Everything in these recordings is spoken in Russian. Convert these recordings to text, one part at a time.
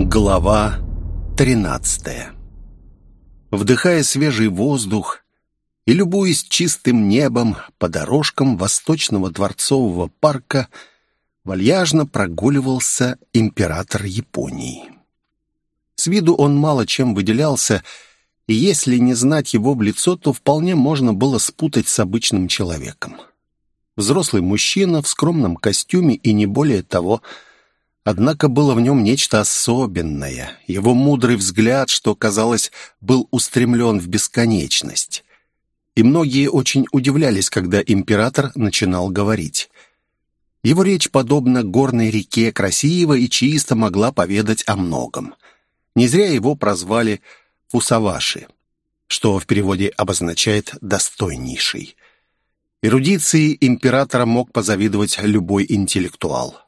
Глава 13 Вдыхая свежий воздух и любуясь чистым небом по дорожкам Восточного дворцового парка, вальяжно прогуливался император Японии. С виду он мало чем выделялся, и если не знать его в лицо, то вполне можно было спутать с обычным человеком. Взрослый мужчина в скромном костюме и не более того – Однако было в нем нечто особенное. Его мудрый взгляд, что, казалось, был устремлен в бесконечность. И многие очень удивлялись, когда император начинал говорить. Его речь, подобно горной реке, красиво и чисто могла поведать о многом. Не зря его прозвали Фусаваши, что в переводе обозначает «достойнейший». Эрудиции императора мог позавидовать любой интеллектуал.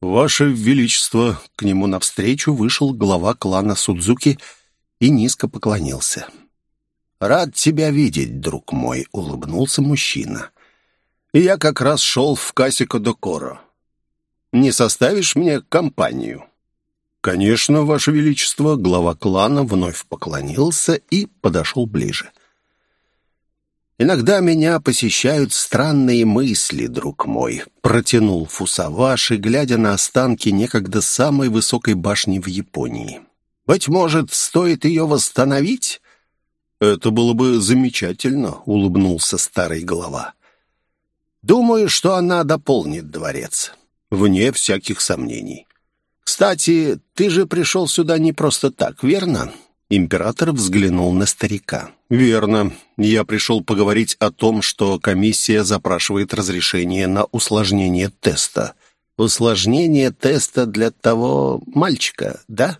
«Ваше Величество!» К нему навстречу вышел глава клана Судзуки и низко поклонился. «Рад тебя видеть, друг мой», — улыбнулся мужчина. «Я как раз шел в Касико Докоро. Не составишь мне компанию?» «Конечно, Ваше Величество!» Глава клана вновь поклонился и подошел ближе. «Иногда меня посещают странные мысли, друг мой», — протянул Фусаваши, глядя на останки некогда самой высокой башни в Японии. «Быть может, стоит ее восстановить?» «Это было бы замечательно», — улыбнулся старый голова. «Думаю, что она дополнит дворец, вне всяких сомнений. Кстати, ты же пришел сюда не просто так, верно?» Император взглянул на старика. «Верно. Я пришел поговорить о том, что комиссия запрашивает разрешение на усложнение теста». «Усложнение теста для того мальчика, да?»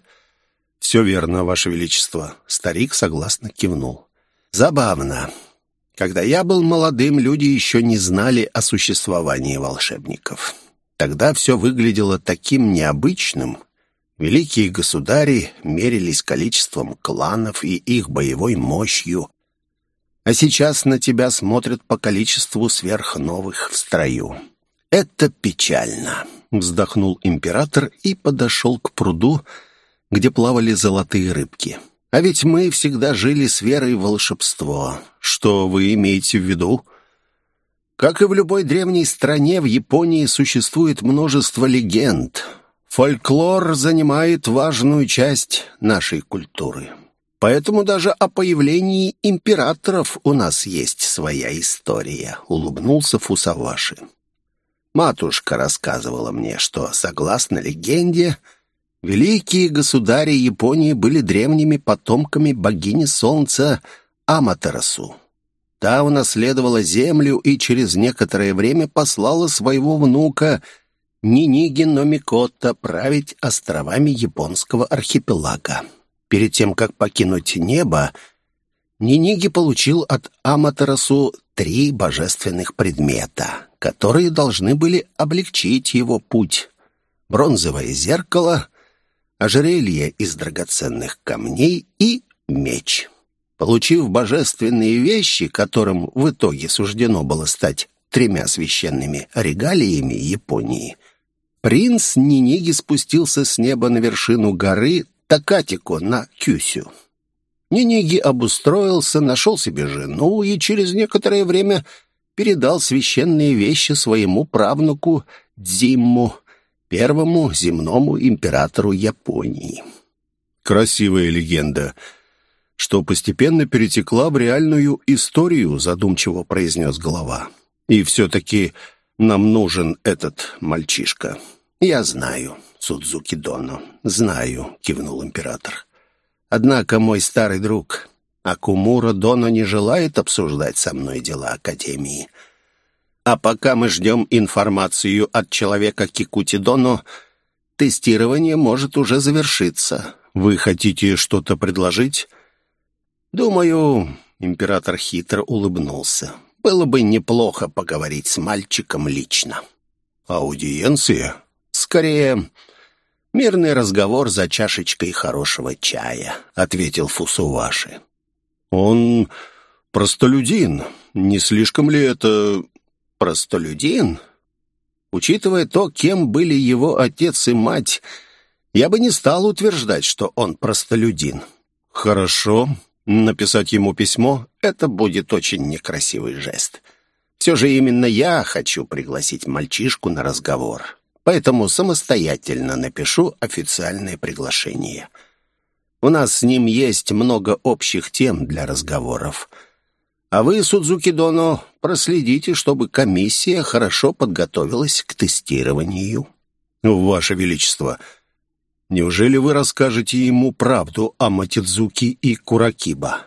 «Все верно, Ваше Величество». Старик согласно кивнул. «Забавно. Когда я был молодым, люди еще не знали о существовании волшебников. Тогда все выглядело таким необычным, Великие государи мерились количеством кланов и их боевой мощью, а сейчас на тебя смотрят по количеству сверхновых в строю. Это печально, вздохнул император и подошел к пруду, где плавали золотые рыбки. А ведь мы всегда жили с верой в волшебство. Что вы имеете в виду? Как и в любой древней стране, в Японии существует множество легенд — Фольклор занимает важную часть нашей культуры. Поэтому даже о появлении императоров у нас есть своя история», — улыбнулся Фусаваши. Матушка рассказывала мне, что, согласно легенде, великие государи Японии были древними потомками богини солнца Аматерасу. Та унаследовала землю и через некоторое время послала своего внука — Ниниги Номикота править островами японского архипелага. Перед тем, как покинуть небо, Ниниги получил от Аматерасу три божественных предмета, которые должны были облегчить его путь. Бронзовое зеркало, ожерелье из драгоценных камней и меч. Получив божественные вещи, которым в итоге суждено было стать тремя священными регалиями Японии, Принц Ниниги спустился с неба на вершину горы Такатико на Кюсю. Ниниги обустроился, нашел себе жену и через некоторое время передал священные вещи своему правнуку Дзимму, первому земному императору Японии. Красивая легенда, что постепенно перетекла в реальную историю, задумчиво произнес глава. И все-таки нам нужен этот мальчишка. «Я знаю, Судзуки Доно, знаю», — кивнул император. «Однако мой старый друг Акумура Доно не желает обсуждать со мной дела Академии. А пока мы ждем информацию от человека Кикути Доно, тестирование может уже завершиться. Вы хотите что-то предложить?» «Думаю...» — император хитро улыбнулся. «Было бы неплохо поговорить с мальчиком лично». «Аудиенция?» «Скорее, мирный разговор за чашечкой хорошего чая», — ответил Фусуваши. «Он простолюдин. Не слишком ли это...» «Простолюдин?» Учитывая то, кем были его отец и мать, я бы не стал утверждать, что он простолюдин. Хорошо, написать ему письмо — это будет очень некрасивый жест. Все же именно я хочу пригласить мальчишку на разговор, поэтому самостоятельно напишу официальное приглашение. У нас с ним есть много общих тем для разговоров. А вы, Судзуки Доно, проследите, чтобы комиссия хорошо подготовилась к тестированию. Ваше Величество, неужели вы расскажете ему правду о Матидзуки и Куракиба?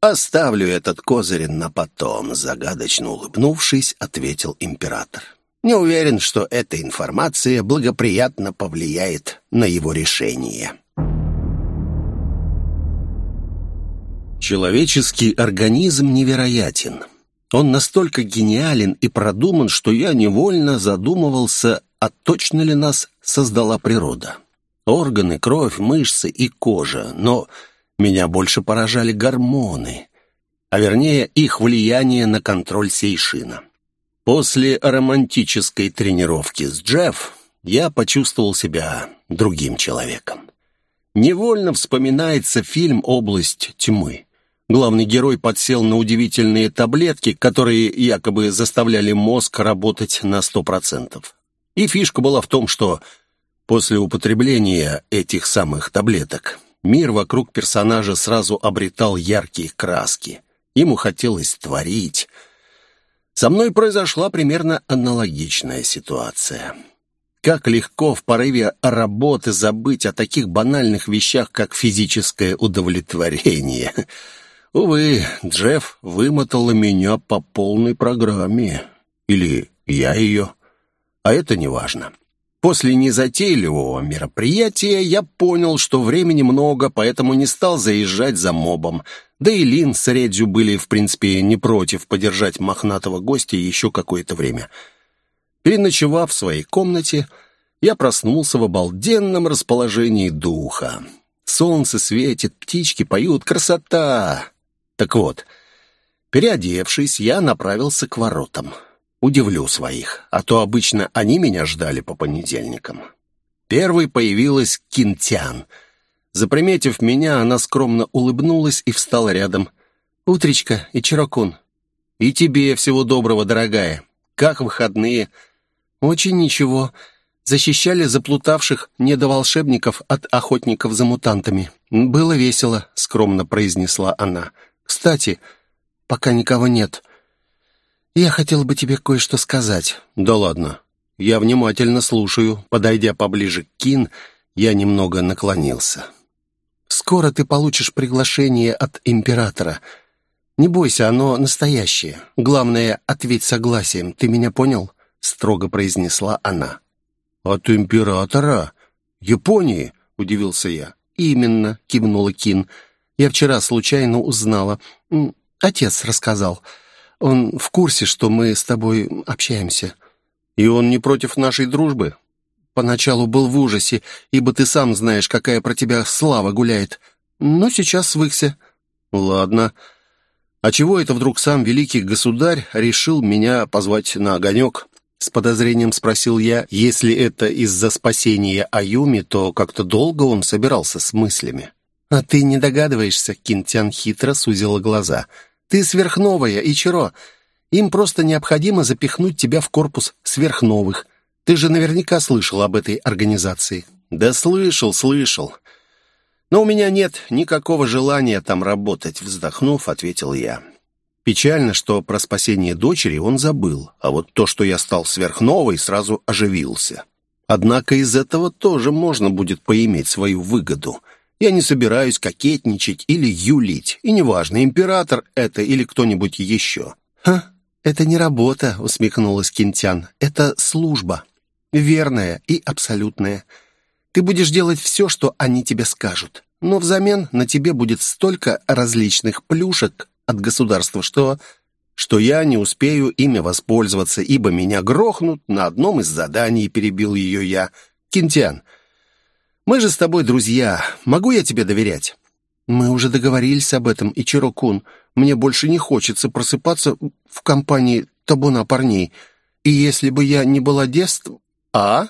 «Оставлю этот козырь на потом», — загадочно улыбнувшись, ответил император. «Не уверен, что эта информация благоприятно повлияет на его решение». Человеческий организм невероятен. Он настолько гениален и продуман, что я невольно задумывался, а точно ли нас создала природа. Органы, кровь, мышцы и кожа, но меня больше поражали гормоны, а вернее их влияние на контроль сейшина. После романтической тренировки с Джефф я почувствовал себя другим человеком. Невольно вспоминается фильм «Область тьмы». Главный герой подсел на удивительные таблетки, которые якобы заставляли мозг работать на сто процентов. И фишка была в том, что после употребления этих самых таблеток мир вокруг персонажа сразу обретал яркие краски. Ему хотелось творить. Со мной произошла примерно аналогичная ситуация. Как легко в порыве работы забыть о таких банальных вещах, как физическое удовлетворение — Увы, Джефф вымотала меня по полной программе. Или я ее. А это не важно. После незатейливого мероприятия я понял, что времени много, поэтому не стал заезжать за мобом. Да и Лин с Редзю были, в принципе, не против подержать мохнатого гостя еще какое-то время. Переночевав в своей комнате, я проснулся в обалденном расположении духа. Солнце светит, птички поют, красота! Так вот, переодевшись, я направился к воротам. Удивлю своих, а то обычно они меня ждали по понедельникам. Первой появилась Кинтян. Заприметив меня, она скромно улыбнулась и встала рядом. «Утречка, Ичирокун». «И тебе всего доброго, дорогая. Как выходные?» «Очень ничего. Защищали заплутавших недоволшебников от охотников за мутантами. Было весело», — скромно произнесла она. Кстати, пока никого нет, я хотел бы тебе кое-что сказать». «Да ладно. Я внимательно слушаю». Подойдя поближе к Кин, я немного наклонился. «Скоро ты получишь приглашение от императора. Не бойся, оно настоящее. Главное, ответь согласием. Ты меня понял?» Строго произнесла она. «От императора? Японии?» — удивился я. «Именно», — кивнула Кин. Я вчера случайно узнала. Отец рассказал. Он в курсе, что мы с тобой общаемся. И он не против нашей дружбы? Поначалу был в ужасе, ибо ты сам знаешь, какая про тебя слава гуляет. Но сейчас свыкся. Ладно. А чего это вдруг сам великий государь решил меня позвать на огонек? С подозрением спросил я. Если это из-за спасения Аюми, то как-то долго он собирался с мыслями. «А ты не догадываешься?» — Кинтян хитро сузила глаза. «Ты сверхновая, Ичиро. Им просто необходимо запихнуть тебя в корпус сверхновых. Ты же наверняка слышал об этой организации». «Да слышал, слышал. Но у меня нет никакого желания там работать», — вздохнув, ответил я. Печально, что про спасение дочери он забыл, а вот то, что я стал сверхновой, сразу оживился. Однако из этого тоже можно будет поиметь свою выгоду — я не собираюсь кокетничать или юлить, и неважно, император это или кто-нибудь еще». «Ха, это не работа», — усмехнулась Кинтян. «Это служба. Верная и абсолютная. Ты будешь делать все, что они тебе скажут, но взамен на тебе будет столько различных плюшек от государства, что что я не успею ими воспользоваться, ибо меня грохнут на одном из заданий, перебил ее я. Кинтян, мы же с тобой друзья. Могу я тебе доверять?» «Мы уже договорились об этом, Ичиро-кун. Мне больше не хочется просыпаться в компании табуна парней. И если бы я не была детств... «А?»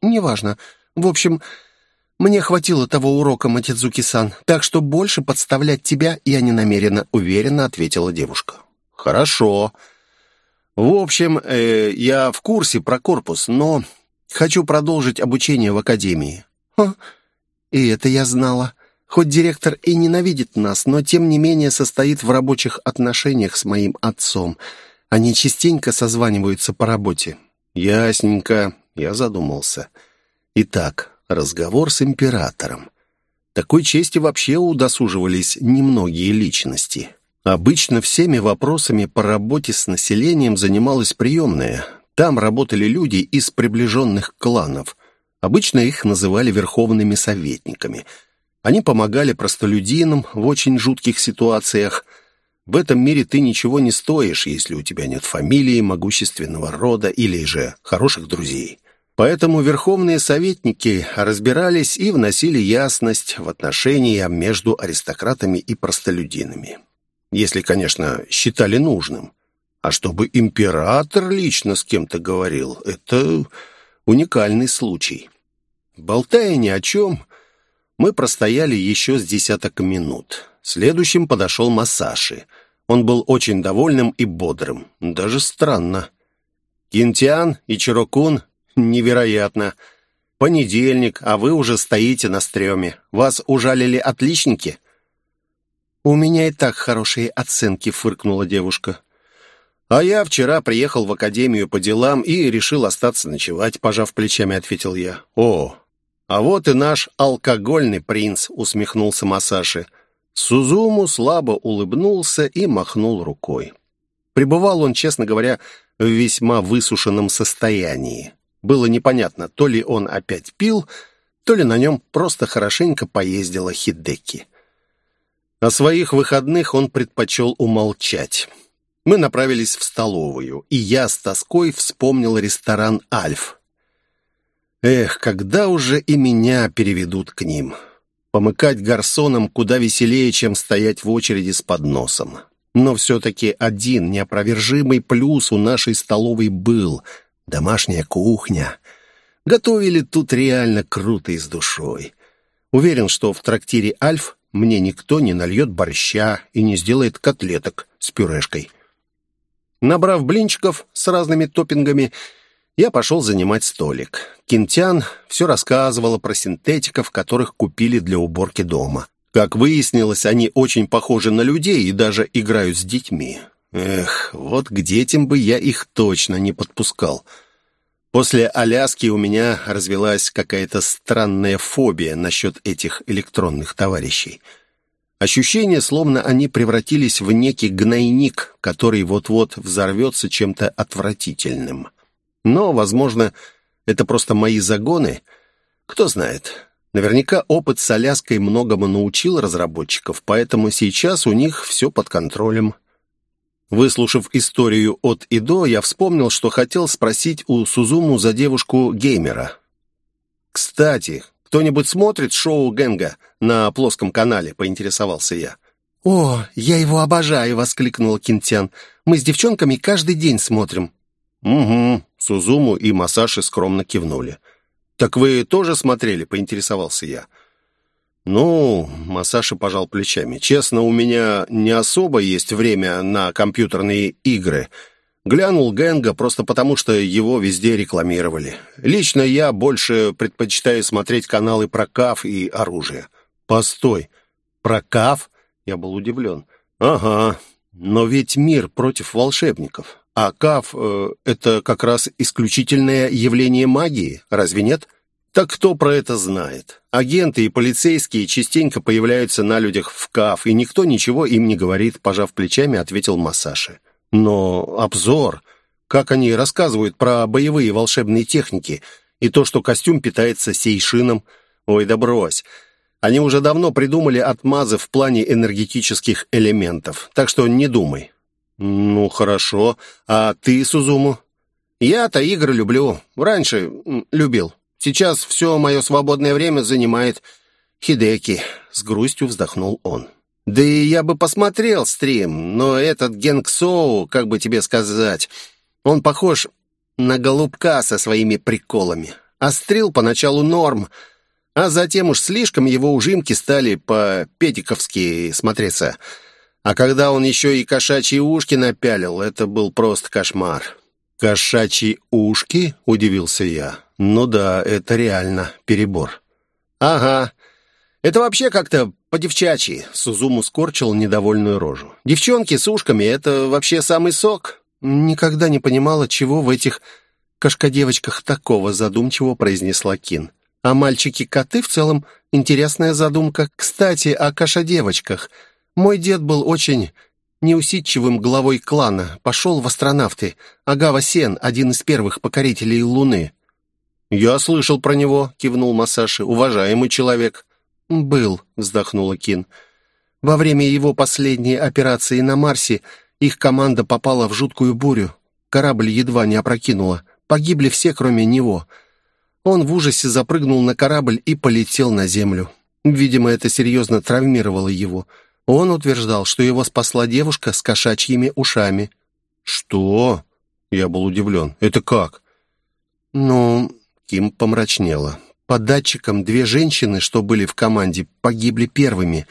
«Неважно. В общем, мне хватило того урока, Матидзуки-сан, так что больше подставлять тебя я не намерена», — уверенно ответила девушка. «Хорошо. В общем, э, я в курсе про корпус, но хочу продолжить обучение в академии». «Ха, и это я знала. Хоть директор и ненавидит нас, но тем не менее состоит в рабочих отношениях с моим отцом. Они частенько созваниваются по работе». «Ясненько», — я задумался. «Итак, разговор с императором. Такой чести вообще удосуживались немногие личности. Обычно всеми вопросами по работе с населением занималась приемная. Там работали люди из приближенных кланов. Обычно их называли верховными советниками. Они помогали простолюдинам в очень жутких ситуациях. В этом мире ты ничего не стоишь, если у тебя нет фамилии, могущественного рода или же хороших друзей. Поэтому верховные советники разбирались и вносили ясность в отношения между аристократами и простолюдинами. Если, конечно, считали нужным. А чтобы император лично с кем-то говорил, это уникальный случай. Болтая ни о чем, мы простояли еще с десяток минут. Следующим подошел Масаши. Он был очень довольным и бодрым. Даже странно. Кинтиан и Чирокун «Невероятно. Понедельник, а вы уже стоите на стреме. Вас ужалили отличники?» «У меня и так хорошие оценки», — фыркнула девушка. «А я вчера приехал в академию по делам и решил остаться ночевать», — пожав плечами, ответил я. «О, а вот и наш алкогольный принц», — усмехнулся Масаши. Сузуму слабо улыбнулся и махнул рукой. Пребывал он, честно говоря, в весьма высушенном состоянии. Было непонятно, то ли он опять пил, то ли на нем просто хорошенько поездила Хидеки. О своих выходных он предпочел умолчать. Мы направились в столовую, и я с тоской вспомнил ресторан «Альф». Эх, когда уже и меня переведут к ним? Помыкать гарсоном куда веселее, чем стоять в очереди с подносом. Но все-таки один неопровержимый плюс у нашей столовой был — Домашняя кухня. Готовили тут реально круто и с душой. Уверен, что в трактире «Альф» мне никто не нальет борща и не сделает котлеток с пюрешкой. Набрав блинчиков с разными топпингами, я пошел занимать столик. Кинтян все рассказывала про синтетиков, которых купили для уборки дома. Как выяснилось, они очень похожи на людей и даже играют с детьми. Эх, вот к детям бы я их точно не подпускал. После Аляски у меня развелась какая-то странная фобия насчет этих электронных товарищей. Ощущение, словно они превратились в некий гнойник, который вот-вот взорвется чем-то отвратительным. Но, возможно, это просто мои загоны. Кто знает. Наверняка опыт с Аляской многому научил разработчиков, поэтому сейчас у них все под контролем. Выслушав историю от и до, я вспомнил, что хотел спросить у Сузуму за девушку-геймера. «Кстати, кто-нибудь смотрит шоу Генга на плоском канале?» — поинтересовался я. «О, я его обожаю!» — воскликнул Кинтян. «Мы с девчонками каждый день смотрим». «Угу», — Сузуму и Масаши скромно кивнули. «Так вы тоже смотрели?» — поинтересовался я. «Ну...» — Масаши пожал плечами. «Честно, у меня не особо есть время на компьютерные игры. Глянул Гэнга просто потому, что его везде рекламировали. Лично я больше предпочитаю смотреть каналы про КАФ и оружие». «Постой! Про КАФ?» — я был удивлен. «Ага, но ведь мир против волшебников. А КАФ э, — это как раз исключительное явление магии, разве нет?» Так кто про это знает? Агенты и полицейские частенько появляются на людях в КАФ, и никто ничего им не говорит, пожав плечами, ответил Масаши. Но обзор, как они рассказывают про боевые волшебные техники и то, что костюм питается сейшином. Ой, да брось. Они уже давно придумали отмазы в плане энергетических элементов, так что не думай. Ну, хорошо. А ты, Сузуму? Я-то игры люблю. Раньше любил. Сейчас все мое свободное время занимает Хидеки», — с грустью вздохнул он. «Да и я бы посмотрел стрим, но этот Генгсоу, как бы тебе сказать, он похож на голубка со своими приколами. Острил поначалу норм, а затем уж слишком его ужимки стали по-петиковски смотреться. А когда он еще и кошачьи ушки напялил, это был просто кошмар. «Кошачьи ушки?» — удивился я. «Ну да, это реально перебор». «Ага. Это вообще как-то по-девчачьи», — Сузуму скорчил недовольную рожу. «Девчонки с ушками — это вообще самый сок». «Никогда не понимала, чего в этих кошкодевочках такого», — задумчиво произнесла Кин. «А мальчики-коты в целом интересная задумка. Кстати, о кошадевочках. Мой дед был очень неусидчивым главой клана, пошел в астронавты. Агава Сен, один из первых покорителей Луны». «Я слышал про него», — кивнул Масаши. «Уважаемый человек». «Был», — вздохнула Кин. «Во время его последней операции на Марсе их команда попала в жуткую бурю. Корабль едва не опрокинула. Погибли все, кроме него. Он в ужасе запрыгнул на корабль и полетел на землю. Видимо, это серьезно травмировало его. Он утверждал, что его спасла девушка с кошачьими ушами. «Что?» Я был удивлен. «Это как?» «Ну...» Ким помрачнела. По датчикам две женщины, что были в команде, погибли первыми.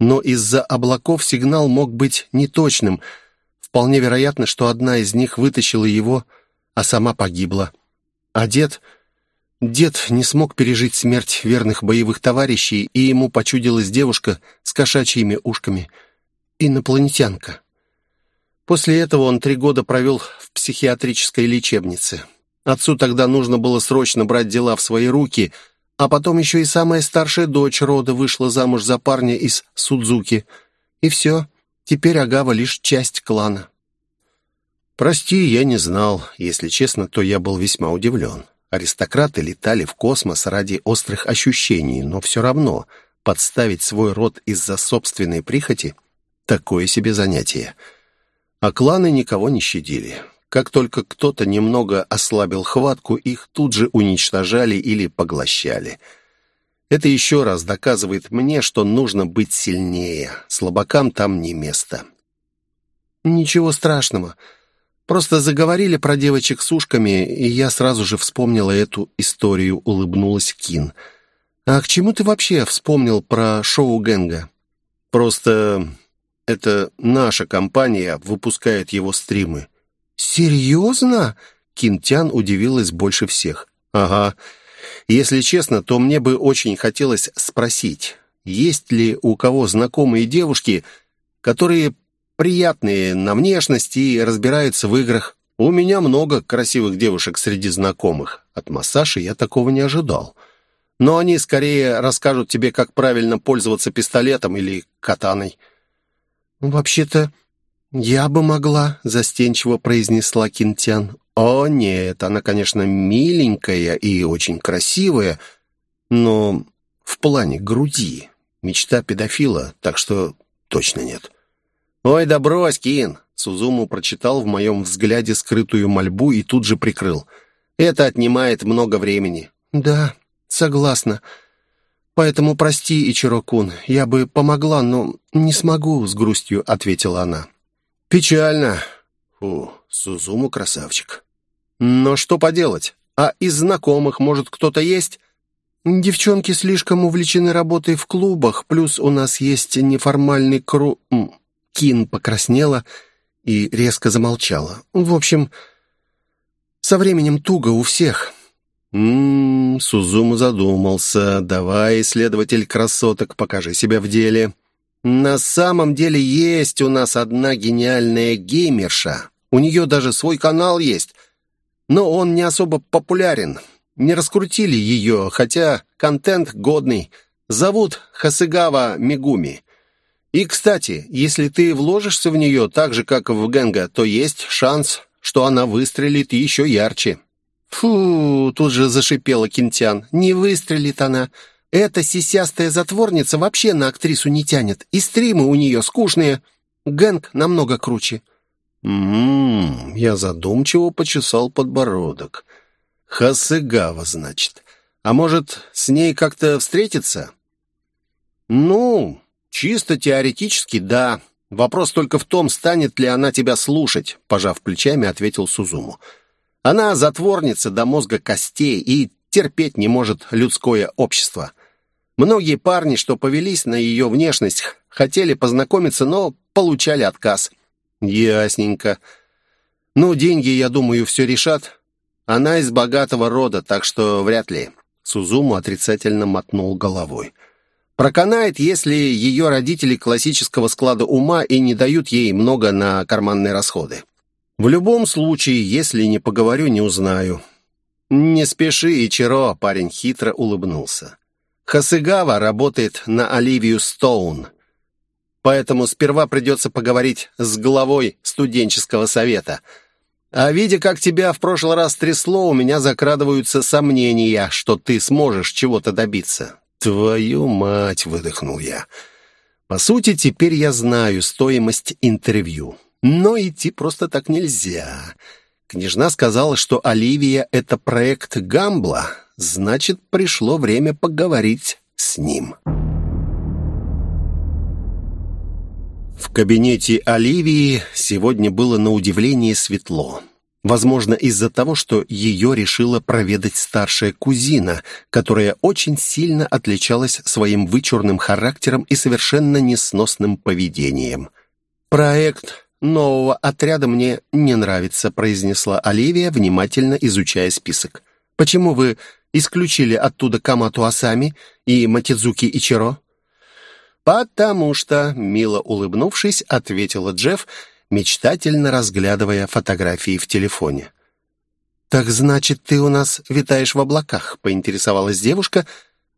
Но из-за облаков сигнал мог быть неточным — Вполне вероятно, что одна из них вытащила его, а сама погибла. А дед... Дед не смог пережить смерть верных боевых товарищей, и ему почудилась девушка с кошачьими ушками. Инопланетянка. После этого он три года провел в психиатрической лечебнице. Отцу тогда нужно было срочно брать дела в свои руки, а потом еще и самая старшая дочь рода вышла замуж за парня из Судзуки. И все. Теперь Агава лишь часть клана. Прости, я не знал. Если честно, то я был весьма удивлен. Аристократы летали в космос ради острых ощущений, но все равно подставить свой род из-за собственной прихоти — такое себе занятие. А кланы никого не щадили. Как только кто-то немного ослабил хватку, их тут же уничтожали или поглощали — это еще раз доказывает мне, что нужно быть сильнее. Слабакам там не место. Ничего страшного. Просто заговорили про девочек с ушками, и я сразу же вспомнила эту историю, улыбнулась Кин. А к чему ты вообще вспомнил про шоу Генга? Просто это наша компания выпускает его стримы. Серьезно? Кинтян удивилась больше всех. Ага. Если честно, то мне бы очень хотелось спросить, есть ли у кого знакомые девушки, которые приятные на внешность и разбираются в играх. У меня много красивых девушек среди знакомых. От массажа я такого не ожидал. Но они скорее расскажут тебе, как правильно пользоваться пистолетом или катаной. «Вообще-то я бы могла», — застенчиво произнесла Кинтян. О, нет, она, конечно, миленькая и очень красивая, но в плане груди. Мечта педофила, так что точно нет. «Ой, да брось, Кин!» Сузуму прочитал в моем взгляде скрытую мольбу и тут же прикрыл. «Это отнимает много времени». «Да, согласна. Поэтому прости, Ичирокун, я бы помогла, но не смогу», — с грустью ответила она. «Печально. Фу, Сузуму красавчик». Но что поделать? А из знакомых, может, кто-то есть? Девчонки слишком увлечены работой в клубах, плюс у нас есть неформальный кру... Кин покраснела и резко замолчала. В общем, со временем туго у всех. Ммм, задумался. Давай, исследователь красоток, покажи себя в деле. На самом деле есть у нас одна гениальная геймерша. У нее даже свой канал есть — но он не особо популярен. Не раскрутили ее, хотя контент годный. Зовут Хасыгава Мигуми. И, кстати, если ты вложишься в нее так же, как в Генга, то есть шанс, что она выстрелит еще ярче». «Фу!» — тут же зашипела Кинтян. «Не выстрелит она. Эта сисястая затворница вообще на актрису не тянет. И стримы у нее скучные. Гэнг намного круче». «М-м-м», я задумчиво почесал подбородок. «Хасыгава, значит. А может, с ней как-то встретиться?» «Ну, чисто теоретически, да. Вопрос только в том, станет ли она тебя слушать», — пожав плечами, ответил Сузуму. «Она затворница до мозга костей и терпеть не может людское общество. Многие парни, что повелись на ее внешность, хотели познакомиться, но получали отказ. Ясненько. Ну, деньги, я думаю, все решат. Она из богатого рода, так что вряд ли. Сузуму отрицательно мотнул головой. Проканает, если ее родители классического склада ума и не дают ей много на карманные расходы. В любом случае, если не поговорю, не узнаю. Не спеши, Ичиро, парень хитро улыбнулся. Хасыгава работает на Оливию Стоун. Поэтому сперва придется поговорить с главой студенческого совета. А видя, как тебя в прошлый раз трясло, у меня закрадываются сомнения, что ты сможешь чего-то добиться. «Твою мать!» — выдохнул я. «По сути, теперь я знаю стоимость интервью. Но идти просто так нельзя. Княжна сказала, что Оливия — это проект Гамбла. Значит, пришло время поговорить с ним». В кабинете Оливии сегодня было на удивление светло. Возможно, из-за того, что ее решила проведать старшая кузина, которая очень сильно отличалась своим вычурным характером и совершенно несносным поведением. «Проект нового отряда мне не нравится», произнесла Оливия, внимательно изучая список. «Почему вы исключили оттуда Камату Асами и Матидзуки Ичиро?» «Потому что», — мило улыбнувшись, ответила Джефф, мечтательно разглядывая фотографии в телефоне. «Так значит, ты у нас витаешь в облаках?» — поинтересовалась девушка,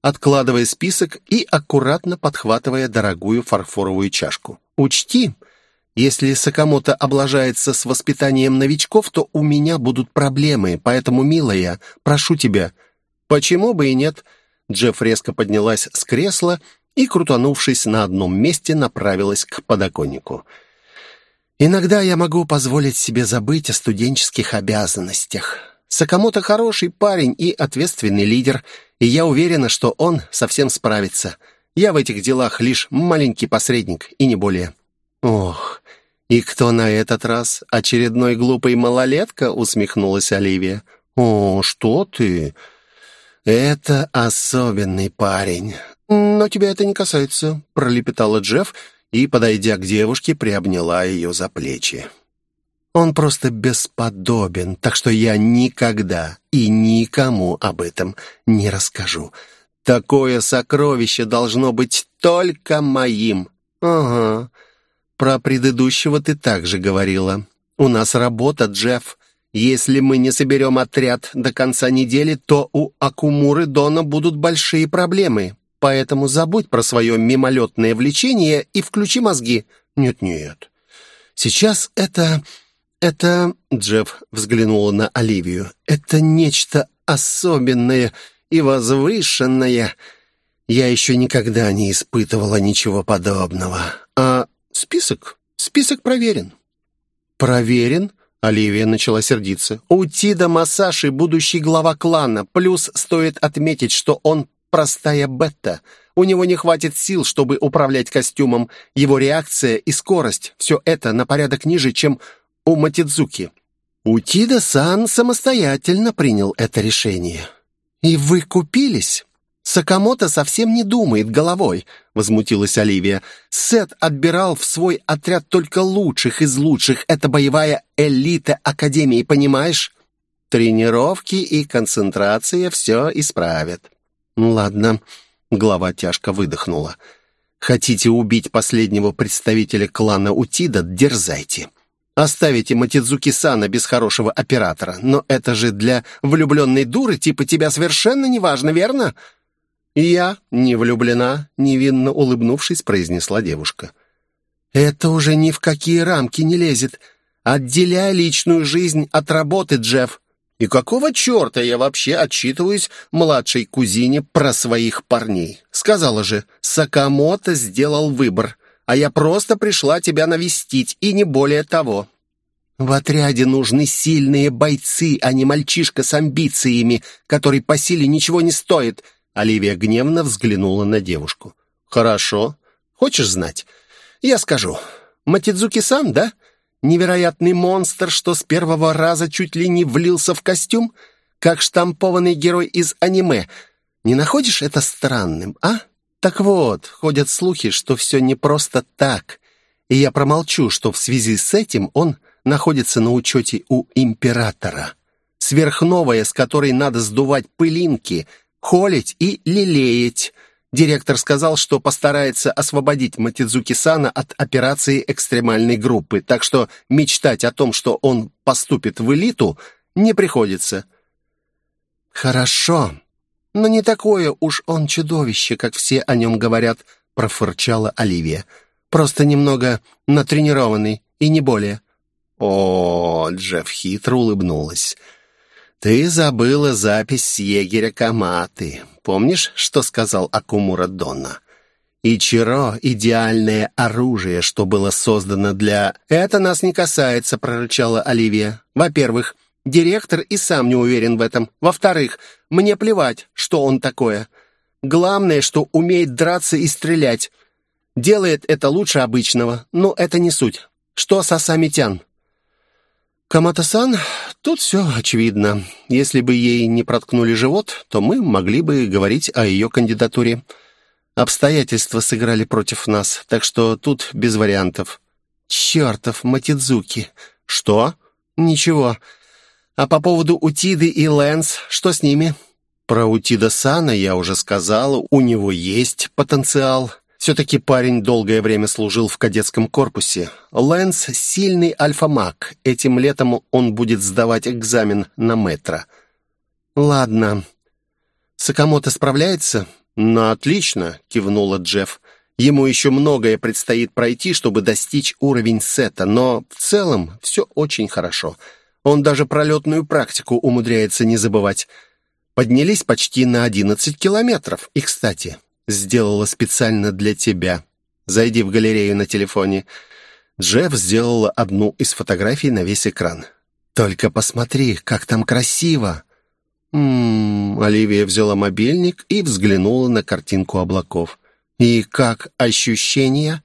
откладывая список и аккуратно подхватывая дорогую фарфоровую чашку. «Учти, если Сакамото облажается с воспитанием новичков, то у меня будут проблемы, поэтому, милая, прошу тебя». «Почему бы и нет?» Джефф резко поднялась с кресла и, крутанувшись на одном месте, направилась к подоконнику. Иногда я могу позволить себе забыть о студенческих обязанностях. Сакамото хороший парень и ответственный лидер, и я уверена, что он совсем справится. Я в этих делах лишь маленький посредник, и не более». «Ох, и кто на этот раз? Очередной глупый малолетка?» — усмехнулась Оливия. «О, что ты? Это особенный парень. Но тебя это не касается», — пролепетала Джефф, — и, подойдя к девушке, приобняла ее за плечи. «Он просто бесподобен, так что я никогда и никому об этом не расскажу. Такое сокровище должно быть только моим». «Ага, про предыдущего ты также говорила. У нас работа, Джефф. Если мы не соберем отряд до конца недели, то у Акумуры Дона будут большие проблемы. Поэтому забудь про свое мимолетное влечение и включи мозги. Нет-нет. Сейчас это... это... Джефф взглянула на Оливию. Это нечто особенное и возвышенное. Я еще никогда не испытывала ничего подобного. А список? Список проверен. Проверен? Оливия начала сердиться. У Тида Масаши будущий глава клана. Плюс стоит отметить, что он простая бета. У него не хватит сил, чтобы управлять костюмом. Его реакция и скорость — все это на порядок ниже, чем у Матидзуки. Утида-сан самостоятельно принял это решение. «И вы купились?» «Сакамото совсем не думает головой», — возмутилась Оливия. «Сет отбирал в свой отряд только лучших из лучших. Это боевая элита Академии, понимаешь? Тренировки и концентрация все исправят». «Ладно», — глава тяжко выдохнула. «Хотите убить последнего представителя клана Утида? Дерзайте. Оставите Матидзуки-сана без хорошего оператора. Но это же для влюбленной дуры типа тебя совершенно неважно, верно?» «Я не влюблена», — невинно улыбнувшись, произнесла девушка. «Это уже ни в какие рамки не лезет. Отделяй личную жизнь от работы, Джефф. И какого черта я вообще отчитываюсь младшей кузине про своих парней? Сказала же, Сакамото сделал выбор, а я просто пришла тебя навестить, и не более того. В отряде нужны сильные бойцы, а не мальчишка с амбициями, который по силе ничего не стоит. Оливия гневно взглянула на девушку. Хорошо. Хочешь знать? Я скажу. Матидзуки-сан, да? Невероятный монстр, что с первого раза чуть ли не влился в костюм? как штампованный герой из аниме. Не находишь это странным, а? Так вот, ходят слухи, что все не просто так. И я промолчу, что в связи с этим он находится на учете у императора. Сверхновая, с которой надо сдувать пылинки, холить и лелеять. Директор сказал, что постарается освободить Матидзуки-сана от операции экстремальной группы, так что мечтать о том, что он поступит в элиту, не приходится. «Хорошо, но не такое уж он чудовище, как все о нем говорят», — профырчала Оливия. «Просто немного натренированный, и не более». О, Джефф хитро улыбнулась. «Ты забыла запись с егеря Каматы. Помнишь, что сказал Акумура Донна? Ичиро — идеальное оружие, что было создано для... «Это нас не касается», — прорычала Оливия. «Во-первых, директор и сам не уверен в этом. Во-вторых, мне плевать, что он такое. Главное, что умеет драться и стрелять. Делает это лучше обычного, но это не суть. Что с Асамитян?» «Камата-сан, тут все очевидно. Если бы ей не проткнули живот, то мы могли бы говорить о ее кандидатуре. Обстоятельства сыграли против нас, так что тут без вариантов». «Чертов Матидзуки!» «Что?» «Ничего. А по поводу Утиды и Лэнс, что с ними?» «Про Утида Сана я уже сказала, у него есть потенциал. Все-таки парень долгое время служил в кадетском корпусе. Лэнс — сильный альфа-маг. Этим летом он будет сдавать экзамен на метро. «Ладно. Сакамото справляется?» «Ну, отлично», — кивнула Джефф. «Ему еще многое предстоит пройти, чтобы достичь уровень сета, но в целом все очень хорошо. Он даже пролетную практику умудряется не забывать. Поднялись почти на одиннадцать километров. И, кстати, сделала специально для тебя. Зайди в галерею на телефоне». Джефф сделала одну из фотографий на весь экран. «Только посмотри, как там красиво!» «М-м-м...» Оливия взяла мобильник и взглянула на картинку облаков. «И как ощущения?»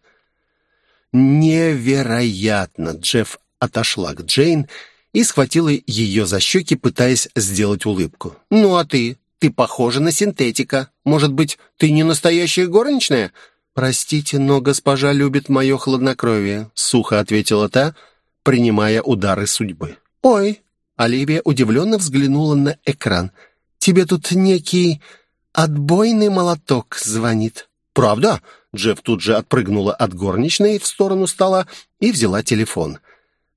«Невероятно!» Джефф отошла к Джейн и схватила ее за щеки, пытаясь сделать улыбку. «Ну а ты? Ты похожа на синтетика. Может быть, ты не настоящая горничная?» «Простите, но госпожа любит мое хладнокровие», — сухо ответила та, принимая удары судьбы. «Ой!» — Оливия удивленно взглянула на экран. «Тебе тут некий отбойный молоток звонит». «Правда?» — Джефф тут же отпрыгнула от горничной в сторону стола и взяла телефон.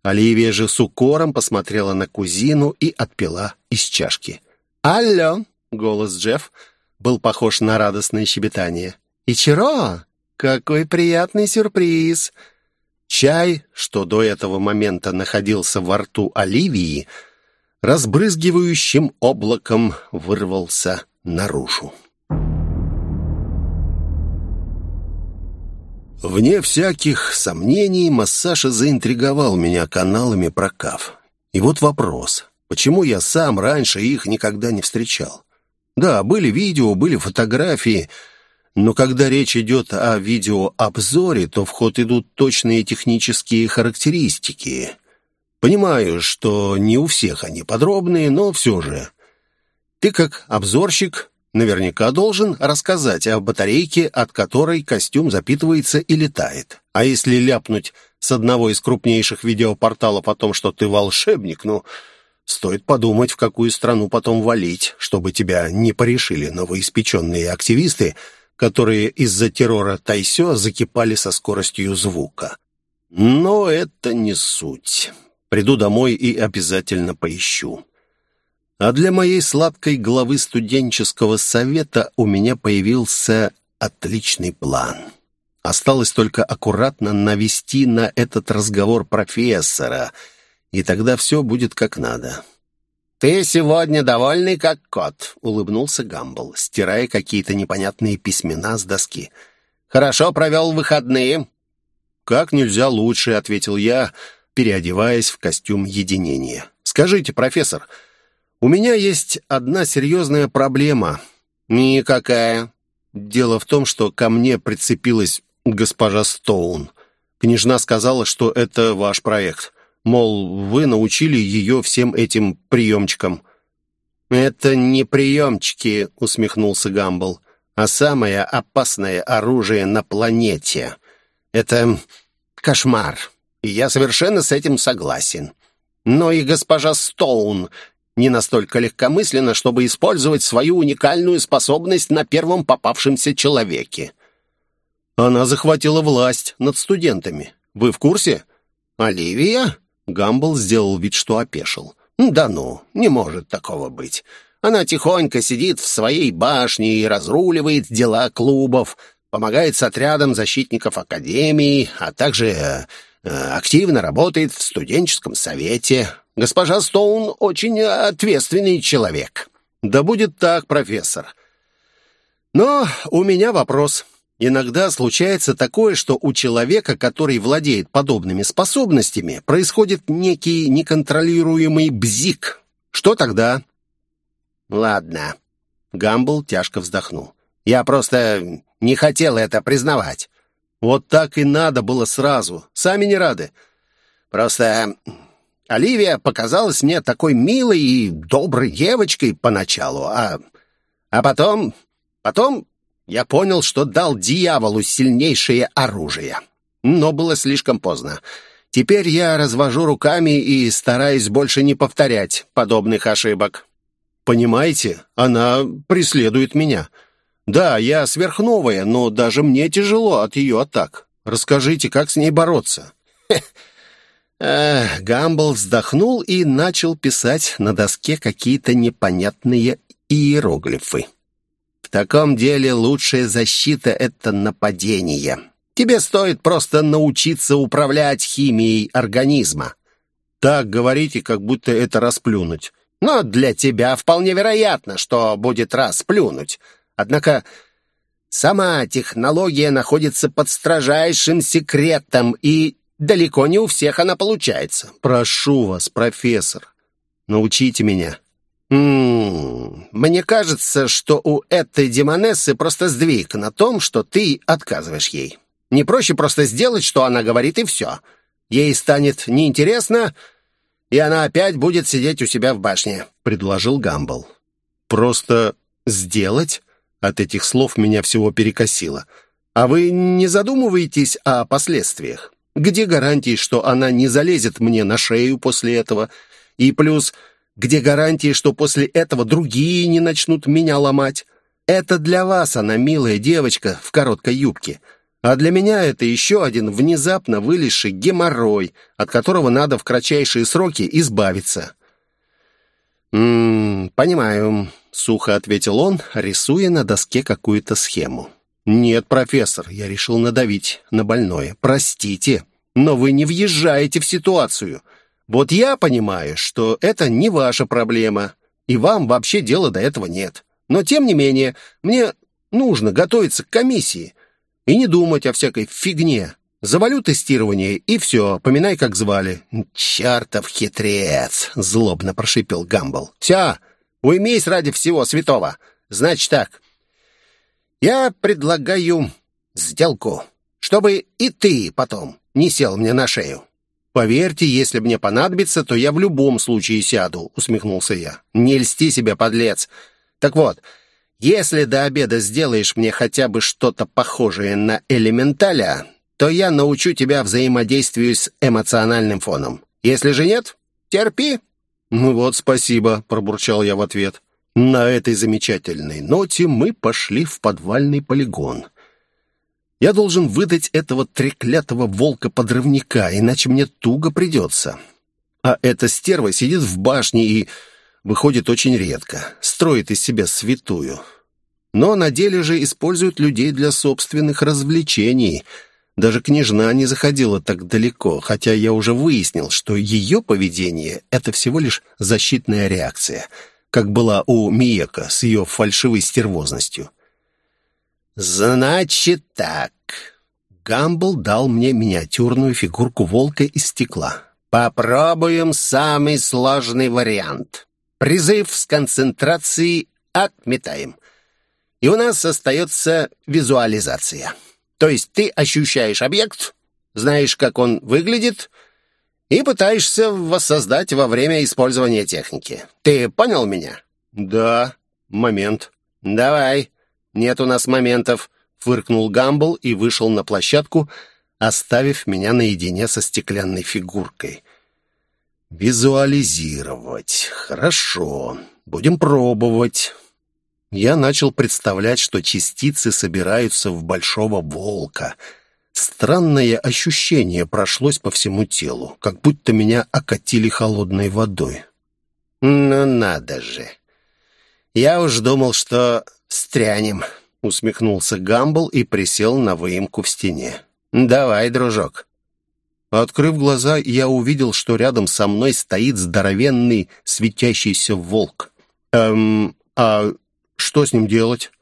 Оливия же с укором посмотрела на кузину и отпила из чашки. «Алло!» Голос Джефф был похож на радостное щебетание. «Ичиро! Какой приятный сюрприз!» Чай, что до этого момента находился во рту Оливии, разбрызгивающим облаком вырвался наружу. Вне всяких сомнений, массаж заинтриговал меня каналами про КАФ. И вот вопрос, почему я сам раньше их никогда не встречал? Да, были видео, были фотографии, но когда речь идет о видеообзоре, то в ход идут точные технические характеристики. Понимаю, что не у всех они подробные, но все же. Ты как обзорщик наверняка должен рассказать о батарейке, от которой костюм запитывается и летает. А если ляпнуть с одного из крупнейших видеопорталов о том, что ты волшебник, ну... Стоит подумать, в какую страну потом валить, чтобы тебя не порешили новоиспеченные активисты, которые из-за террора Тайсё закипали со скоростью звука. Но это не суть. Приду домой и обязательно поищу. А для моей сладкой главы студенческого совета у меня появился отличный план. Осталось только аккуратно навести на этот разговор профессора — и тогда все будет как надо». «Ты сегодня довольный, как кот», — улыбнулся Гамбл, стирая какие-то непонятные письмена с доски. «Хорошо провел выходные». «Как нельзя лучше», — ответил я, переодеваясь в костюм единения. «Скажите, профессор, у меня есть одна серьезная проблема». «Никакая». «Дело в том, что ко мне прицепилась госпожа Стоун. Княжна сказала, что это ваш проект». Мол, вы научили ее всем этим приемчикам. «Это не приемчики», — усмехнулся Гамбл, «а самое опасное оружие на планете. Это кошмар, и я совершенно с этим согласен. Но и госпожа Стоун не настолько легкомысленна, чтобы использовать свою уникальную способность на первом попавшемся человеке. Она захватила власть над студентами. Вы в курсе? Оливия? Гамбл сделал вид, что опешил. «Да ну, не может такого быть. Она тихонько сидит в своей башне и разруливает дела клубов, помогает с отрядом защитников Академии, а также э, э, активно работает в студенческом совете. Госпожа Стоун очень ответственный человек». «Да будет так, профессор. Но у меня вопрос. Иногда случается такое, что у человека, который владеет подобными способностями, происходит некий неконтролируемый бзик. Что тогда? Ладно. Гамбл тяжко вздохнул. Я просто не хотел это признавать. Вот так и надо было сразу. Сами не рады. Просто Оливия показалась мне такой милой и доброй девочкой поначалу, а... А потом... Потом я понял, что дал дьяволу сильнейшее оружие. Но было слишком поздно. Теперь я развожу руками и стараюсь больше не повторять подобных ошибок. Понимаете, она преследует меня. Да, я сверхновая, но даже мне тяжело от ее атак. Расскажите, как с ней бороться?» Эх, Гамбл вздохнул и начал писать на доске какие-то непонятные иероглифы. В таком деле лучшая защита — это нападение. Тебе стоит просто научиться управлять химией организма. Так говорите, как будто это расплюнуть. Но для тебя вполне вероятно, что будет расплюнуть. Однако сама технология находится под строжайшим секретом, и далеко не у всех она получается. Прошу вас, профессор, научите меня. М -м -м. Мне кажется, что у этой демонессы просто сдвиг на том, что ты отказываешь ей. Не проще просто сделать, что она говорит, и все. Ей станет неинтересно, и она опять будет сидеть у себя в башне», — предложил Гамбл. «Просто сделать?» От этих слов меня всего перекосило. «А вы не задумываетесь о последствиях? Где гарантии, что она не залезет мне на шею после этого? И плюс где гарантии, что после этого другие не начнут меня ломать? Это для вас она, милая девочка в короткой юбке. А для меня это еще один внезапно вылезший геморрой, от которого надо в кратчайшие сроки избавиться. «М -м, понимаю», — сухо ответил он, рисуя на доске какую-то схему. «Нет, профессор, я решил надавить на больное. Простите, но вы не въезжаете в ситуацию. Вот я понимаю, что это не ваша проблема, и вам вообще дела до этого нет. Но, тем не менее, мне нужно готовиться к комиссии и не думать о всякой фигне. Завалю тестирование, и все, поминай, как звали». «Чертов хитрец!» — злобно прошипел Гамбл. «Все, уймись ради всего святого. Значит так, я предлагаю сделку, чтобы и ты потом не сел мне на шею. «Поверьте, если мне понадобится, то я в любом случае сяду», — усмехнулся я. «Не льсти себя, подлец. Так вот, если до обеда сделаешь мне хотя бы что-то похожее на элементаля, то я научу тебя взаимодействию с эмоциональным фоном. Если же нет, терпи». «Ну вот, спасибо», — пробурчал я в ответ. На этой замечательной ноте мы пошли в подвальный полигон — я должен выдать этого треклятого волка-подрывника, иначе мне туго придется. А эта стерва сидит в башне и выходит очень редко, строит из себя святую. Но на деле же использует людей для собственных развлечений. Даже княжна не заходила так далеко, хотя я уже выяснил, что ее поведение — это всего лишь защитная реакция, как была у Миека с ее фальшивой стервозностью. «Значит так». Гамбл дал мне миниатюрную фигурку волка из стекла. «Попробуем самый сложный вариант. Призыв с концентрацией отметаем. И у нас остается визуализация. То есть ты ощущаешь объект, знаешь, как он выглядит, и пытаешься воссоздать во время использования техники. Ты понял меня?» «Да, момент». «Давай. Нет у нас моментов», — фыркнул Гамбл и вышел на площадку, оставив меня наедине со стеклянной фигуркой. «Визуализировать. Хорошо. Будем пробовать». Я начал представлять, что частицы собираются в большого волка. Странное ощущение прошлось по всему телу, как будто меня окатили холодной водой. «Ну надо же! Я уж думал, что стрянем», — усмехнулся Гамбл и присел на выемку в стене. «Давай, дружок». Открыв глаза, я увидел, что рядом со мной стоит здоровенный светящийся волк. «Эм, а что с ним делать?»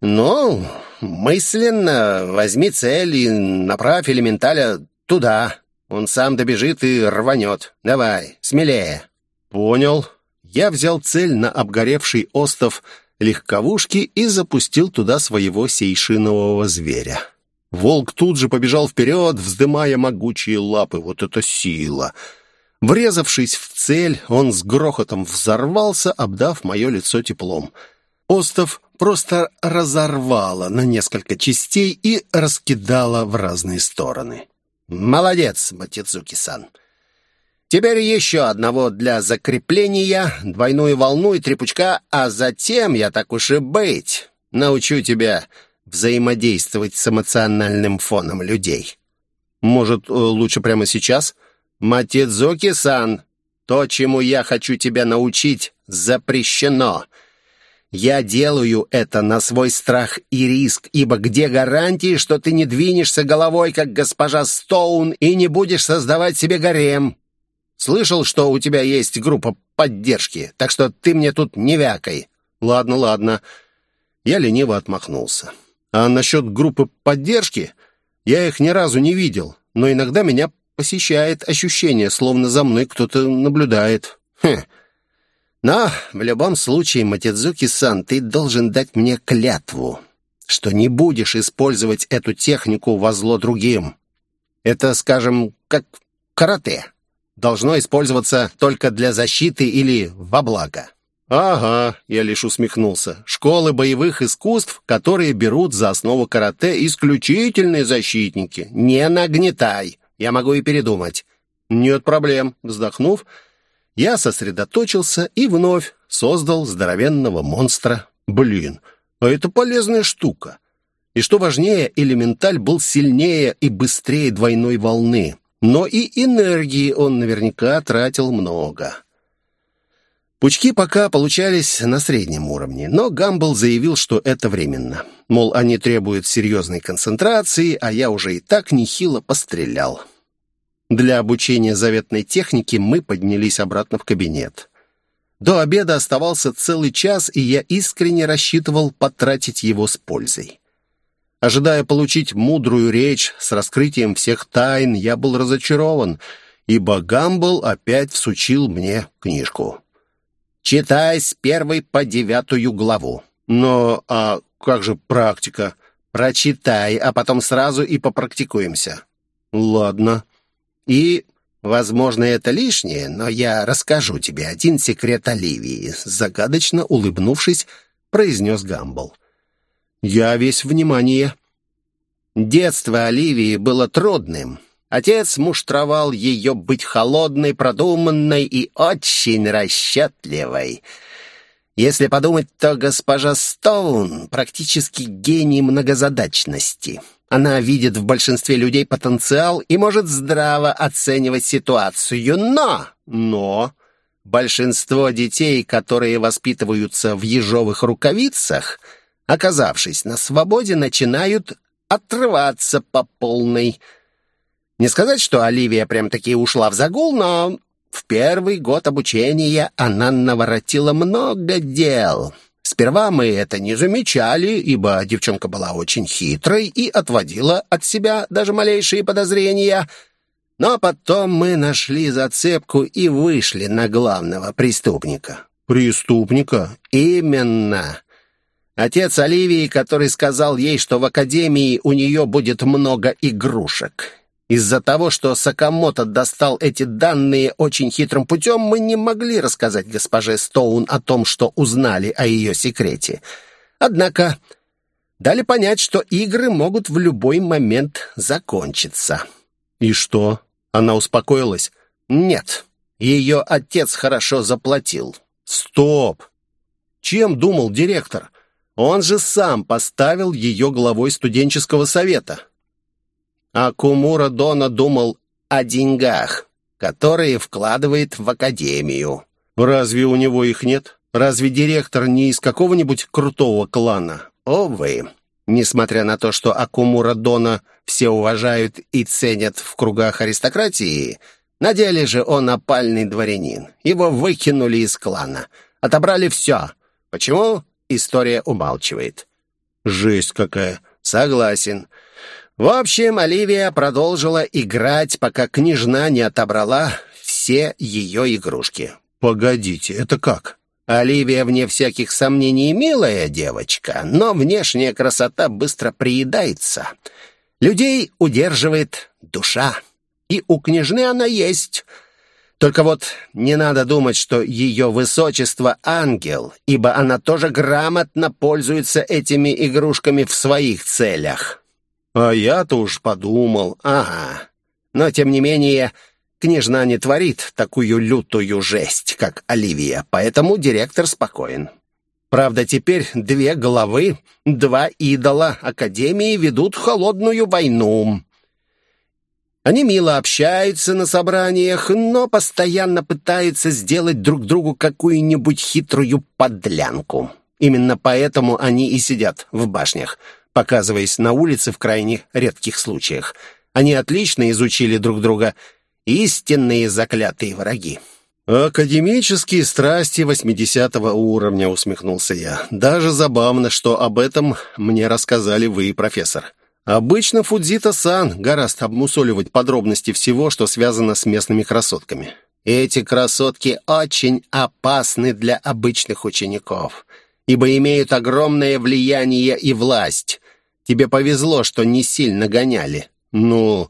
«Ну, мысленно возьми цель и направь элементаля туда. Он сам добежит и рванет. Давай, смелее». «Понял». Я взял цель на обгоревший остов легковушки и запустил туда своего сейшинового зверя. Волк тут же побежал вперед, вздымая могучие лапы. Вот это сила! Врезавшись в цель, он с грохотом взорвался, обдав мое лицо теплом. Остов просто разорвало на несколько частей и раскидало в разные стороны. «Молодец, Матидзуки-сан!» Теперь еще одного для закрепления, двойную волну и три пучка, а затем, я так уж и быть, научу тебя взаимодействовать с эмоциональным фоном людей. Может, э, лучше прямо сейчас? Матидзуки-сан, то, чему я хочу тебя научить, запрещено. Я делаю это на свой страх и риск, ибо где гарантии, что ты не двинешься головой, как госпожа Стоун, и не будешь создавать себе гарем? Слышал, что у тебя есть группа поддержки, так что ты мне тут не вякай». «Ладно, ладно». Я лениво отмахнулся. «А насчет группы поддержки? Я их ни разу не видел, но иногда меня посещает ощущение, словно за мной кто-то наблюдает». «Хм. Но в любом случае, Матидзуки-сан, ты должен дать мне клятву, что не будешь использовать эту технику во зло другим. Это, скажем, как карате» должно использоваться только для защиты или во благо. «Ага», — я лишь усмехнулся. «Школы боевых искусств, которые берут за основу карате исключительные защитники». «Не нагнетай, я могу и передумать». «Нет проблем», — вздохнув, я сосредоточился и вновь создал здоровенного монстра. «Блин, а это полезная штука». И что важнее, элементаль был сильнее и быстрее двойной волны но и энергии он наверняка тратил много. Пучки пока получались на среднем уровне, но Гамбл заявил, что это временно. Мол, они требуют серьезной концентрации, а я уже и так нехило пострелял. Для обучения заветной технике мы поднялись обратно в кабинет. До обеда оставался целый час, и я искренне рассчитывал потратить его с пользой. Ожидая получить мудрую речь с раскрытием всех тайн, я был разочарован, ибо Гамбл опять всучил мне книжку. «Читай с первой по девятую главу». «Но, а как же практика?» «Прочитай, а потом сразу и попрактикуемся». «Ладно». «И, возможно, это лишнее, но я расскажу тебе один секрет Оливии», загадочно улыбнувшись, произнес Гамбл. «Я весь внимание». Детство Оливии было трудным. Отец муштровал ее быть холодной, продуманной и очень расчетливой. Если подумать, то госпожа Стоун практически гений многозадачности. Она видит в большинстве людей потенциал и может здраво оценивать ситуацию, но... Но... Большинство детей, которые воспитываются в ежовых рукавицах, оказавшись на свободе, начинают отрываться по полной. Не сказать, что Оливия прям-таки ушла в загул, но в первый год обучения она наворотила много дел. Сперва мы это не замечали, ибо девчонка была очень хитрой и отводила от себя даже малейшие подозрения. Но потом мы нашли зацепку и вышли на главного преступника. «Преступника?» «Именно. Отец Оливии, который сказал ей, что в академии у нее будет много игрушек. Из-за того, что Сакамото достал эти данные очень хитрым путем, мы не могли рассказать госпоже Стоун о том, что узнали о ее секрете. Однако дали понять, что игры могут в любой момент закончиться. «И что?» Она успокоилась? «Нет, ее отец хорошо заплатил». «Стоп! Чем думал директор? Он же сам поставил ее главой студенческого совета». А Кумура Дона думал о деньгах, которые вкладывает в академию. Разве у него их нет? Разве директор не из какого-нибудь крутого клана? Овы. Несмотря на то, что Акумура Дона все уважают и ценят в кругах аристократии, на деле же он опальный дворянин. Его выкинули из клана. Отобрали все. Почему? История умалчивает. Жесть какая. Согласен. В общем, Оливия продолжила играть, пока княжна не отобрала все ее игрушки. «Погодите, это как?» Оливия, вне всяких сомнений, милая девочка, но внешняя красота быстро приедается. Людей удерживает душа, и у княжны она есть. Только вот не надо думать, что ее высочество — ангел, ибо она тоже грамотно пользуется этими игрушками в своих целях. А я-то уж подумал. Ага. Но, тем не менее, княжна не творит такую лютую жесть, как Оливия, поэтому директор спокоен. Правда, теперь две головы, два идола Академии ведут холодную войну. Они мило общаются на собраниях, но постоянно пытаются сделать друг другу какую-нибудь хитрую подлянку. Именно поэтому они и сидят в башнях — показываясь на улице в крайне редких случаях. Они отлично изучили друг друга. Истинные заклятые враги. «Академические страсти восьмидесятого уровня», — усмехнулся я. «Даже забавно, что об этом мне рассказали вы, профессор. Обычно Фудзита-сан гораст обмусоливать подробности всего, что связано с местными красотками». «Эти красотки очень опасны для обычных учеников, ибо имеют огромное влияние и власть. Тебе повезло, что не сильно гоняли». «Ну,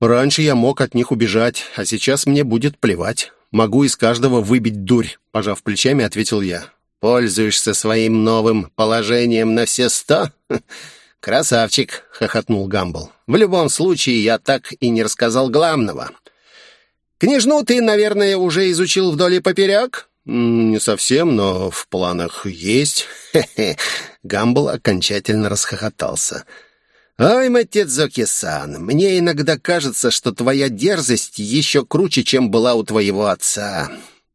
раньше я мог от них убежать, а сейчас мне будет плевать. Могу из каждого выбить дурь», — пожав плечами, ответил я. «Пользуешься своим новым положением на все сто?» «Красавчик!» — хохотнул Гамбл. «В любом случае, я так и не рассказал главного. Княжну ты, наверное, уже изучил вдоль и поперек?» «Не совсем, но в планах есть». «Хе-хе!» Гамбл окончательно расхохотался. «Ой, Матедзоки-сан, мне иногда кажется, что твоя дерзость еще круче, чем была у твоего отца.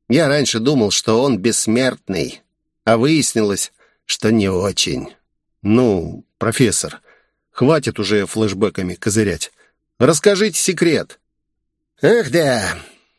Я раньше думал, что он бессмертный, а выяснилось, что не очень». «Ну, профессор, хватит уже флешбэками козырять. Расскажите секрет». «Ах да,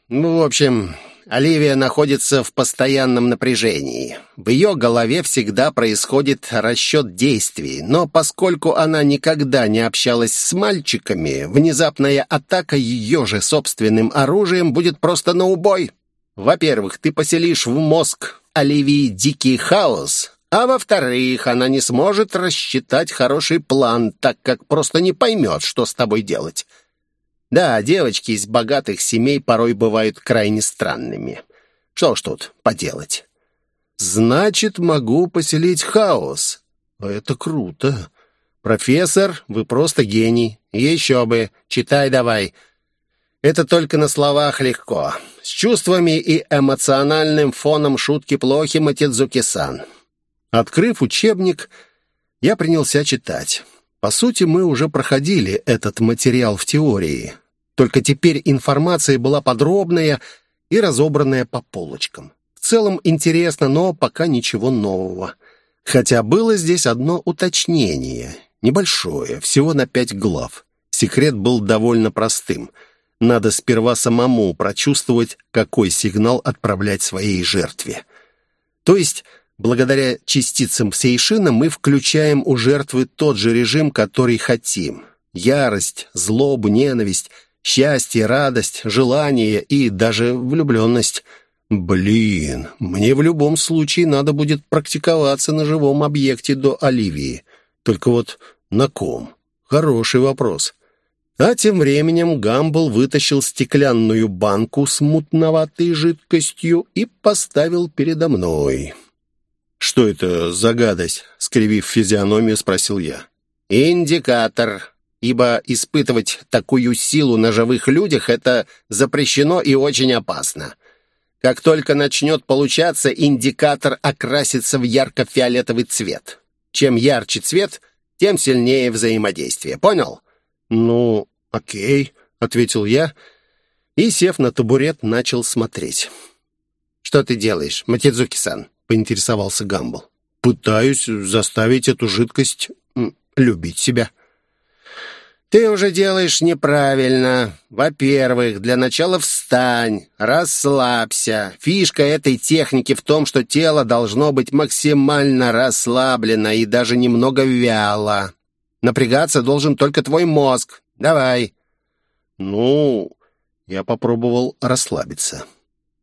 ну, в общем, Оливия находится в постоянном напряжении. В ее голове всегда происходит расчет действий, но поскольку она никогда не общалась с мальчиками, внезапная атака ее же собственным оружием будет просто на убой. Во-первых, ты поселишь в мозг Оливии дикий хаос, а во-вторых, она не сможет рассчитать хороший план, так как просто не поймет, что с тобой делать. Да, девочки из богатых семей порой бывают крайне странными. Что ж тут поделать? Значит, могу поселить хаос. Это круто. Профессор, вы просто гений. Еще бы. Читай давай. Это только на словах легко. С чувствами и эмоциональным фоном шутки плохи, Матидзуки-сан. Открыв учебник, я принялся читать. По сути, мы уже проходили этот материал в теории. Только теперь информация была подробная и разобранная по полочкам. В целом интересно, но пока ничего нового. Хотя было здесь одно уточнение. Небольшое, всего на пять глав. Секрет был довольно простым. Надо сперва самому прочувствовать, какой сигнал отправлять своей жертве. То есть Благодаря частицам Сейшина мы включаем у жертвы тот же режим, который хотим. Ярость, злобу, ненависть, счастье, радость, желание и даже влюбленность. Блин, мне в любом случае надо будет практиковаться на живом объекте до Оливии. Только вот на ком? Хороший вопрос. А тем временем Гамбл вытащил стеклянную банку с мутноватой жидкостью и поставил передо мной. «Что это за гадость?» — скривив физиономию, спросил я. «Индикатор. Ибо испытывать такую силу на живых людях — это запрещено и очень опасно. Как только начнет получаться, индикатор окрасится в ярко-фиолетовый цвет. Чем ярче цвет, тем сильнее взаимодействие. Понял?» «Ну, окей», — ответил я, и, сев на табурет, начал смотреть. «Что ты делаешь, Матидзуки-сан?» — поинтересовался Гамбл. «Пытаюсь заставить эту жидкость любить себя». «Ты уже делаешь неправильно. Во-первых, для начала встань, расслабься. Фишка этой техники в том, что тело должно быть максимально расслаблено и даже немного вяло. Напрягаться должен только твой мозг. Давай». «Ну...» Я попробовал расслабиться.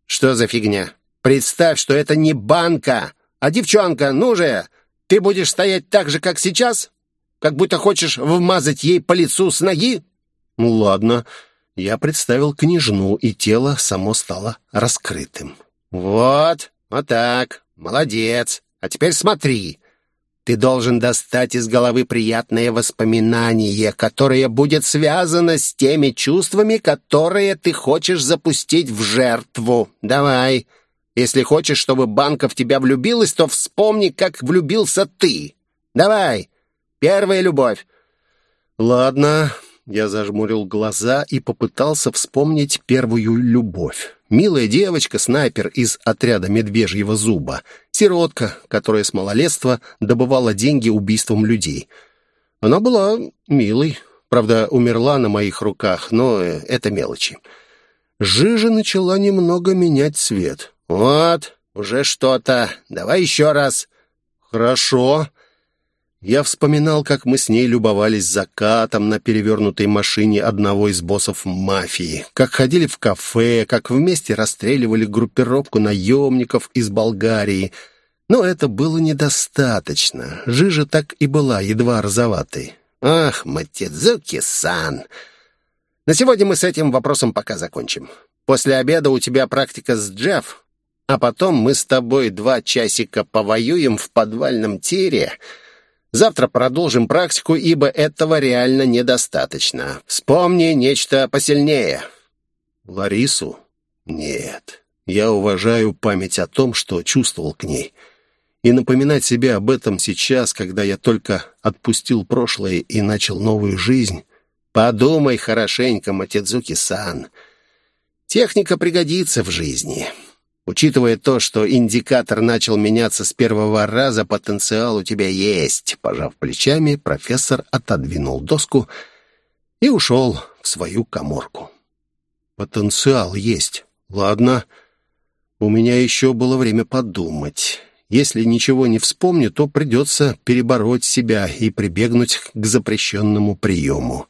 «Что за фигня? Представь, что это не банка, а девчонка. Ну же, ты будешь стоять так же, как сейчас? Как будто хочешь вмазать ей по лицу с ноги?» «Ну ладно». Я представил княжну, и тело само стало раскрытым. «Вот, вот так. Молодец. А теперь смотри. Ты должен достать из головы приятное воспоминание, которое будет связано с теми чувствами, которые ты хочешь запустить в жертву. Давай. Если хочешь, чтобы банка в тебя влюбилась, то вспомни, как влюбился ты. Давай. Первая любовь. Ладно. Я зажмурил глаза и попытался вспомнить первую любовь. Милая девочка, снайпер из отряда «Медвежьего зуба». Сиротка, которая с малолетства добывала деньги убийством людей. Она была милой. Правда, умерла на моих руках, но это мелочи. Жижа начала немного менять цвет. «Вот, уже что-то. Давай еще раз». «Хорошо». Я вспоминал, как мы с ней любовались закатом на перевернутой машине одного из боссов мафии, как ходили в кафе, как вместе расстреливали группировку наемников из Болгарии. Но это было недостаточно. Жижа так и была едва розоватой. «Ах, Матидзуки-сан! На сегодня мы с этим вопросом пока закончим. После обеда у тебя практика с Джефф, а потом мы с тобой два часика повоюем в подвальном тире». Завтра продолжим практику, ибо этого реально недостаточно. Вспомни нечто посильнее». «Ларису? Нет. Я уважаю память о том, что чувствовал к ней. И напоминать себе об этом сейчас, когда я только отпустил прошлое и начал новую жизнь... Подумай хорошенько, Матидзуки-сан. Техника пригодится в жизни». Учитывая то, что индикатор начал меняться с первого раза, потенциал у тебя есть. Пожав плечами, профессор отодвинул доску и ушел в свою коморку. Потенциал есть. Ладно. У меня еще было время подумать. Если ничего не вспомню, то придется перебороть себя и прибегнуть к запрещенному приему.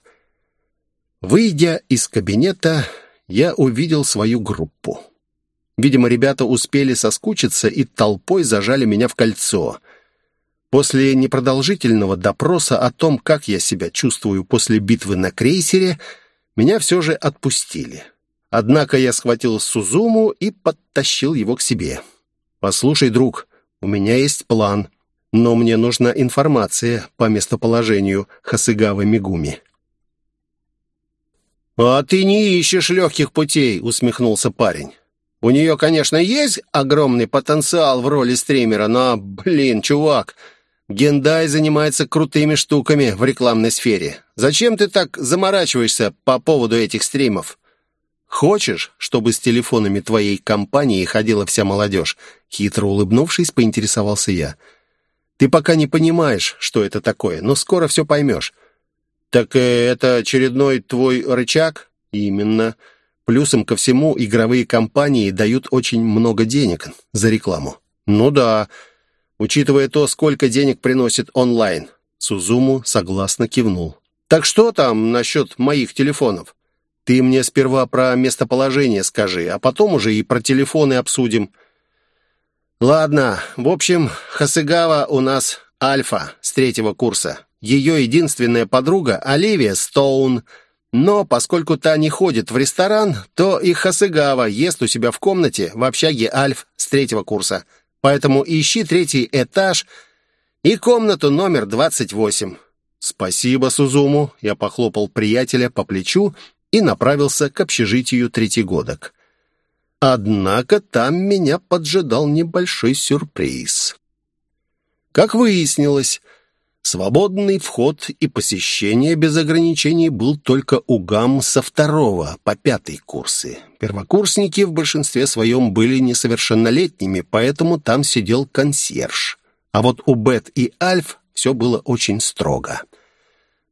Выйдя из кабинета, я увидел свою группу. Видимо, ребята успели соскучиться и толпой зажали меня в кольцо. После непродолжительного допроса о том, как я себя чувствую после битвы на крейсере, меня все же отпустили. Однако я схватил Сузуму и подтащил его к себе. «Послушай, друг, у меня есть план, но мне нужна информация по местоположению Хасыгавы Мигуми». «А ты не ищешь легких путей», — усмехнулся парень. У нее, конечно, есть огромный потенциал в роли стримера, но, блин, чувак, Гендай занимается крутыми штуками в рекламной сфере. Зачем ты так заморачиваешься по поводу этих стримов? Хочешь, чтобы с телефонами твоей компании ходила вся молодежь? Хитро улыбнувшись, поинтересовался я. Ты пока не понимаешь, что это такое, но скоро все поймешь. Так э, это очередной твой рычаг? Именно. Плюсом ко всему, игровые компании дают очень много денег за рекламу. Ну да, учитывая то, сколько денег приносит онлайн. Сузуму согласно кивнул. Так что там насчет моих телефонов? Ты мне сперва про местоположение скажи, а потом уже и про телефоны обсудим. Ладно, в общем, Хасыгава у нас альфа с третьего курса. Ее единственная подруга Оливия Стоун — Но поскольку та не ходит в ресторан, то и Хасыгава ест у себя в комнате в общаге Альф с третьего курса. Поэтому ищи третий этаж и комнату номер 28. «Спасибо, Сузуму!» Я похлопал приятеля по плечу и направился к общежитию третьегодок. Однако там меня поджидал небольшой сюрприз. Как выяснилось, свободный вход и посещение без ограничений был только у гам со второго по пятый курсы. Первокурсники в большинстве своем были несовершеннолетними, поэтому там сидел консьерж. А вот у Бет и Альф все было очень строго.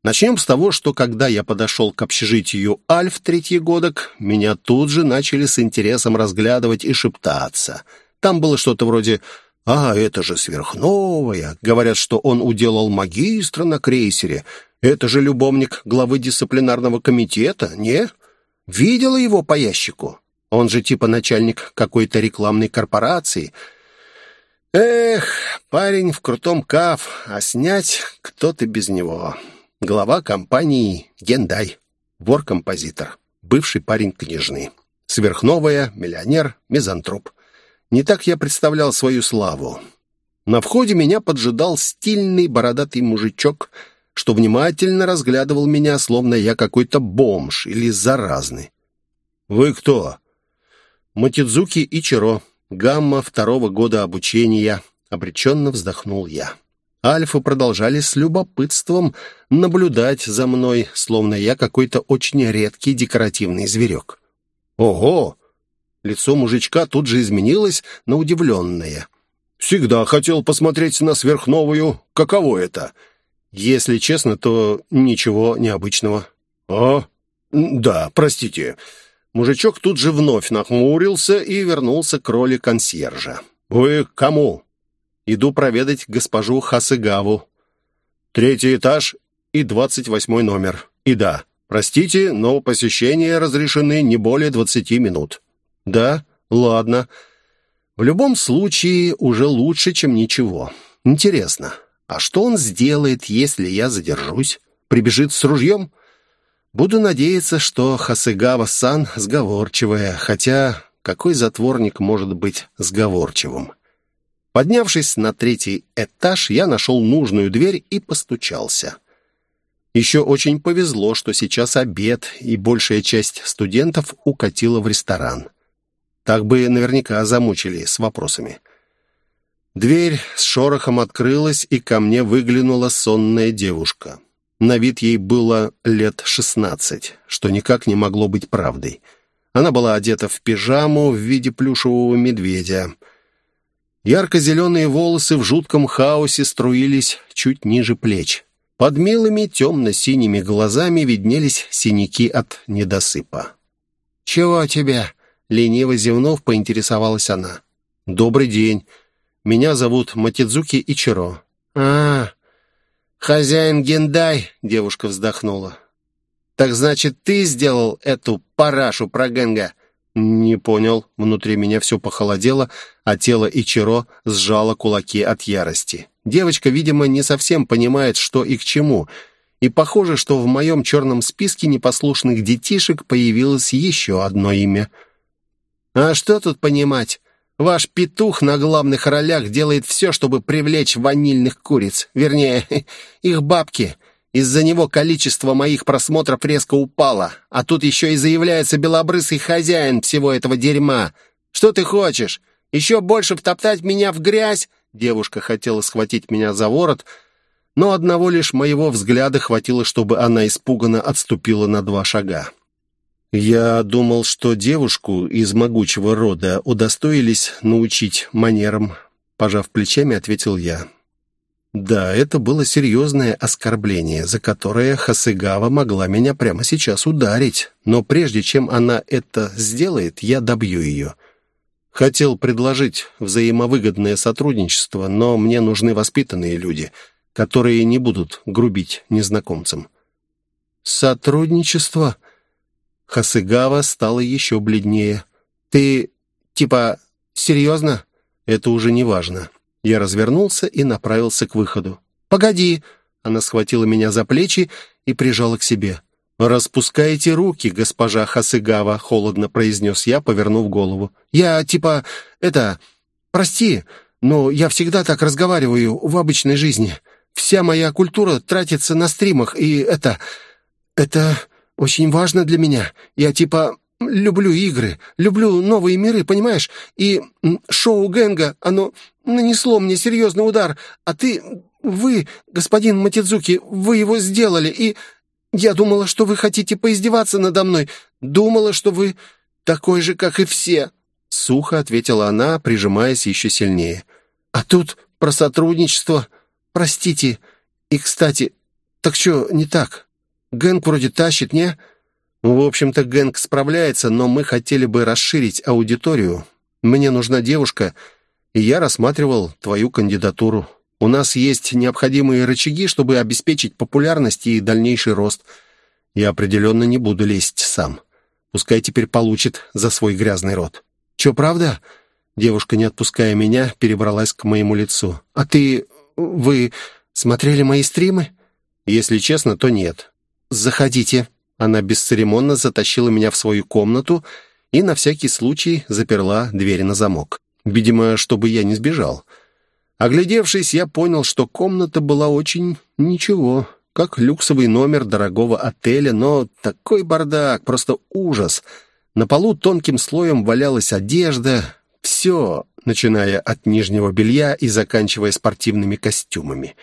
Начнем с того, что когда я подошел к общежитию Альф третьегодок, меня тут же начали с интересом разглядывать и шептаться. Там было что-то вроде «А, это же сверхновая!» Говорят, что он уделал магистра на крейсере. Это же любовник главы дисциплинарного комитета, не? Видела его по ящику? Он же типа начальник какой-то рекламной корпорации. Эх, парень в крутом каф, а снять кто-то без него глава компании «Гендай», вор-композитор, бывший парень княжны, сверхновая, миллионер, мизантроп. Не так я представлял свою славу. На входе меня поджидал стильный бородатый мужичок, что внимательно разглядывал меня, словно я какой-то бомж или заразный. «Вы кто?» «Матидзуки Ичиро, гамма второго года обучения», — обреченно вздохнул я. Альфы продолжали с любопытством наблюдать за мной, словно я какой-то очень редкий декоративный зверек. «Ого!» Лицо мужичка тут же изменилось на удивленное. «Всегда хотел посмотреть на сверхновую. Каково это?» «Если честно, то ничего необычного». «А? Да, простите». Мужичок тут же вновь нахмурился и вернулся к роли консьержа. «Вы кому?» Иду проведать госпожу Хасыгаву. Третий этаж и двадцать восьмой номер. И да, простите, но посещения разрешены не более двадцати минут. Да, ладно. В любом случае, уже лучше, чем ничего. Интересно, а что он сделает, если я задержусь? Прибежит с ружьем? Буду надеяться, что Хасыгава-сан сговорчивая, хотя какой затворник может быть сговорчивым? Поднявшись на третий этаж, я нашел нужную дверь и постучался. Еще очень повезло, что сейчас обед, и большая часть студентов укатила в ресторан. Так бы наверняка замучили с вопросами. Дверь с шорохом открылась, и ко мне выглянула сонная девушка. На вид ей было лет шестнадцать, что никак не могло быть правдой. Она была одета в пижаму в виде плюшевого медведя — Ярко-зеленые волосы в жутком хаосе струились чуть ниже плеч. Под милыми темно-синими глазами виднелись синяки от недосыпа. «Чего тебе?» — лениво зевнув, поинтересовалась она. «Добрый день. Меня зовут Матидзуки Ичиро». «А, хозяин Гендай», — девушка вздохнула. «Так значит, ты сделал эту парашу про Генга?» «Не понял». Внутри меня все похолодело, а тело Ичиро сжало кулаки от ярости. Девочка, видимо, не совсем понимает, что и к чему. И похоже, что в моем черном списке непослушных детишек появилось еще одно имя. «А что тут понимать? Ваш петух на главных ролях делает все, чтобы привлечь ванильных куриц. Вернее, их бабки». Из-за него количество моих просмотров резко упало, а тут еще и заявляется белобрысый хозяин всего этого дерьма. Что ты хочешь? Еще больше втоптать меня в грязь?» Девушка хотела схватить меня за ворот, но одного лишь моего взгляда хватило, чтобы она испуганно отступила на два шага. Я думал, что девушку из могучего рода удостоились научить манерам. Пожав плечами, ответил я. Да, это было серьезное оскорбление, за которое Хасыгава могла меня прямо сейчас ударить. Но прежде чем она это сделает, я добью ее. Хотел предложить взаимовыгодное сотрудничество, но мне нужны воспитанные люди, которые не будут грубить незнакомцам. «Сотрудничество?» Хасыгава стала еще бледнее. «Ты, типа, серьезно?» «Это уже не важно. Я развернулся и направился к выходу. «Погоди!» Она схватила меня за плечи и прижала к себе. «Распускайте руки, госпожа Хасыгава», — холодно произнес я, повернув голову. «Я, типа, это... Прости, но я всегда так разговариваю в обычной жизни. Вся моя культура тратится на стримах, и это... Это очень важно для меня. Я, типа, люблю игры, люблю новые миры, понимаешь? И шоу Генга, оно нанесло мне серьезный удар, а ты... Вы, господин Матидзуки, вы его сделали, и... Я думала, что вы хотите поиздеваться надо мной. Думала, что вы такой же, как и все». Сухо ответила она, прижимаясь еще сильнее. «А тут про сотрудничество. Простите. И, кстати, так что не так? Гэнг вроде тащит, не?» «В общем-то, Гэнг справляется, но мы хотели бы расширить аудиторию. Мне нужна девушка, и я рассматривал твою кандидатуру. У нас есть необходимые рычаги, чтобы обеспечить популярность и дальнейший рост. Я определенно не буду лезть сам. Пускай теперь получит за свой грязный рот. Че, правда?» Девушка, не отпуская меня, перебралась к моему лицу. «А ты... вы смотрели мои стримы?» «Если честно, то нет». «Заходите». Она бесцеремонно затащила меня в свою комнату и на всякий случай заперла дверь на замок. Видимо, чтобы я не сбежал. Оглядевшись, я понял, что комната была очень ничего, как люксовый номер дорогого отеля, но такой бардак, просто ужас. На полу тонким слоем валялась одежда, все, начиная от нижнего белья и заканчивая спортивными костюмами.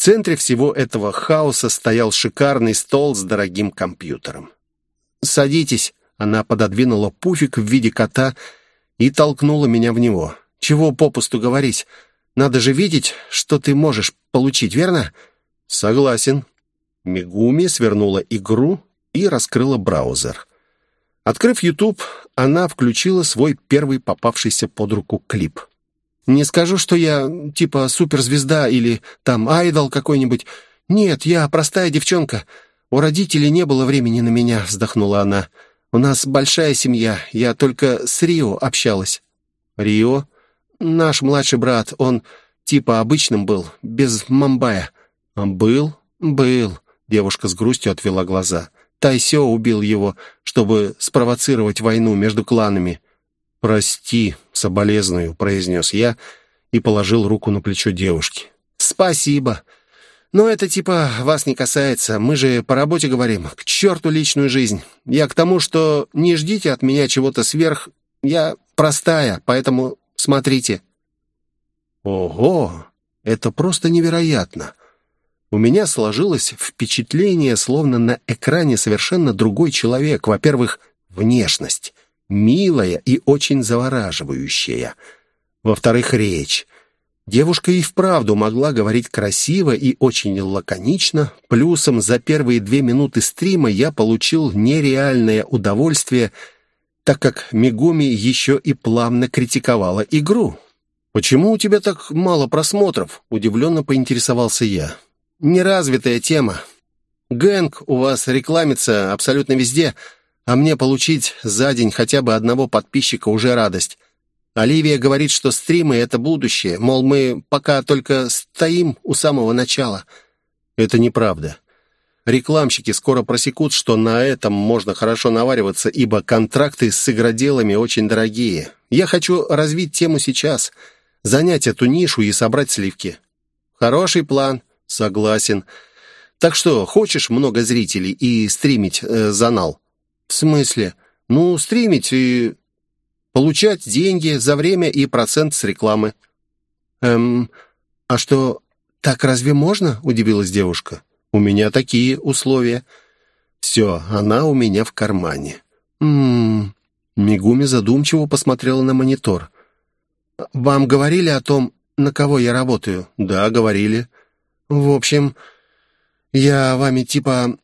Центре всего этого хаоса стоял шикарный стол с дорогим компьютером. «Садитесь», — она пододвинула пуфик в виде кота и толкнула меня в него. «Чего попусту говорить?» Надо же видеть, что ты можешь получить, верно?» «Согласен». Мигуми свернула игру и раскрыла браузер. Открыв YouTube, она включила свой первый попавшийся под руку клип. «Не скажу, что я типа суперзвезда или там айдол какой-нибудь. Нет, я простая девчонка. У родителей не было времени на меня», — вздохнула она. «У нас большая семья, я только с Рио общалась». «Рио?» Наш младший брат, он типа обычным был, без мамбая». А «Был? Был». Девушка с грустью отвела глаза. Тайсё убил его, чтобы спровоцировать войну между кланами. «Прости, соболезную», — произнес я и положил руку на плечо девушки. «Спасибо. Но это типа вас не касается. Мы же по работе говорим. К черту личную жизнь. Я к тому, что не ждите от меня чего-то сверх. Я простая, поэтому Смотрите». «Ого! Это просто невероятно!» У меня сложилось впечатление, словно на экране совершенно другой человек. Во-первых, внешность. Милая и очень завораживающая. Во-вторых, речь. Девушка и вправду могла говорить красиво и очень лаконично. Плюсом за первые две минуты стрима я получил нереальное удовольствие – так как Мигуми еще и плавно критиковала игру. «Почему у тебя так мало просмотров?» — удивленно поинтересовался я. «Неразвитая тема. Гэнг у вас рекламится абсолютно везде, а мне получить за день хотя бы одного подписчика уже радость. Оливия говорит, что стримы — это будущее, мол, мы пока только стоим у самого начала». «Это неправда. Рекламщики скоро просекут, что на этом можно хорошо навариваться, ибо контракты с игроделами очень дорогие. Я хочу развить тему сейчас, занять эту нишу и собрать сливки. Хороший план, согласен. Так что, хочешь много зрителей и стримить э, занал? В смысле? Ну, стримить и получать деньги за время и процент с рекламы. Эм, а что, так разве можно? Удивилась девушка. У меня такие условия. Все, она у меня в кармане. Ммм... Мигуми задумчиво посмотрела на монитор. «Вам говорили о том, на кого я работаю?» «Да, говорили». «В общем, я вами типа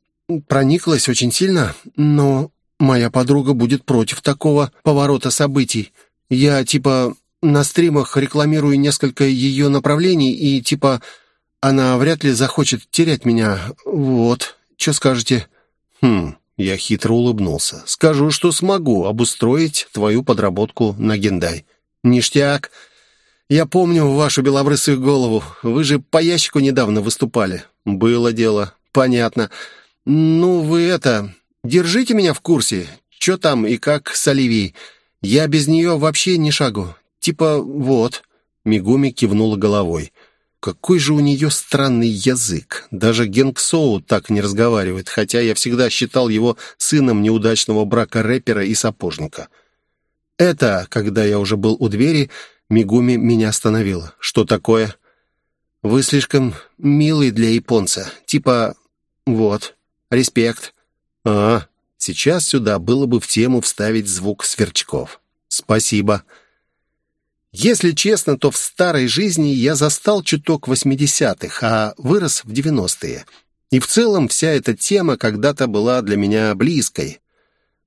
прониклась очень сильно, но моя подруга будет против такого поворота событий. Я типа на стримах рекламирую несколько ее направлений и типа она вряд ли захочет терять меня. Вот, что скажете?» «Хм...» Я хитро улыбнулся. «Скажу, что смогу обустроить твою подработку на Гендай». «Ништяк. Я помню вашу белобрысую голову. Вы же по ящику недавно выступали». «Было дело. Понятно. «Ну, вы это... Держите меня в курсе. Что там и как с Оливией? Я без нее вообще ни шагу. Типа вот...» Мигуми кивнула головой. Какой же у нее странный язык. Даже Генг Соу так не разговаривает, хотя я всегда считал его сыном неудачного брака рэпера и сапожника. Это, когда я уже был у двери, Мигуми меня остановила. Что такое? Вы слишком милый для японца. Типа, вот, респект. А, сейчас сюда было бы в тему вставить звук сверчков. Спасибо. Если честно, то в старой жизни я застал чуток 80-х, а вырос в 90-е. И в целом вся эта тема когда-то была для меня близкой.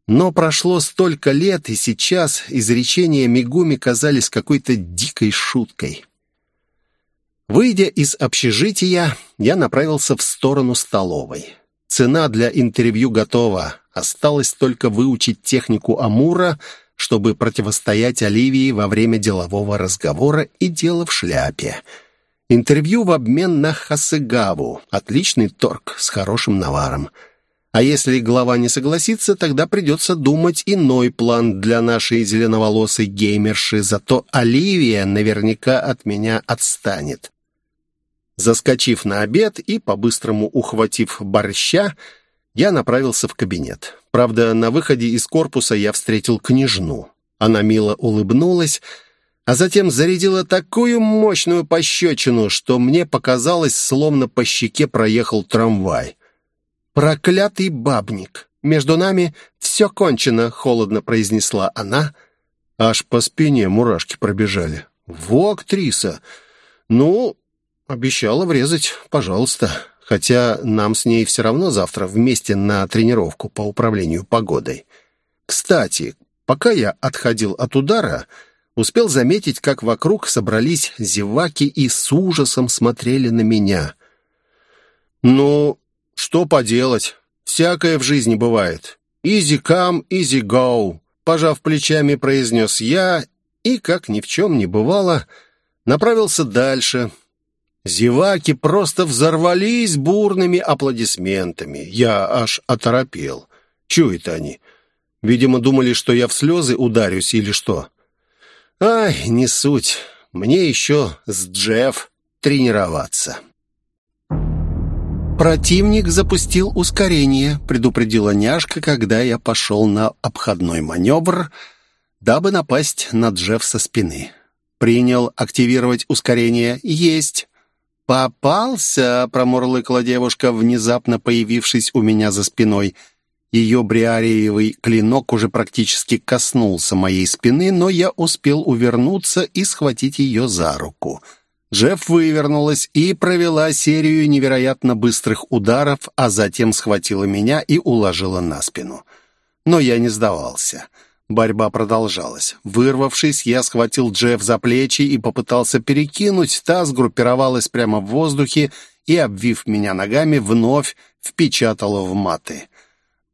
Но прошло столько лет, и сейчас изречения Мигуми казались какой-то дикой шуткой. Выйдя из общежития, я направился в сторону столовой. Цена для интервью готова. Осталось только выучить технику Амура — чтобы противостоять Оливии во время делового разговора и дело в шляпе. Интервью в обмен на Хасыгаву. Отличный торг с хорошим наваром. А если глава не согласится, тогда придется думать иной план для нашей зеленоволосой геймерши, зато Оливия наверняка от меня отстанет. Заскочив на обед и по-быстрому ухватив борща, я направился в кабинет. Правда, на выходе из корпуса я встретил княжну. Она мило улыбнулась, а затем зарядила такую мощную пощечину, что мне показалось, словно по щеке проехал трамвай. «Проклятый бабник! Между нами все кончено!» — холодно произнесла она. Аж по спине мурашки пробежали. «Во, актриса! Ну, обещала врезать, пожалуйста» хотя нам с ней все равно завтра вместе на тренировку по управлению погодой. Кстати, пока я отходил от удара, успел заметить, как вокруг собрались зеваки и с ужасом смотрели на меня. «Ну, что поделать? Всякое в жизни бывает. Easy come, easy go», — пожав плечами, произнес я и, как ни в чем не бывало, направился дальше, Зеваки просто взорвались бурными аплодисментами. Я аж оторопел. Это они? Видимо, думали, что я в слезы ударюсь или что. Ай, не суть. Мне еще с Джефф тренироваться. «Противник запустил ускорение», — предупредила няшка, когда я пошел на обходной маневр, дабы напасть на Джефф со спины. «Принял активировать ускорение. Есть». «Попался!» — промурлыкала девушка, внезапно появившись у меня за спиной. Ее бриариевый клинок уже практически коснулся моей спины, но я успел увернуться и схватить ее за руку. Джефф вывернулась и провела серию невероятно быстрых ударов, а затем схватила меня и уложила на спину. Но я не сдавался. Борьба продолжалась. Вырвавшись, я схватил Джефф за плечи и попытался перекинуть. Та сгруппировалась прямо в воздухе и, обвив меня ногами, вновь впечатала в маты.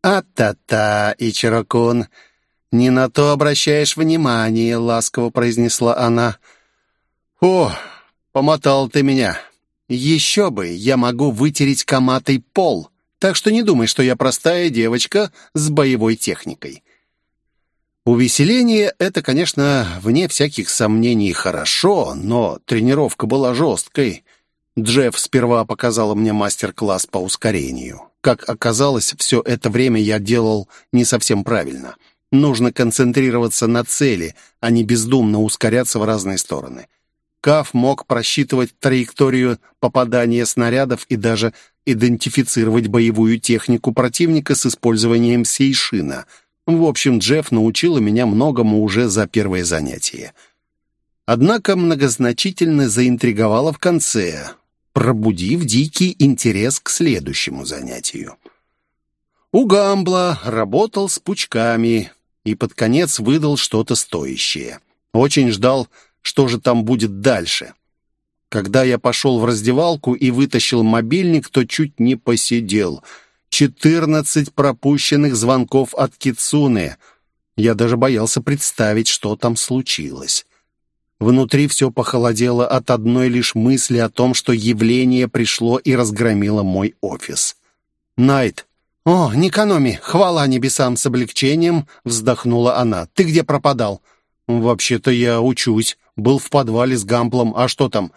«А-та-та, Ичирокун, не на то обращаешь внимание», — ласково произнесла она. «О, помотал ты меня. Еще бы, я могу вытереть коматой пол, так что не думай, что я простая девочка с боевой техникой». Увеселение — это, конечно, вне всяких сомнений хорошо, но тренировка была жесткой. Джефф сперва показала мне мастер-класс по ускорению. Как оказалось, все это время я делал не совсем правильно. Нужно концентрироваться на цели, а не бездумно ускоряться в разные стороны. Каф мог просчитывать траекторию попадания снарядов и даже идентифицировать боевую технику противника с использованием сейшина — в общем, Джефф научила меня многому уже за первое занятие. Однако многозначительно заинтриговала в конце, пробудив дикий интерес к следующему занятию. У Гамбла работал с пучками и под конец выдал что-то стоящее. Очень ждал, что же там будет дальше. Когда я пошел в раздевалку и вытащил мобильник, то чуть не посидел — Четырнадцать пропущенных звонков от Кицуны. Я даже боялся представить, что там случилось. Внутри все похолодело от одной лишь мысли о том, что явление пришло и разгромило мой офис. «Найт, «О, Никономи, хвала небесам с облегчением!» — вздохнула она. «Ты где пропадал?» «Вообще-то я учусь. Был в подвале с Гамплом. А что там?»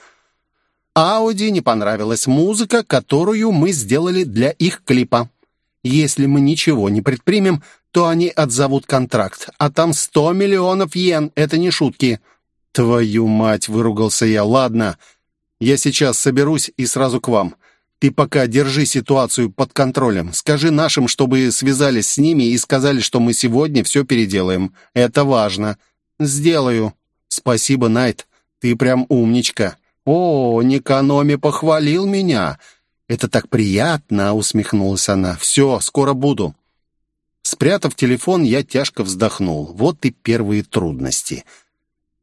Ауди не понравилась музыка, которую мы сделали для их клипа. Если мы ничего не предпримем, то они отзовут контракт. А там сто миллионов йен. Это не шутки. «Твою мать!» — выругался я. «Ладно, я сейчас соберусь и сразу к вам. Ты пока держи ситуацию под контролем. Скажи нашим, чтобы связались с ними и сказали, что мы сегодня все переделаем. Это важно. Сделаю. Спасибо, Найт. Ты прям умничка. О, Никаноми похвалил меня. Это так приятно, усмехнулась она. Все, скоро буду. Спрятав телефон, я тяжко вздохнул. Вот и первые трудности.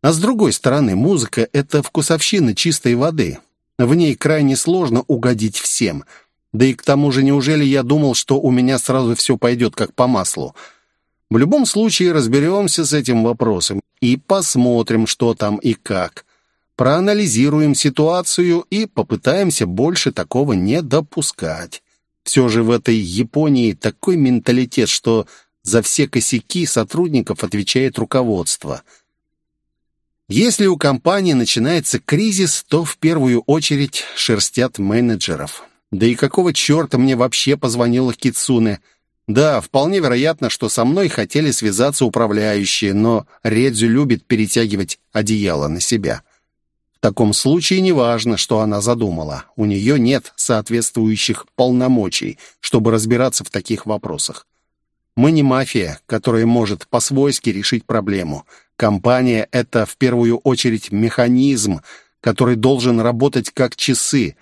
А с другой стороны, музыка — это вкусовщина чистой воды. В ней крайне сложно угодить всем. Да и к тому же, неужели я думал, что у меня сразу все пойдет как по маслу? В любом случае разберемся с этим вопросом и посмотрим, что там и как. Проанализируем ситуацию и попытаемся больше такого не допускать. Все же в этой Японии такой менталитет, что за все косяки сотрудников отвечает руководство – если у компании начинается кризис, то в первую очередь шерстят менеджеров. Да и какого черта мне вообще позвонила Кицуне? Да, вполне вероятно, что со мной хотели связаться управляющие, но Редзю любит перетягивать одеяло на себя. Таком случае неважно, что она задумала. У нее нет соответствующих полномочий, чтобы разбираться в таких вопросах. Мы не мафия, которая может по-свойски решить проблему – Компания — это в первую очередь механизм, который должен работать как часы.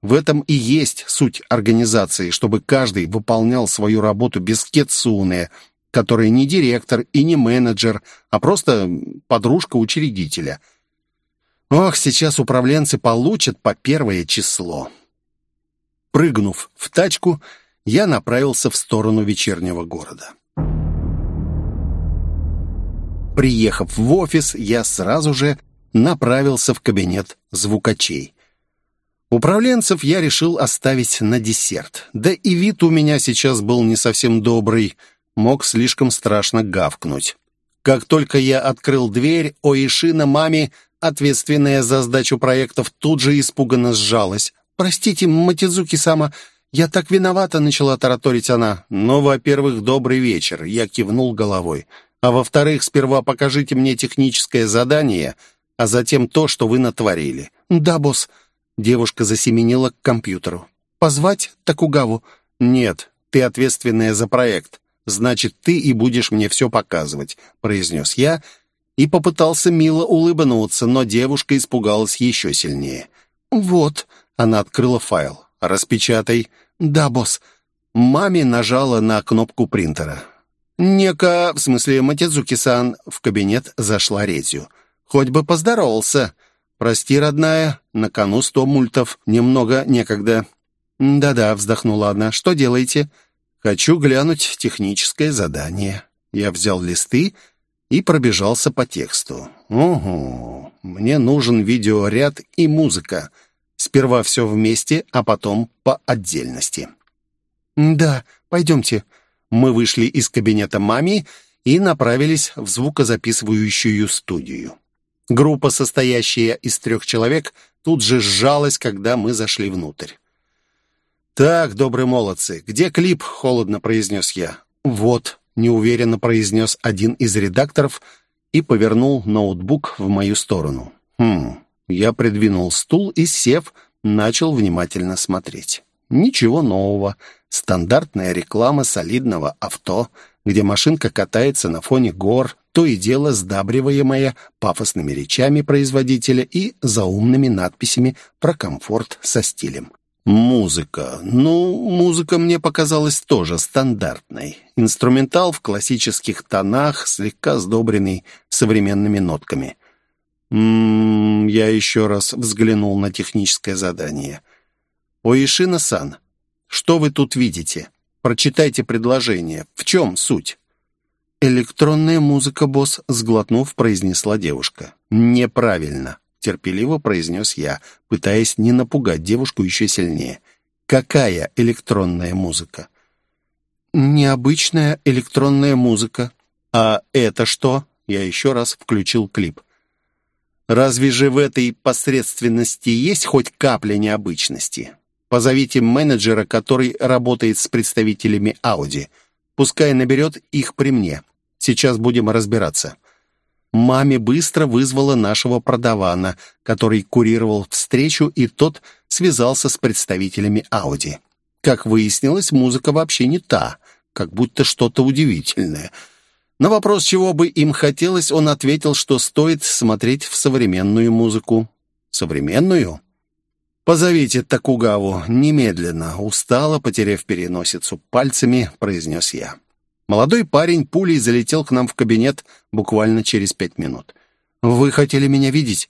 В этом и есть суть организации, чтобы каждый выполнял свою работу без кетсуне, который не директор и не менеджер, а просто подружка учредителя. Ох, сейчас управленцы получат по первое число. Прыгнув в тачку, я направился в сторону вечернего города. Приехав в офис, я сразу же направился в кабинет звукачей. Управленцев я решил оставить на десерт. Да и вид у меня сейчас был не совсем добрый, мог слишком страшно гавкнуть. Как только я открыл дверь, Оишина маме, ответственная за сдачу проектов, тут же испуганно сжалась. «Простите, Матидзуки-сама, я так виновата», — начала тараторить она. «Ну, во-первых, добрый вечер», — я кивнул головой. А во-вторых, сперва покажите мне техническое задание, а затем то, что вы натворили». «Да, босс». Девушка засеменила к компьютеру. «Позвать Такугаву?» «Нет, ты ответственная за проект. Значит, ты и будешь мне все показывать», — произнес я и попытался мило улыбнуться, но девушка испугалась еще сильнее. «Вот», — она открыла файл. «Распечатай». «Да, босс». Маме нажала на кнопку принтера. «Нека, в смысле Матидзуки-сан», в кабинет зашла Резю. «Хоть бы поздоровался. Прости, родная, на кону сто мультов, немного некогда». «Да-да», — вздохнула она, — «что делаете?» «Хочу глянуть техническое задание». Я взял листы и пробежался по тексту. «Угу, мне нужен видеоряд и музыка. Сперва все вместе, а потом по отдельности». «Да, пойдемте», мы вышли из кабинета мами и направились в звукозаписывающую студию. Группа, состоящая из трех человек, тут же сжалась, когда мы зашли внутрь. «Так, добрые молодцы, где клип?» — холодно произнес я. «Вот», — неуверенно произнес один из редакторов и повернул ноутбук в мою сторону. «Хм...» Я придвинул стул и, сев, начал внимательно смотреть. Ничего нового. Стандартная реклама солидного авто, где машинка катается на фоне гор, то и дело сдабриваемая пафосными речами производителя и заумными надписями про комфорт со стилем. Музыка. Ну, музыка мне показалась тоже стандартной. Инструментал в классических тонах, слегка сдобренный современными нотками. М -м, я еще раз взглянул на техническое задание. «Оишина-сан, что вы тут видите? Прочитайте предложение. В чем суть?» «Электронная музыка, босс», — сглотнув, произнесла девушка. «Неправильно», — терпеливо произнес я, пытаясь не напугать девушку еще сильнее. «Какая электронная музыка?» необычная электронная музыка». «А это что?» Я еще раз включил клип. «Разве же в этой посредственности есть хоть капля необычности? Позовите менеджера, который работает с представителями Audi. Пускай наберет их при мне. Сейчас будем разбираться». Маме быстро вызвала нашего продавана, который курировал встречу, и тот связался с представителями Audi. Как выяснилось, музыка вообще не та, как будто что-то удивительное. На вопрос, чего бы им хотелось, он ответил, что стоит смотреть в современную музыку. Современную? «Позовите Такугаву немедленно», устало, потеряв переносицу пальцами, произнес я. Молодой парень пулей залетел к нам в кабинет буквально через пять минут. «Вы хотели меня видеть?»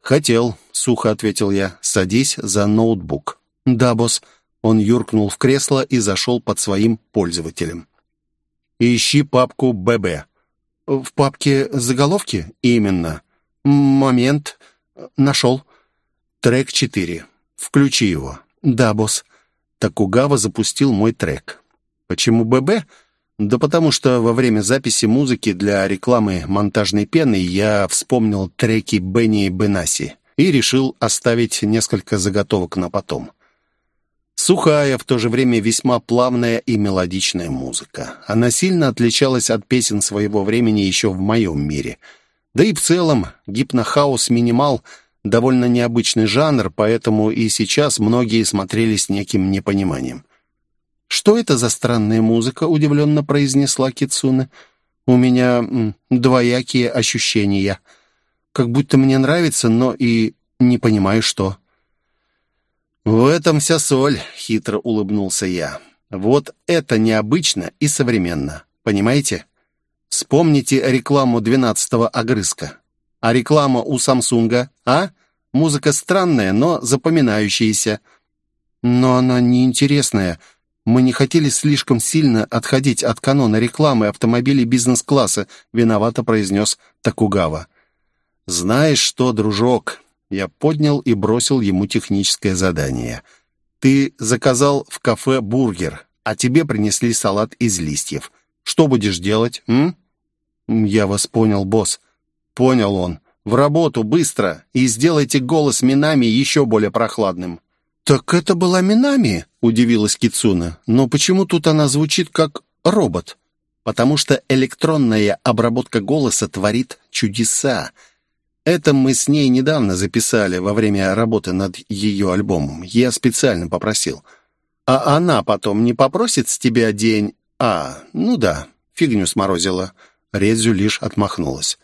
«Хотел», — сухо ответил я. «Садись за ноутбук». «Да, босс». Он юркнул в кресло и зашел под своим пользователем. «Ищи папку ББ». «В папке заголовки?» «Именно». «Момент. Нашел». «Трек 4. Включи его». «Да, босс». Такугава запустил мой трек. «Почему ББ?» Да потому что во время записи музыки для рекламы монтажной пены я вспомнил треки Бенни Бенаси и решил оставить несколько заготовок на потом. Сухая, в то же время весьма плавная и мелодичная музыка. Она сильно отличалась от песен своего времени еще в моем мире. Да и в целом гипнохаус-минимал — довольно необычный жанр, поэтому и сейчас многие смотрели с неким непониманием. «Что это за странная музыка?» — удивленно произнесла Кицуна. «У меня двоякие ощущения. Как будто мне нравится, но и не понимаю, что». «В этом вся соль», — хитро улыбнулся я. «Вот это необычно и современно. Понимаете? Вспомните рекламу двенадцатого огрызка. А реклама у Самсунга, а? Музыка странная, но запоминающаяся». «Но она неинтересная», мы не хотели слишком сильно отходить от канона рекламы автомобилей бизнес-класса, виновато произнес Такугава. «Знаешь что, дружок?» Я поднял и бросил ему техническое задание. «Ты заказал в кафе бургер, а тебе принесли салат из листьев. Что будешь делать, м?» «Я вас понял, босс». «Понял он. В работу, быстро, и сделайте голос Минами еще более прохладным». «Так это была Минами?» — удивилась Кицуна. «Но почему тут она звучит как робот?» «Потому что электронная обработка голоса творит чудеса. Это мы с ней недавно записали во время работы над ее альбомом. Я специально попросил. А она потом не попросит с тебя день... А, ну да, фигню сморозила». Резю лишь отмахнулась.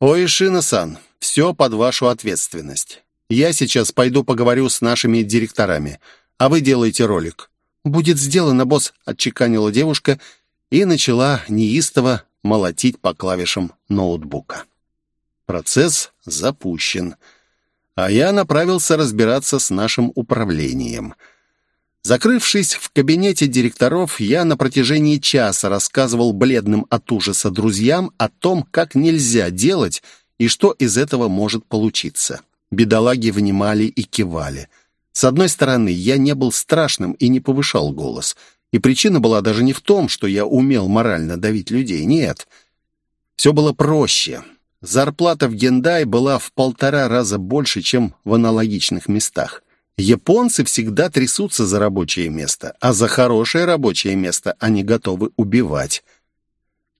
«Ой, Шина-сан, все под вашу ответственность. Я сейчас пойду поговорю с нашими директорами, а вы делайте ролик». «Будет сделано, босс», — отчеканила девушка и начала неистово молотить по клавишам ноутбука. Процесс запущен, а я направился разбираться с нашим управлением. Закрывшись в кабинете директоров, я на протяжении часа рассказывал бледным от ужаса друзьям о том, как нельзя делать и что из этого может получиться. Бедолаги внимали и кивали. С одной стороны, я не был страшным и не повышал голос. И причина была даже не в том, что я умел морально давить людей. Нет. Все было проще. Зарплата в Гендай была в полтора раза больше, чем в аналогичных местах. Японцы всегда трясутся за рабочее место, а за хорошее рабочее место они готовы убивать.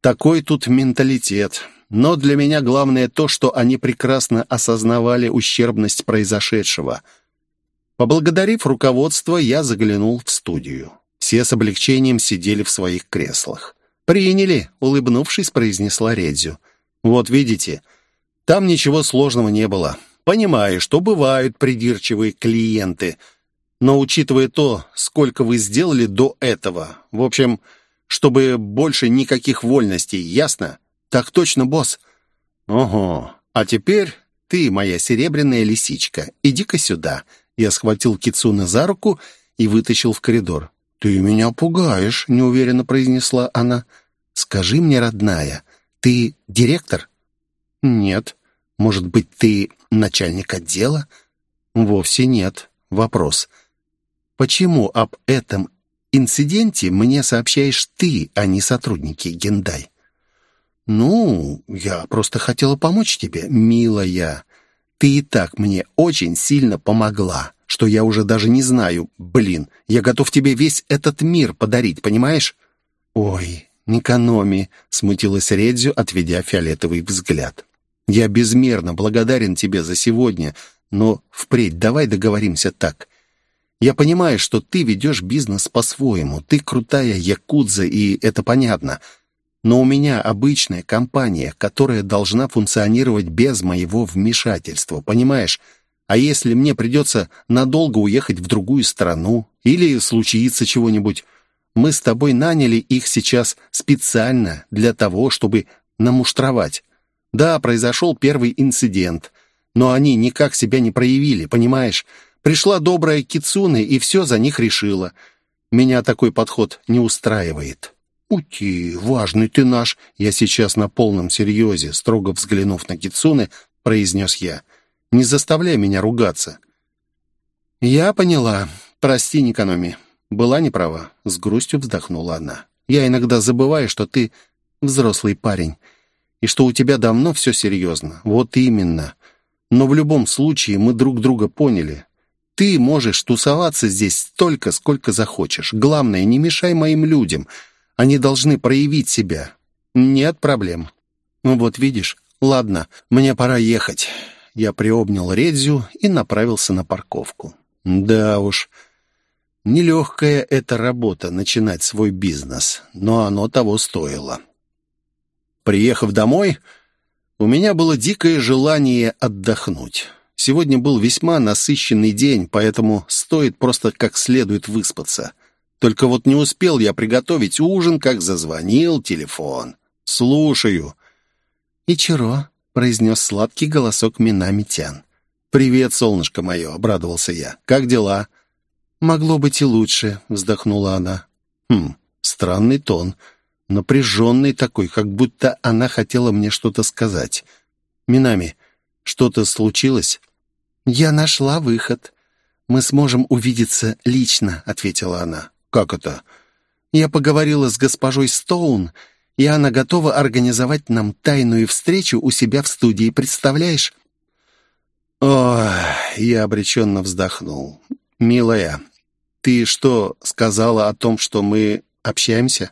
Такой тут менталитет. Но для меня главное то, что они прекрасно осознавали ущербность произошедшего. Поблагодарив руководство, я заглянул в студию. Все с облегчением сидели в своих креслах. «Приняли», — улыбнувшись, произнесла Редзю. «Вот видите, там ничего сложного не было. Понимаю, что бывают придирчивые клиенты, но учитывая то, сколько вы сделали до этого, в общем, чтобы больше никаких вольностей, ясно? «Так точно, босс». «Ого, а теперь ты, моя серебряная лисичка, иди-ка сюда». Я схватил Кицуна за руку и вытащил в коридор. «Ты меня пугаешь», — неуверенно произнесла она. «Скажи мне, родная, ты директор?» «Нет». «Может быть, ты начальник отдела?» «Вовсе нет. Вопрос. Почему об этом инциденте мне сообщаешь ты, а не сотрудники Гендай». «Ну, я просто хотела помочь тебе, милая. Ты и так мне очень сильно помогла, что я уже даже не знаю. Блин, я готов тебе весь этот мир подарить, понимаешь?» «Ой, не экономи», — смутилась Редзю, отведя фиолетовый взгляд. «Я безмерно благодарен тебе за сегодня, но впредь давай договоримся так. Я понимаю, что ты ведешь бизнес по-своему. Ты крутая якудза, и это понятно. Но у меня обычная компания, которая должна функционировать без моего вмешательства, понимаешь? А если мне придется надолго уехать в другую страну или случится чего-нибудь, мы с тобой наняли их сейчас специально для того, чтобы намуштровать. Да, произошел первый инцидент, но они никак себя не проявили, понимаешь? Пришла добрая Кицуны и все за них решила. Меня такой подход не устраивает. «Ути, важный ты наш!» Я сейчас на полном серьезе, строго взглянув на Кицуны, произнес я. «Не заставляй меня ругаться». «Я поняла. Прости, Никономи. Была неправа». С грустью вздохнула она. «Я иногда забываю, что ты взрослый парень, и что у тебя давно все серьезно. Вот именно. Но в любом случае мы друг друга поняли. Ты можешь тусоваться здесь столько, сколько захочешь. Главное, не мешай моим людям». Они должны проявить себя. Нет проблем. Ну вот видишь. Ладно, мне пора ехать. Я приобнял Редзю и направился на парковку. Да уж, нелегкая эта работа начинать свой бизнес, но оно того стоило. Приехав домой, у меня было дикое желание отдохнуть. Сегодня был весьма насыщенный день, поэтому стоит просто как следует выспаться — только вот не успел я приготовить ужин, как зазвонил телефон. «Слушаю». «Ичиро», — произнес сладкий голосок Минамитян. «Привет, солнышко мое», — обрадовался я. «Как дела?» «Могло быть и лучше», — вздохнула она. «Хм, странный тон. Напряженный такой, как будто она хотела мне что-то сказать. Минами, что-то случилось?» «Я нашла выход. Мы сможем увидеться лично», — ответила она. «Как это?» «Я поговорила с госпожой Стоун, и она готова организовать нам тайную встречу у себя в студии, представляешь?» «Ох!» — я обреченно вздохнул. «Милая, ты что, сказала о том, что мы общаемся?»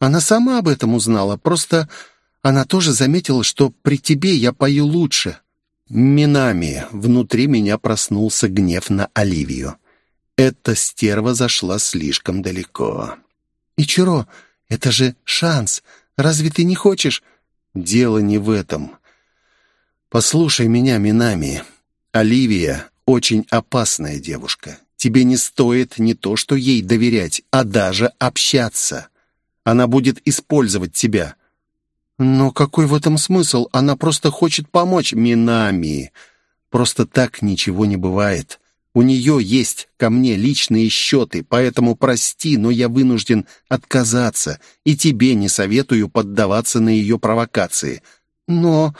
«Она сама об этом узнала, просто она тоже заметила, что при тебе я пою лучше». Минами внутри меня проснулся гнев на Оливию. Эта стерва зашла слишком далеко. «Ичиро, это же шанс. Разве ты не хочешь?» «Дело не в этом. Послушай меня, Минами. Оливия очень опасная девушка. Тебе не стоит не то, что ей доверять, а даже общаться. Она будет использовать тебя». «Но какой в этом смысл? Она просто хочет помочь Минами. Просто так ничего не бывает. У нее есть ко мне личные счеты, поэтому прости, но я вынужден отказаться, и тебе не советую поддаваться на ее провокации. Но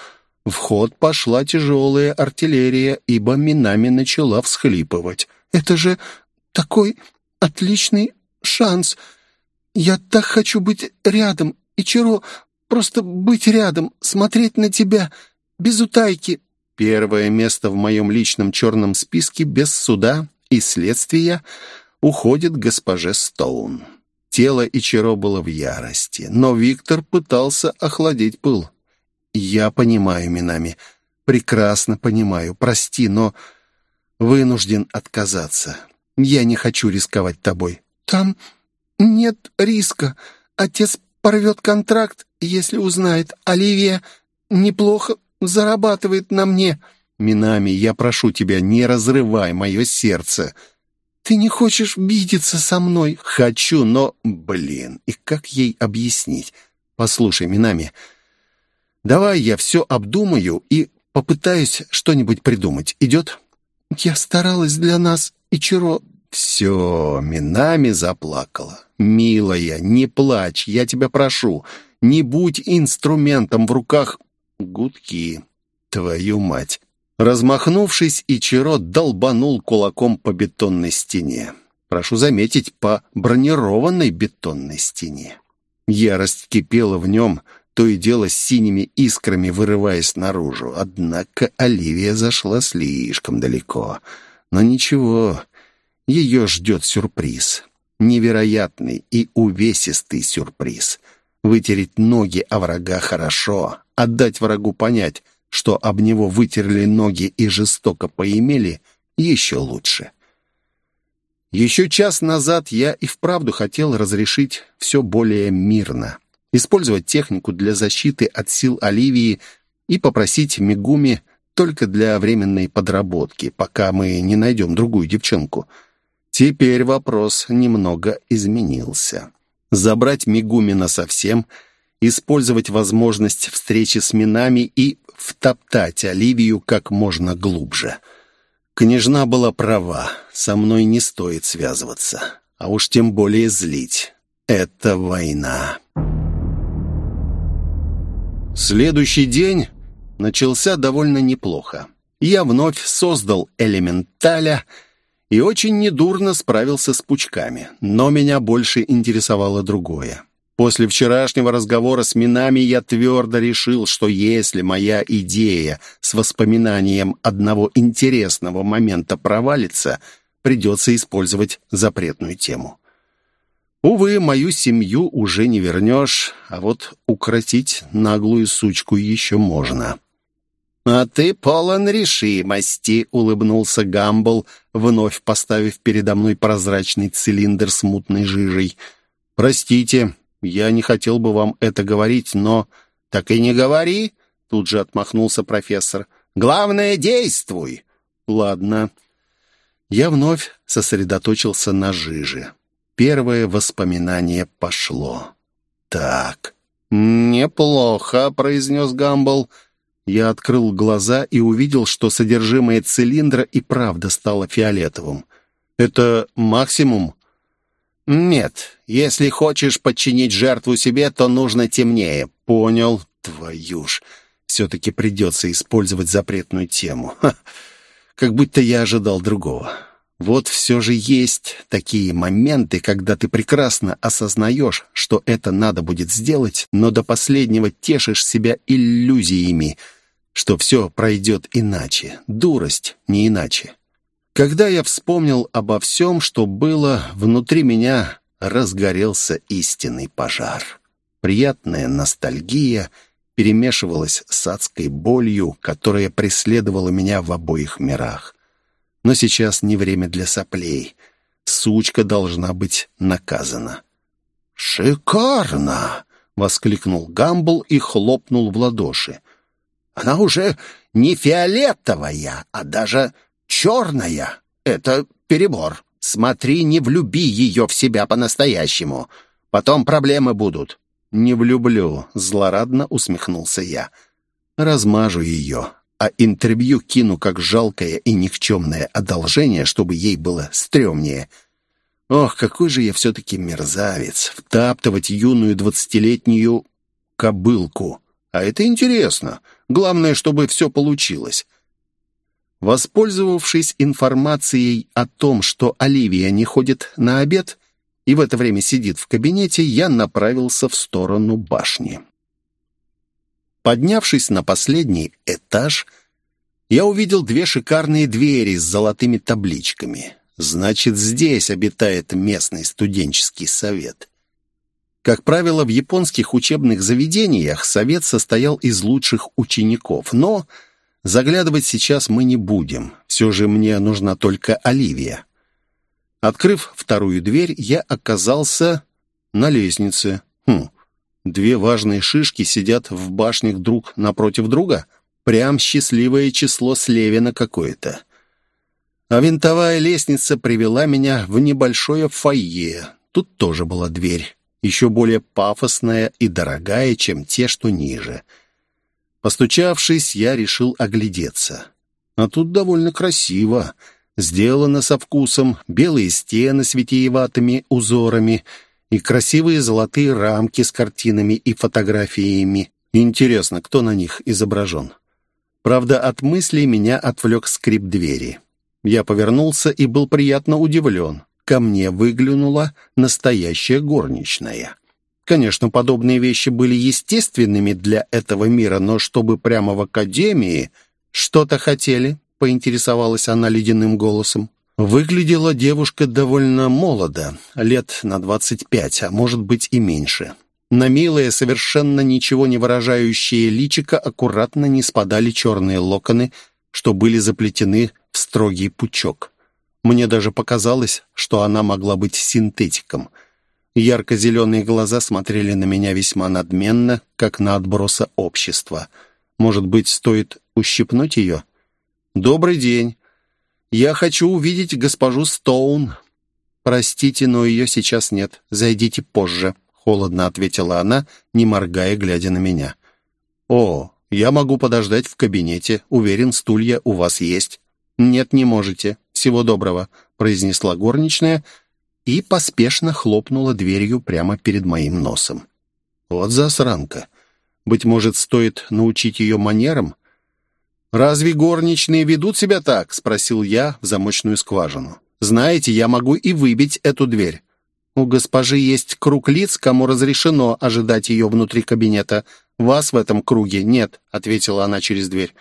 в ход пошла тяжелая артиллерия, ибо Минами начала всхлипывать. «Это же такой отличный шанс! Я так хочу быть рядом, Ичиро, просто быть рядом, смотреть на тебя, без утайки, Первое место в моем личном черном списке без суда и следствия уходит госпоже Стоун. Тело Ичиро было в ярости, но Виктор пытался охладить пыл. «Я понимаю, Минами, прекрасно понимаю, прости, но вынужден отказаться. Я не хочу рисковать тобой». «Там нет риска. Отец порвет контракт, если узнает. Оливия неплохо зарабатывает на мне». «Минами, я прошу тебя, не разрывай мое сердце». «Ты не хочешь видеться со мной?» «Хочу, но... Блин, и как ей объяснить?» «Послушай, Минами, давай я все обдумаю и попытаюсь что-нибудь придумать. Идет?» «Я старалась для нас, Ичиро». «Все, Минами заплакала. Милая, не плачь, я тебя прошу. Не будь инструментом в руках Гудки. Твою мать. Размахнувшись, Ичиро долбанул кулаком по бетонной стене. Прошу заметить, по бронированной бетонной стене. Ярость кипела в нем, то и дело с синими искрами вырываясь наружу. Однако Оливия зашла слишком далеко. Но ничего, ее ждет сюрприз. Невероятный и увесистый сюрприз. Вытереть ноги о врага хорошо, отдать врагу понять, что об него вытерли ноги и жестоко поимели, еще лучше. Еще час назад я и вправду хотел разрешить все более мирно использовать технику для защиты от сил Оливии и попросить Мигуми только для временной подработки, пока мы не найдем другую девчонку. Теперь вопрос немного изменился. Забрать Мигумина совсем, использовать возможность встречи с Минами и втоптать Оливию как можно глубже. Княжна была права, со мной не стоит связываться, а уж тем более злить. Это война. Следующий день начался довольно неплохо. Я вновь создал элементаля и очень недурно справился с пучками, но меня больше интересовало другое. После вчерашнего разговора с Минами я твердо решил, что если моя идея с воспоминанием одного интересного момента провалится, придется использовать запретную тему. Увы, мою семью уже не вернешь, а вот укротить наглую сучку еще можно. «А ты полон решимости», — улыбнулся Гамбл, вновь поставив передо мной прозрачный цилиндр с мутной жижей. «Простите, я не хотел бы вам это говорить, но...» «Так и не говори», — тут же отмахнулся профессор. «Главное, действуй». «Ладно». Я вновь сосредоточился на жиже. Первое воспоминание пошло. «Так, неплохо», — произнес Гамбл. Я открыл глаза и увидел, что содержимое цилиндра и правда стало фиолетовым. «Это максимум?» «Нет. Если хочешь подчинить жертву себе, то нужно темнее». «Понял. Твою ж. Все-таки придется использовать запретную тему. Ха. Как будто я ожидал другого». Вот все же есть такие моменты, когда ты прекрасно осознаешь, что это надо будет сделать, но до последнего тешишь себя иллюзиями, что все пройдет иначе. Дурость не иначе. Когда я вспомнил обо всем, что было, внутри меня разгорелся истинный пожар. Приятная ностальгия перемешивалась с адской болью, которая преследовала меня в обоих мирах. Но сейчас не время для соплей. Сучка должна быть наказана. «Шикарно!» — воскликнул Гамбл и хлопнул в ладоши. «Она уже не фиолетовая, а даже черная. Это перебор. Смотри, не влюби ее в себя по-настоящему. Потом проблемы будут». «Не влюблю», — злорадно усмехнулся я. «Размажу ее, а интервью кину как жалкое и никчемное одолжение, чтобы ей было стрёмнее. Ох, какой же я все-таки мерзавец, втаптывать юную двадцатилетнюю кобылку. А это интересно. Главное, чтобы все получилось. Воспользовавшись информацией о том, что Оливия не ходит на обед и в это время сидит в кабинете, я направился в сторону башни. Поднявшись на последний этаж, я увидел две шикарные двери с золотыми табличками. Значит, здесь обитает местный студенческий совет. Как правило, в японских учебных заведениях совет состоял из лучших учеников, но заглядывать сейчас мы не будем. Все же мне нужна только Оливия. Открыв вторую дверь, я оказался на лестнице. Хм, Две важные шишки сидят в башнях друг напротив друга. Прям счастливое число Слевина какое-то. А винтовая лестница привела меня в небольшое фойе. Тут тоже была дверь, еще более пафосная и дорогая, чем те, что ниже. Постучавшись, я решил оглядеться. А тут довольно красиво. Сделано со вкусом, белые стены с витиеватыми узорами — и красивые золотые рамки с картинами и фотографиями. Интересно, кто на них изображен? Правда, от мыслей меня отвлек скрип двери. Я повернулся и был приятно удивлен. Ко мне выглянула настоящая горничная. Конечно, подобные вещи были естественными для этого мира, но чтобы прямо в академии что-то хотели, поинтересовалась она ледяным голосом. Выглядела девушка довольно молодо, лет на двадцать пять, а может быть и меньше. На милое, совершенно ничего не выражающее личико аккуратно не спадали черные локоны, что были заплетены в строгий пучок. Мне даже показалось, что она могла быть синтетиком. Ярко-зеленые глаза смотрели на меня весьма надменно, как на отброса общества. Может быть, стоит ущипнуть ее? «Добрый день. Я хочу увидеть госпожу Стоун». «Простите, но ее сейчас нет. Зайдите позже», холодно ответила она, не моргая, глядя на меня. «О, я могу подождать в кабинете. Уверен, стулья у вас есть». «Нет, не можете. Всего доброго», — произнесла горничная и поспешно хлопнула дверью прямо перед моим носом. «Вот засранка. Быть может, стоит научить ее манерам?» «Разве горничные ведут себя так?» — спросил я в замочную скважину. «Знаете, я могу и выбить эту дверь. У госпожи есть круг лиц, кому разрешено ожидать ее внутри кабинета. Вас в этом круге нет», — ответила она через дверь.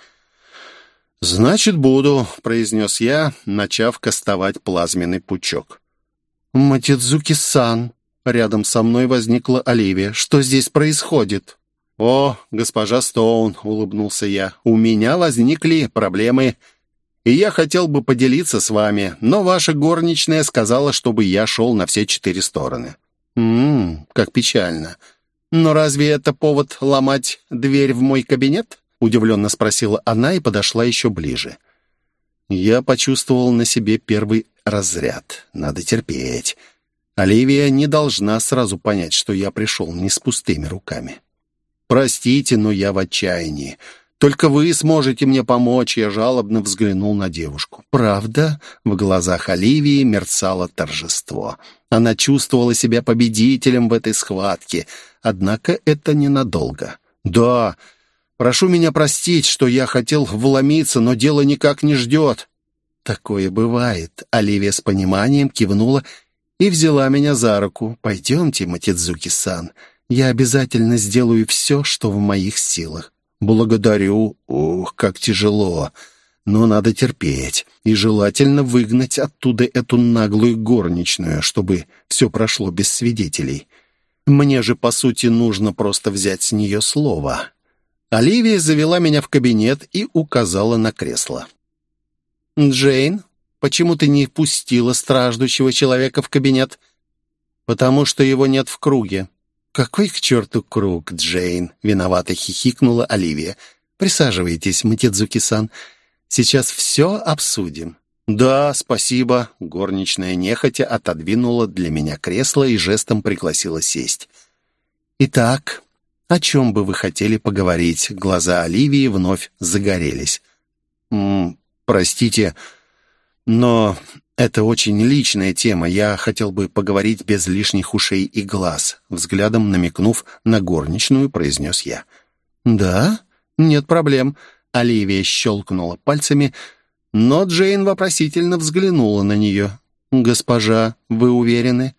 «Значит, буду», — произнес я, начав кастовать плазменный пучок. «Матидзуки-сан», — рядом со мной возникла Оливия. «Что здесь происходит?» «О, госпожа Стоун», — улыбнулся я, — «у меня возникли проблемы и я хотел бы поделиться с вами, но ваша горничная сказала, чтобы я шел на все четыре стороны». «Ммм, как печально. Но разве это повод ломать дверь в мой кабинет?» Удивленно спросила она и подошла еще ближе. Я почувствовал на себе первый разряд. Надо терпеть. Оливия не должна сразу понять, что я пришел не с пустыми руками. «Простите, но я в отчаянии. Только вы сможете мне помочь», — я жалобно взглянул на девушку. «Правда?» — в глазах Оливии мерцало торжество. Она чувствовала себя победителем в этой схватке, однако это ненадолго. «Да, прошу меня простить, что я хотел вломиться, но дело никак не ждет». «Такое бывает», — Оливия с пониманием кивнула и взяла меня за руку. «Пойдемте, Матидзуки-сан, я обязательно сделаю все, что в моих силах». «Благодарю. Ух, как тяжело. Но надо терпеть. И желательно выгнать оттуда эту наглую горничную, чтобы все прошло без свидетелей. Мне же, по сути, нужно просто взять с нее слово». Оливия завела меня в кабинет и указала на кресло. «Джейн, почему ты не пустила страждущего человека в кабинет?» «Потому что его нет в круге. «Какой к черту круг, Джейн?» — виновато хихикнула Оливия. «Присаживайтесь, Матидзуки-сан. Сейчас все обсудим». «Да, спасибо». Горничная нехотя отодвинула для меня кресло и жестом пригласила сесть. «Итак, о чем бы вы хотели поговорить?» Глаза Оливии вновь загорелись. «М -м, «Простите, но «Это очень личная тема. Я хотел бы поговорить без лишних ушей и глаз», взглядом намекнув на горничную, произнес я. «Да? Нет проблем». Оливия щелкнула пальцами, но Джейн вопросительно взглянула на нее. «Госпожа, вы уверены?»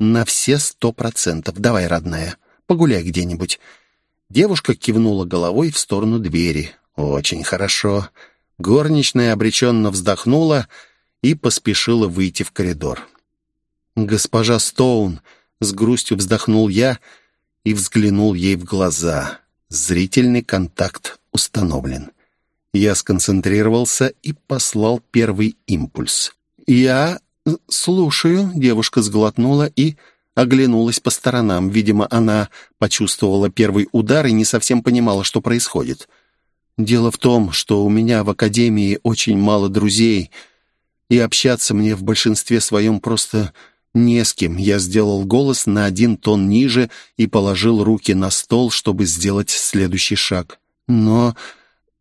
«На все сто процентов. Давай, родная, погуляй где-нибудь». Девушка кивнула головой в сторону двери. «Очень хорошо». Горничная обреченно вздохнула и поспешила выйти в коридор. «Госпожа Стоун!» — с грустью вздохнул я и взглянул ей в глаза. Зрительный контакт установлен. Я сконцентрировался и послал первый импульс. «Я слушаю», — девушка сглотнула и оглянулась по сторонам. Видимо, она почувствовала первый удар и не совсем понимала, что происходит. «Дело в том, что у меня в академии очень мало друзей», и общаться мне в большинстве своем просто не с кем. Я сделал голос на один тон ниже и положил руки на стол, чтобы сделать следующий шаг. Но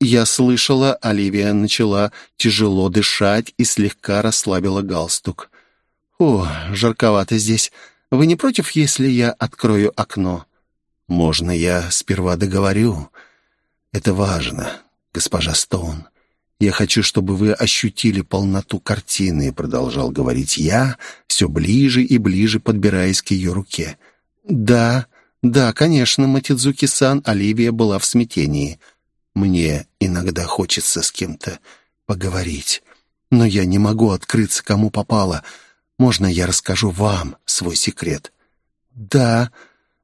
я слышала, Оливия начала тяжело дышать и слегка расслабила галстук. «О, жарковато здесь. Вы не против, если я открою окно?» «Можно я сперва договорю? Это важно, госпожа Стоун. «Я хочу, чтобы вы ощутили полноту картины», — продолжал говорить я, все ближе и ближе подбираясь к ее руке. «Да, да, конечно, Матидзуки-сан, Оливия была в смятении. Мне иногда хочется с кем-то поговорить, но я не могу открыться, кому попало. Можно я расскажу вам свой секрет?» «Да,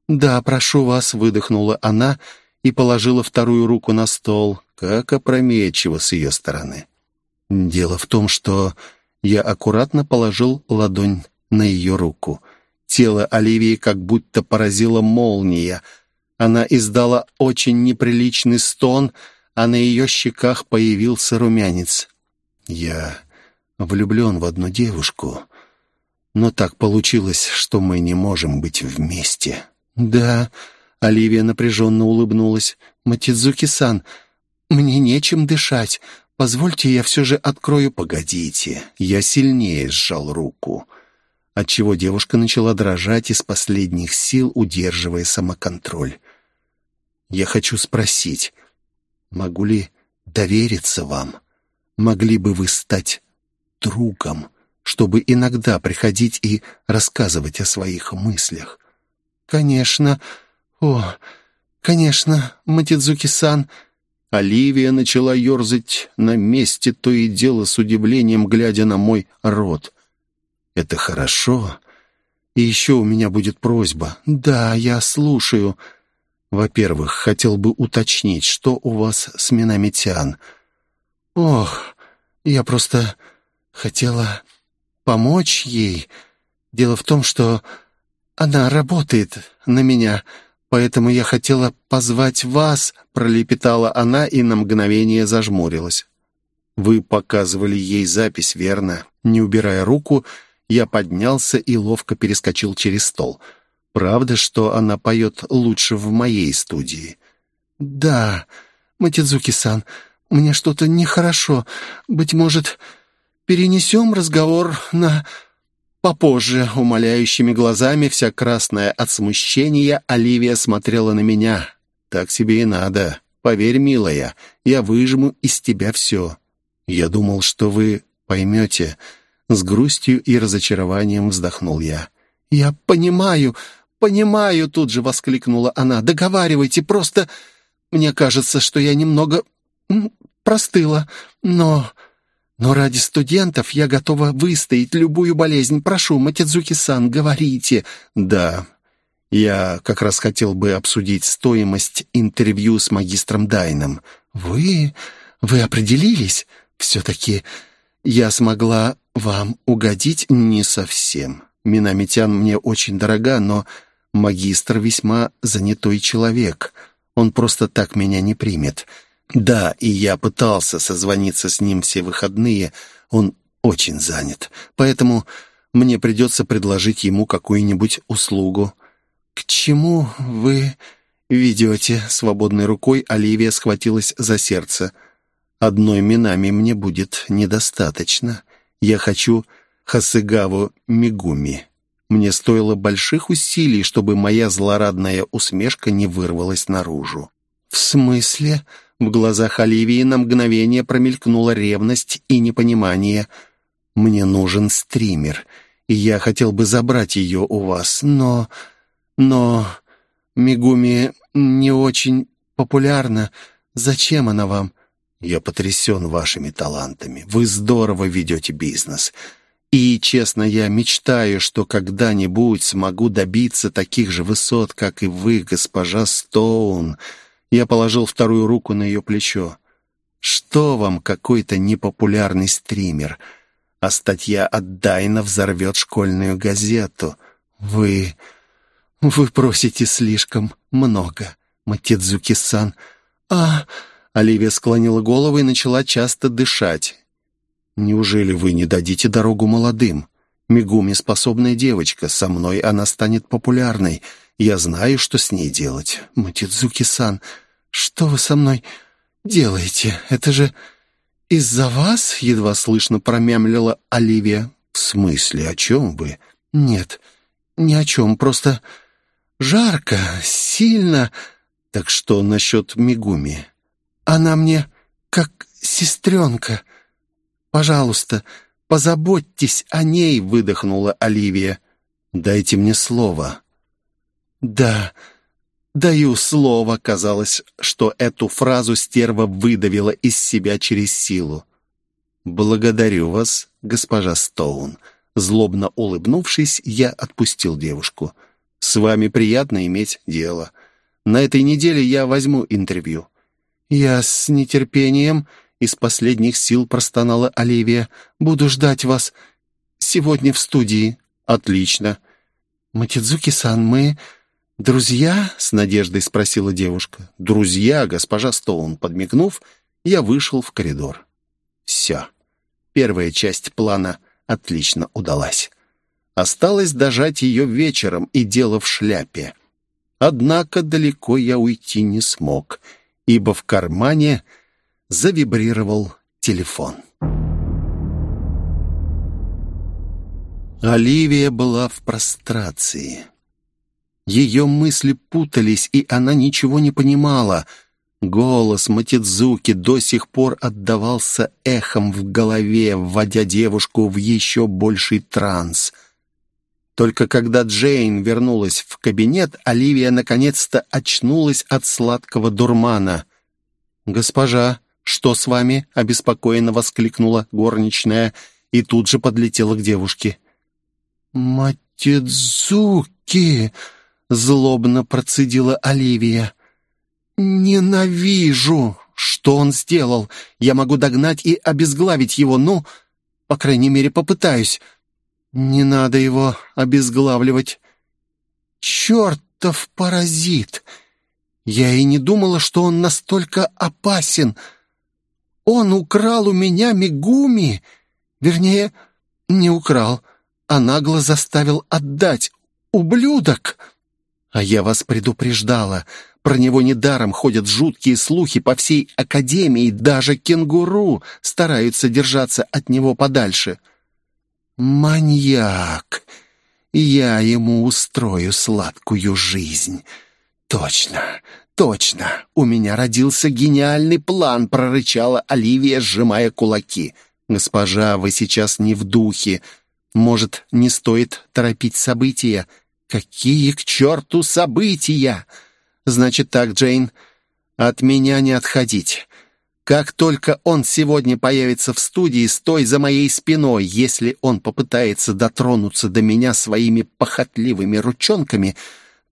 да, прошу вас», — выдохнула она и положила вторую руку на стол. Как опрометчиво с ее стороны. Дело в том, что я аккуратно положил ладонь на ее руку. Тело Оливии как будто поразила молния. Она издала очень неприличный стон, а на ее щеках появился румянец. Я влюблен в одну девушку, но так получилось, что мы не можем быть вместе. «Да», — Оливия напряженно улыбнулась, — «Матидзуки-сан, мне нечем дышать. Позвольте, я все же открою. Погодите. Я сильнее сжал руку, отчего девушка начала дрожать из последних сил, удерживая самоконтроль. Я хочу спросить, могу ли довериться вам? Могли бы вы стать другом, чтобы иногда приходить и рассказывать о своих мыслях? Конечно. О, конечно, Матидзуки-сан... Оливия начала ерзать на месте, то и дело с удивлением, глядя на мой рот. «Это хорошо. И еще у меня будет просьба. Да, я слушаю. Во-первых, хотел бы уточнить, что у вас с Минамитян. Ох, я просто хотела помочь ей. Дело в том, что она работает на меня». Поэтому я хотела позвать вас», — пролепетала она и на мгновение зажмурилась. «Вы показывали ей запись, верно?» Не убирая руку, я поднялся и ловко перескочил через стол. «Правда, что она поет лучше в моей студии?» «Да, Матидзуки-сан, мне что-то нехорошо. Быть может, перенесем разговор на Попозже, умоляющими глазами, вся красная от смущения, Оливия смотрела на меня. «Так себе и надо. Поверь, милая, я выжму из тебя все. Я думал, что вы поймете». С грустью и разочарованием вздохнул я. «Я понимаю, понимаю!» Тут же воскликнула она. «Договаривайте, просто... Мне кажется, что я немного простыла, но но ради студентов я готова выстоять любую болезнь. Прошу, Матидзуки-сан, говорите». «Да, я как раз хотел бы обсудить стоимость интервью с магистром Дайном». «Вы... вы определились? Все-таки я смогла вам угодить не совсем. Минамитян мне очень дорога, но магистр весьма занятой человек. Он просто так меня не примет». Да, и я пытался созвониться с ним все выходные. Он очень занят. Поэтому мне придется предложить ему какую-нибудь услугу. К чему вы ведете? Свободной рукой Оливия схватилась за сердце. Одной минами мне будет недостаточно. Я хочу Хасыгаву Мигуми. Мне стоило больших усилий, чтобы моя злорадная усмешка не вырвалась наружу. «В смысле?» В глазах Оливии на мгновение промелькнула ревность и непонимание. «Мне нужен стример, и я хотел бы забрать ее у вас, но... но... Мигуми не очень популярна. Зачем она вам?» «Я потрясен вашими талантами. Вы здорово ведете бизнес». И, честно, я мечтаю, что когда-нибудь смогу добиться таких же высот, как и вы, госпожа Стоун. Я положил вторую руку на ее плечо. «Что вам какой-то непопулярный стример? А статья от Дайна взорвет школьную газету. Вы... вы просите слишком много, Матидзуки-сан. А...» Оливия склонила голову и начала часто дышать. «Неужели вы не дадите дорогу молодым? Мигуми способная девочка, со мной она станет популярной. Я знаю, что с ней делать. Матидзуки-сан, что вы со мной делаете? Это же из-за вас?» — едва слышно промямлила Оливия. «В смысле? О чем вы?» «Нет, ни о чем. Просто жарко, сильно. Так что насчет Мигуми? Она мне как сестренка. Пожалуйста, позаботьтесь о ней», — выдохнула Оливия. «Дайте мне слово». «Да, даю слово», — казалось, что эту фразу стерва выдавила из себя через силу. «Благодарю вас, госпожа Стоун». Злобно улыбнувшись, я отпустил девушку. «С вами приятно иметь дело. На этой неделе я возьму интервью». «Я с нетерпением...» — из последних сил простонала Оливия. «Буду ждать вас сегодня в студии». «Отлично». «Матидзуки-сан, мы друзья?» — с надеждой спросила девушка. «Друзья, госпожа Стоун», — подмигнув, я вышел в коридор. «Все». Первая часть плана отлично удалась. Осталось дожать ее вечером, и дело в шляпе. Однако далеко я уйти не смог, ибо в кармане завибрировал телефон. Оливия была в прострации. Ее мысли путались, и она ничего не понимала — Голос Матидзуки до сих пор отдавался эхом в голове, вводя девушку в еще больший транс. Только когда Джейн вернулась в кабинет, Оливия наконец-то очнулась от сладкого дурмана. «Госпожа, что с вами?» — обеспокоенно воскликнула горничная и тут же подлетела к девушке. «Матидзуки!» — злобно процедила Оливия. «Ненавижу! Что он сделал? Я могу догнать и обезглавить его, ну, по крайней мере, попытаюсь. Не надо его обезглавливать. Чертов паразит! Я и не думала, что он настолько опасен. Он украл у меня Мигуми. Вернее, не украл, а нагло заставил отдать. Ублюдок! А я вас предупреждала». Про него недаром ходят жуткие слухи по всей академии, даже кенгуру стараются держаться от него подальше. Маньяк! Я ему устрою сладкую жизнь. Точно, точно, у меня родился гениальный план, прорычала Оливия, сжимая кулаки. Госпожа, вы сейчас не в духе. Может, не стоит торопить события? Какие к черту события? Значит так, Джейн, от меня не отходить. Как только он сегодня появится в студии, стой за моей спиной. Если он попытается дотронуться до меня своими похотливыми ручонками,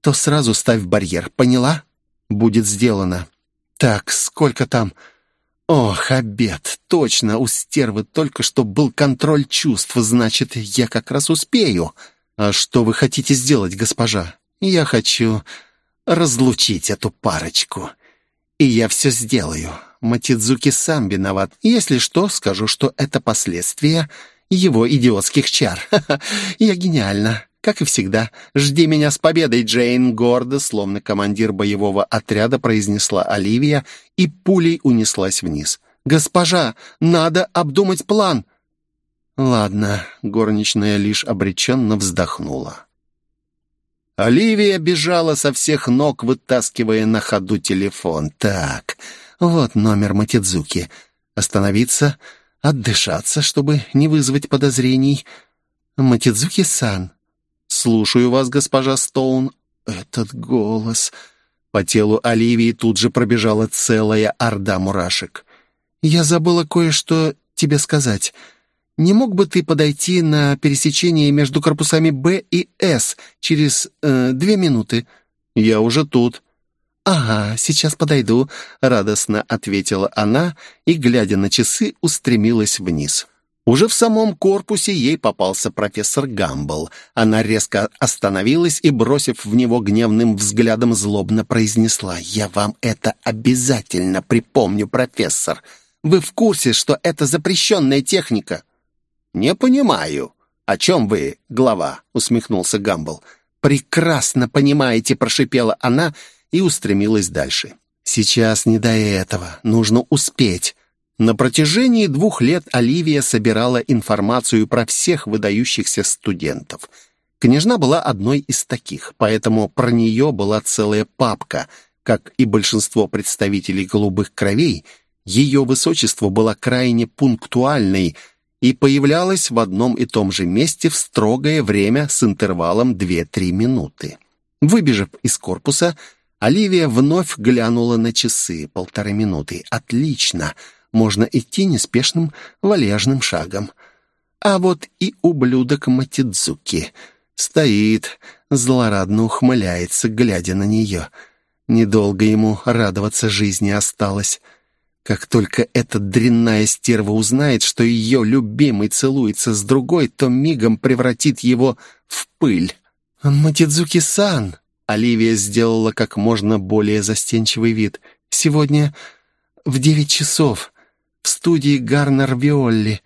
то сразу ставь барьер. Поняла? Будет сделано. Так, сколько там? Ох, обед. Точно, у стервы только что был контроль чувств. Значит, я как раз успею. А что вы хотите сделать, госпожа? Я хочу разлучить эту парочку. И я все сделаю. Матидзуки сам виноват. Если что, скажу, что это последствия его идиотских чар. Я гениальна. Как и всегда. Жди меня с победой, Джейн, гордо, словно командир боевого отряда, произнесла Оливия и пулей унеслась вниз. «Госпожа, надо обдумать план!» «Ладно», — горничная лишь обреченно вздохнула. Оливия бежала со всех ног, вытаскивая на ходу телефон. «Так, вот номер Матидзуки. Остановиться, отдышаться, чтобы не вызвать подозрений. Матидзуки-сан». «Слушаю вас, госпожа Стоун». «Этот голос...» По телу Оливии тут же пробежала целая орда мурашек. «Я забыла кое-что тебе сказать. Не мог бы ты подойти на пересечение между корпусами Б и С через э, две минуты?» «Я уже тут». «Ага, сейчас подойду», — радостно ответила она и, глядя на часы, устремилась вниз. Уже в самом корпусе ей попался профессор Гамбл. Она резко остановилась и, бросив в него гневным взглядом, злобно произнесла «Я вам это обязательно припомню, профессор. Вы в курсе, что это запрещенная техника?» «Не понимаю. О чем вы, глава?» — усмехнулся Гамбл. «Прекрасно понимаете», — прошипела она и устремилась дальше. «Сейчас не до этого. Нужно успеть». На протяжении двух лет Оливия собирала информацию про всех выдающихся студентов. Княжна была одной из таких, поэтому про нее была целая папка. Как и большинство представителей голубых кровей, Ее высочество была крайне пунктуальной и появлялась в одном и том же месте в строгое время с интервалом 2-3 минуты. Выбежав из корпуса, Оливия вновь глянула на часы. Полторы минуты. Отлично. Можно идти неспешным вальяжным шагом. А вот и ублюдок Матидзуки. Стоит, злорадно ухмыляется, глядя на нее. Недолго ему радоваться жизни осталось. Как только эта дрянная стерва узнает, что ее любимый целуется с другой, то мигом превратит его в пыль. «Матидзуки-сан!» Оливия сделала как можно более застенчивый вид. «Сегодня в девять часов в студии Гарнер Виолли».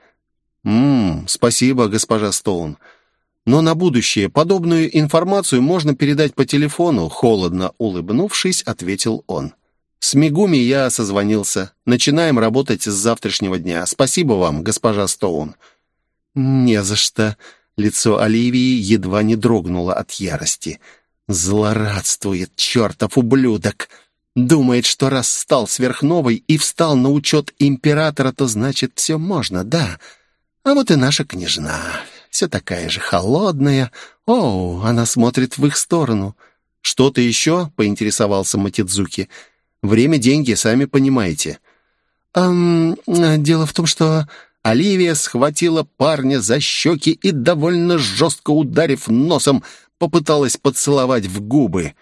«Ммм, спасибо, госпожа Стоун. Но на будущее подобную информацию можно передать по телефону», холодно улыбнувшись, ответил он. «С Мигуми я созвонился. Начинаем работать с завтрашнего дня. Спасибо вам, госпожа Стоун». «Не за что». Лицо Оливии едва не дрогнуло от ярости. Злорадствует чертов ублюдок. Думает, что раз стал сверхновой и встал на учет императора, то значит все можно, да. А вот и наша княжна. Все такая же холодная. О, она смотрит в их сторону. «Что-то еще?» — поинтересовался Матидзуки. «Время — деньги, сами понимаете». «Эм, дело в том, что...» Оливия схватила парня за щеки и, довольно жестко ударив носом, попыталась поцеловать в губы.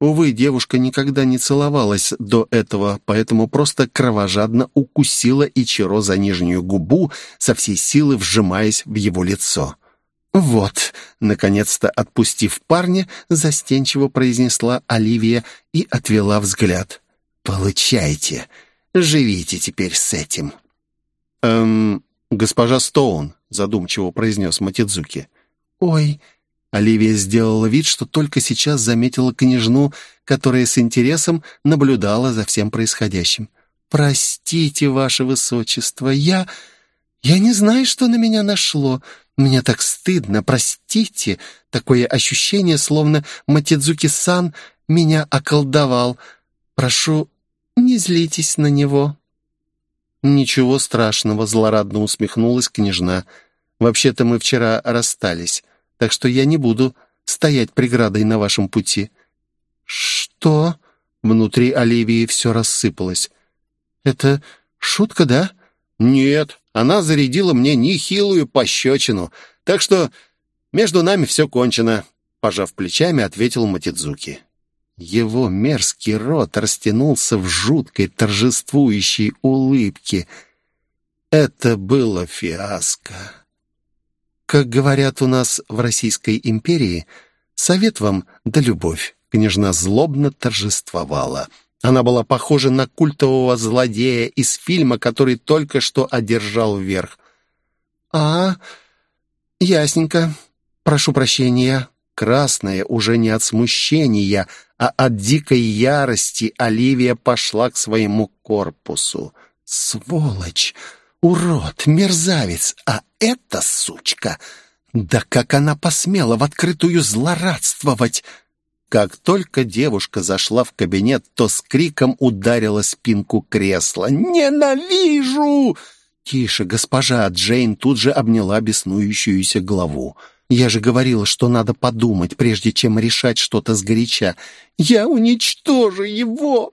Увы, девушка никогда не целовалась до этого, поэтому просто кровожадно укусила Ичиро за нижнюю губу, со всей силы вжимаясь в его лицо. «Вот», — наконец-то отпустив парня, застенчиво произнесла Оливия и отвела взгляд. «Получайте. Живите теперь с этим». «Эм, госпожа Стоун», — задумчиво произнес Матидзуки. «Ой», Оливия сделала вид, что только сейчас заметила княжну, которая с интересом наблюдала за всем происходящим. «Простите, ваше высочество, я... я не знаю, что на меня нашло. Мне так стыдно, простите. Такое ощущение, словно Матидзуки-сан меня околдовал. Прошу, не злитесь на него». «Ничего страшного», — злорадно усмехнулась княжна. «Вообще-то мы вчера расстались так что я не буду стоять преградой на вашем пути». «Что?» Внутри Оливии все рассыпалось. «Это шутка, да?» «Нет, она зарядила мне нехилую пощечину, так что между нами все кончено», пожав плечами, ответил Матидзуки. Его мерзкий рот растянулся в жуткой торжествующей улыбке. Это было фиаско. Как говорят у нас в Российской империи, совет вам да любовь. Княжна злобно торжествовала. Она была похожа на культового злодея из фильма, который только что одержал верх. «А, ясненько. Прошу прощения». Красная уже не от смущения, а от дикой ярости Оливия пошла к своему корпусу. «Сволочь! Урод, мерзавец, а эта сучка... Да как она посмела в открытую злорадствовать! Как только девушка зашла в кабинет, то с криком ударила спинку кресла. «Ненавижу!» «Тише, госпожа!» Джейн тут же обняла беснующуюся главу. «Я же говорила, что надо подумать, прежде чем решать что-то сгоряча. Я уничтожу его!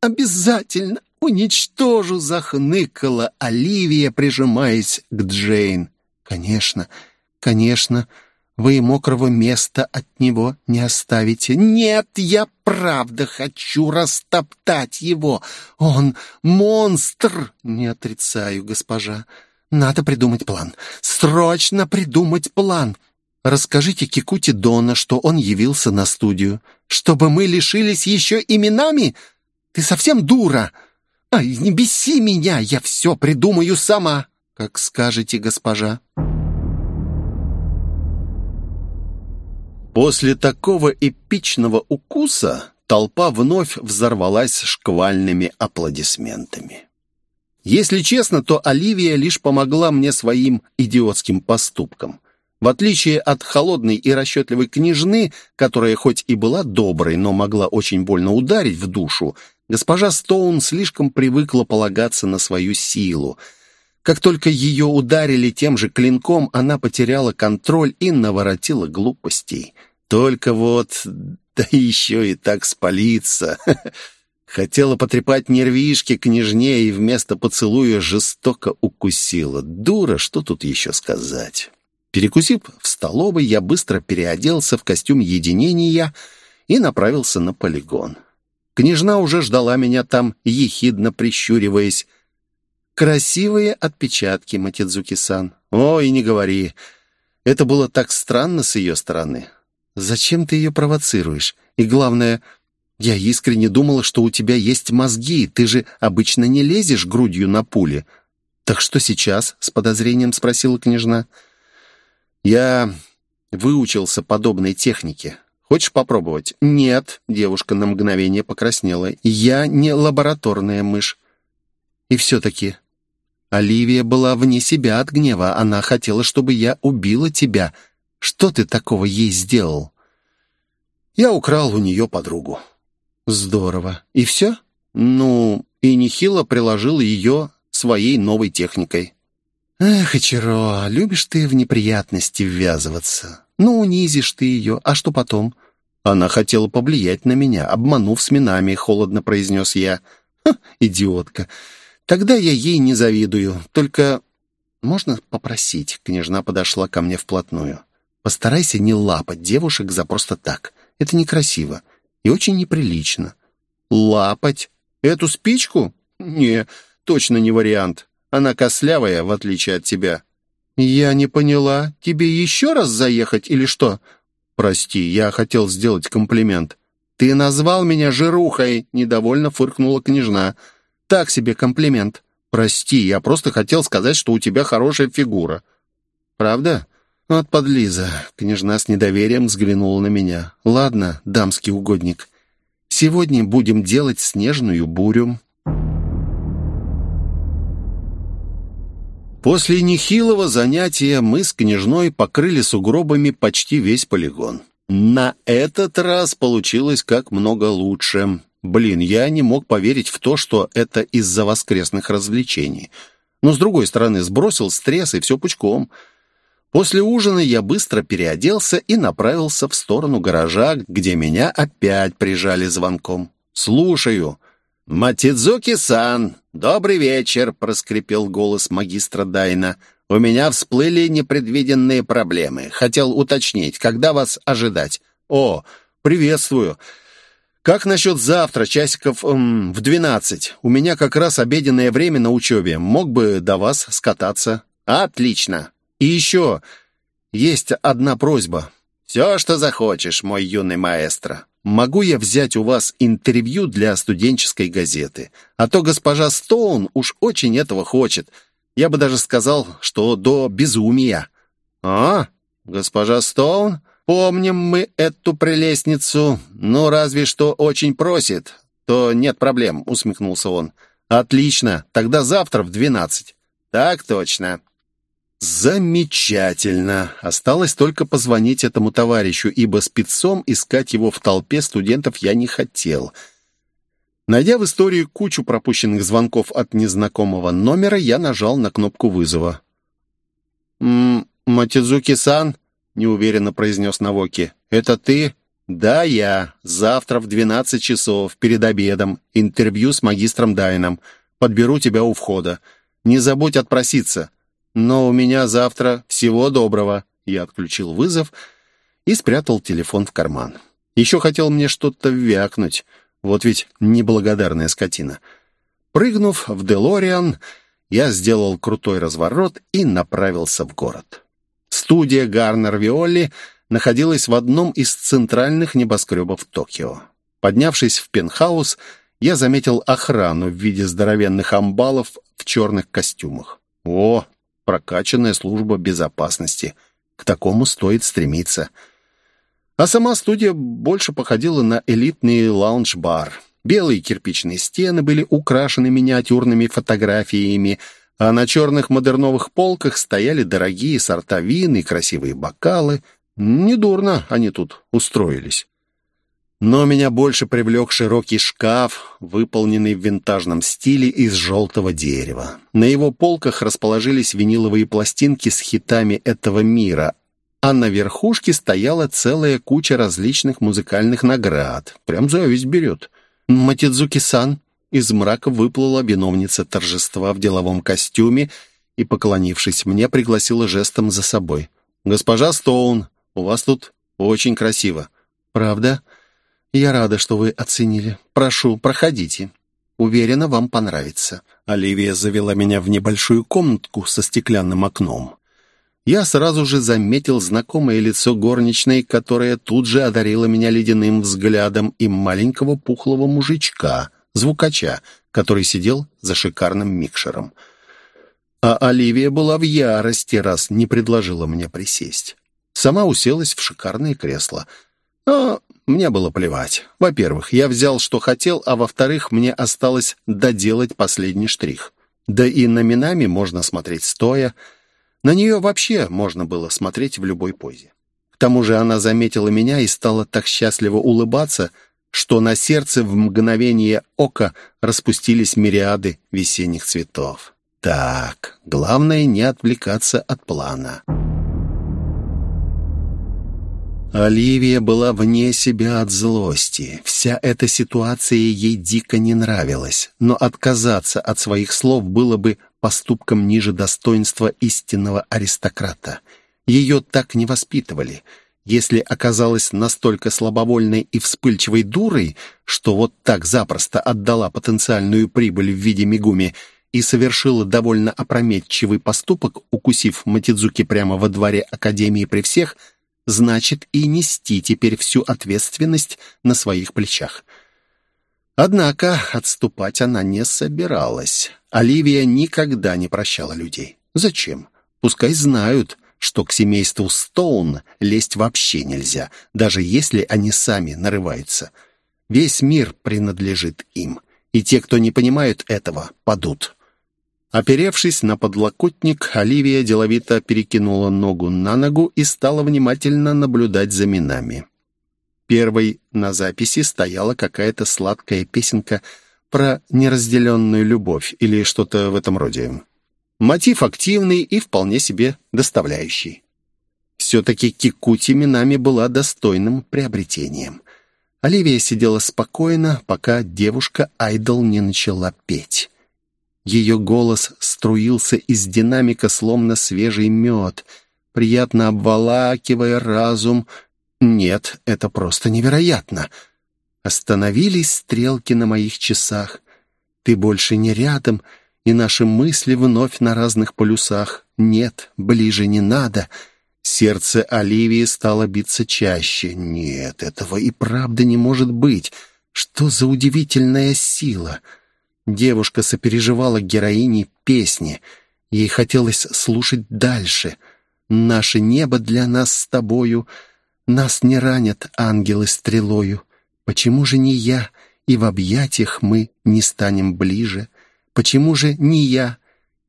Обязательно! уничтожу!» — захныкала Оливия, прижимаясь к Джейн. «Конечно, конечно, вы мокрого места от него не оставите. Нет, я правда хочу растоптать его. Он монстр!» «Не отрицаю, госпожа. Надо придумать план. Срочно придумать план!» Расскажите Кикути Дона, что он явился на студию. Чтобы мы лишились еще именами? Ты совсем дура!» «Ай, не беси меня, я все придумаю сама!» «Как скажете, госпожа!» После такого эпичного укуса толпа вновь взорвалась шквальными аплодисментами. Если честно, то Оливия лишь помогла мне своим идиотским поступком. В отличие от холодной и расчетливой княжны, которая хоть и была доброй, но могла очень больно ударить в душу, Госпожа Стоун слишком привыкла полагаться на свою силу. Как только ее ударили тем же клинком, она потеряла контроль и наворотила глупостей. Только вот, да еще и так спалиться. Хотела потрепать нервишки княжне и вместо поцелуя жестоко укусила. Дура, что тут еще сказать? Перекусив в столовой, я быстро переоделся в костюм единения и направился на полигон. Княжна уже ждала меня там, ехидно прищуриваясь. «Красивые отпечатки, Матидзуки-сан. О, не говори. Это было так странно с ее стороны. Зачем ты ее провоцируешь? И главное, я искренне думала, что у тебя есть мозги. Ты же обычно не лезешь грудью на пули. Так что сейчас?» — с подозрением спросила княжна. «Я выучился подобной технике. Хочешь попробовать?» «Нет», — девушка на мгновение покраснела. «Я не лабораторная мышь». И все-таки Оливия была вне себя от гнева. Она хотела, чтобы я убила тебя. Что ты такого ей сделал?» «Я украл у нее подругу». «Здорово. И все?» «Ну, и нехило приложил ее своей новой техникой». «Эх, Ичиро, любишь ты в неприятности ввязываться. Ну, унизишь ты ее, а что потом?» Она хотела повлиять на меня, обманув с минами, холодно произнес я. Ха, идиотка. Тогда я ей не завидую. Только можно попросить?» Княжна подошла ко мне вплотную. «Постарайся не лапать девушек за просто так. Это некрасиво и очень неприлично». «Лапать? Эту спичку? Не, точно не вариант. Она кослявая, в отличие от тебя». «Я не поняла. Тебе еще раз заехать или что?» «Прости, я хотел сделать комплимент». «Ты назвал меня жирухой», — недовольно фыркнула княжна. «Так себе комплимент». «Прости, я просто хотел сказать, что у тебя хорошая фигура». «Правда?» «Вот подлиза». Княжна с недоверием взглянула на меня. «Ладно, дамский угодник. Сегодня будем делать снежную бурю». После нехилого занятия мы с княжной покрыли сугробами почти весь полигон. На этот раз получилось как много лучше. Блин, я не мог поверить в то, что это из-за воскресных развлечений. Но, с другой стороны, сбросил стресс и все пучком. После ужина я быстро переоделся и направился в сторону гаража, где меня опять прижали звонком. «Слушаю». «Матидзуки-сан, добрый вечер», — проскрипел голос магистра Дайна. «У меня всплыли непредвиденные проблемы. Хотел уточнить, когда вас ожидать?» «О, приветствую. Как насчет завтра, часиков эм, в двенадцать? У меня как раз обеденное время на учебе. Мог бы до вас скататься». «Отлично. И еще есть одна просьба». «Все, что захочешь, мой юный маэстро. Могу я взять у вас интервью для студенческой газеты? А то госпожа Стоун уж очень этого хочет. Я бы даже сказал, что до безумия». «А, госпожа Стоун? Помним мы эту прелестницу. Ну, разве что очень просит. То нет проблем», — усмехнулся он. «Отлично. Тогда завтра в двенадцать». «Так точно». Замечательно. Осталось только позвонить этому товарищу, ибо спецом искать его в толпе студентов я не хотел. Найдя в истории кучу пропущенных звонков от незнакомого номера, я нажал на кнопку вызова. «М «Матидзуки-сан?» — неуверенно произнес Навоки. «Это ты?» «Да, я. Завтра в двенадцать часов, перед обедом. Интервью с магистром Дайном. Подберу тебя у входа. Не забудь отпроситься. Но у меня завтра всего доброго». Я отключил вызов и спрятал телефон в карман. Еще хотел мне что-то вякнуть. Вот ведь неблагодарная скотина. Прыгнув в Делориан, я сделал крутой разворот и направился в город. Студия Гарнер Виоли находилась в одном из центральных небоскребов Токио. Поднявшись в пентхаус, я заметил охрану в виде здоровенных амбалов в черных костюмах. О, прокачанная служба безопасности. К такому стоит стремиться. А сама студия больше походила на элитный лаунж-бар. Белые кирпичные стены были украшены миниатюрными фотографиями, а на черных модерновых полках стояли дорогие сорта вин и красивые бокалы. Недурно они тут устроились. Но меня больше привлек широкий шкаф, выполненный в винтажном стиле из желтого дерева. На его полках расположились виниловые пластинки с хитами этого мира, а на верхушке стояла целая куча различных музыкальных наград. Прям зависть берет. «Матидзуки-сан!» Из мрака выплыла виновница торжества в деловом костюме и, поклонившись мне, пригласила жестом за собой. «Госпожа Стоун, у вас тут очень красиво». «Правда? Я рада, что вы оценили. Прошу, проходите. Уверена, вам понравится». Оливия завела меня в небольшую комнатку со стеклянным окном. Я сразу же заметил знакомое лицо горничной, которая тут же одарила меня ледяным взглядом и маленького пухлого мужичка, звукача, который сидел за шикарным микшером. А Оливия была в ярости, раз не предложила мне присесть. Сама уселась в шикарное кресло. Но мне было плевать. Во-первых, я взял, что хотел, а во-вторых, мне осталось доделать последний штрих. Да и на Минами можно смотреть стоя. На нее вообще можно было смотреть в любой позе. К тому же она заметила меня и стала так счастливо улыбаться, что на сердце в мгновение ока распустились мириады весенних цветов. Так, главное не отвлекаться от плана. Оливия была вне себя от злости. Вся эта ситуация ей дико не нравилась, но отказаться от своих слов было бы поступком ниже достоинства истинного аристократа. Ее так не воспитывали. Если оказалась настолько слабовольной и вспыльчивой дурой, что вот так запросто отдала потенциальную прибыль в виде Мигуми и совершила довольно опрометчивый поступок, укусив Матидзуки прямо во дворе Академии при всех – значит и нести теперь всю ответственность на своих плечах. Однако отступать она не собиралась. Оливия никогда не прощала людей. Зачем? Пускай знают, что к семейству Стоун лезть вообще нельзя, даже если они сами нарываются. Весь мир принадлежит им, и те, кто не понимают этого, падут. Оперевшись на подлокотник, Оливия деловито перекинула ногу на ногу и стала внимательно наблюдать за минами. Первой на записи стояла какая-то сладкая песенка про неразделенную любовь или что-то в этом роде. Мотив активный и вполне себе доставляющий. Все-таки Кикути Минами была достойным приобретением. Оливия сидела спокойно, пока девушка-айдол не начала петь. Ее голос струился из динамика, словно свежий мед, приятно обволакивая разум. Нет, это просто невероятно. Остановились стрелки на моих часах. Ты больше не рядом, и наши мысли вновь на разных полюсах. Нет, ближе не надо. Сердце Оливии стало биться чаще. Нет, этого и правда не может быть. Что за удивительная сила!» Девушка сопереживала героине песни. Ей хотелось слушать дальше. «Наше небо для нас с тобою, нас не ранят ангелы стрелою. Почему же не я, и в объятиях мы не станем ближе? Почему же не я?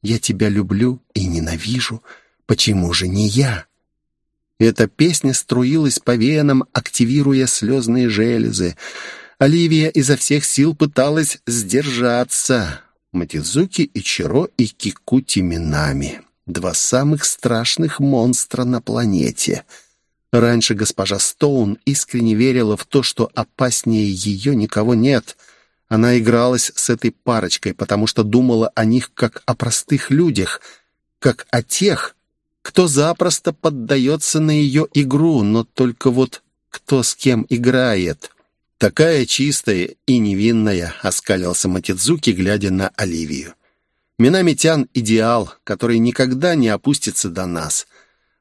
Я тебя люблю и ненавижу. Почему же не я?» Эта песня струилась по венам, активируя слезные железы. Оливия изо всех сил пыталась сдержаться. Матидзуки, Ичиро и Кикути Минами. Два самых страшных монстра на планете. Раньше госпожа Стоун искренне верила в то, что опаснее ее никого нет. Она игралась с этой парочкой, потому что думала о них как о простых людях, как о тех, кто запросто поддается на ее игру, но только вот кто с кем играет. «Такая чистая и невинная», — оскалился Матидзуки, глядя на Оливию. «Минамитян — идеал, который никогда не опустится до нас.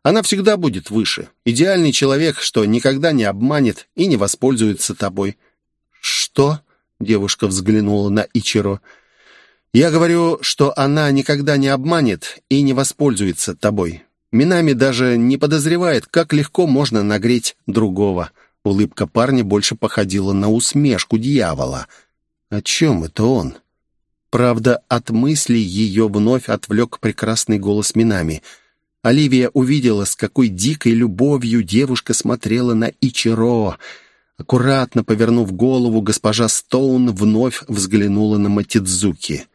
Она всегда будет выше. Идеальный человек, что никогда не обманет и не воспользуется тобой». «Что?» — девушка взглянула на Ичиро. «Я говорю, что она никогда не обманет и не воспользуется тобой. Минами даже не подозревает, как легко можно нагреть другого». Улыбка парня больше походила на усмешку дьявола. О чем это он? Правда, от мыслей ее вновь отвлек прекрасный голос Минами. Оливия увидела, с какой дикой любовью девушка смотрела на Ичиро. Аккуратно повернув голову, госпожа Стоун вновь взглянула на Матидзуки.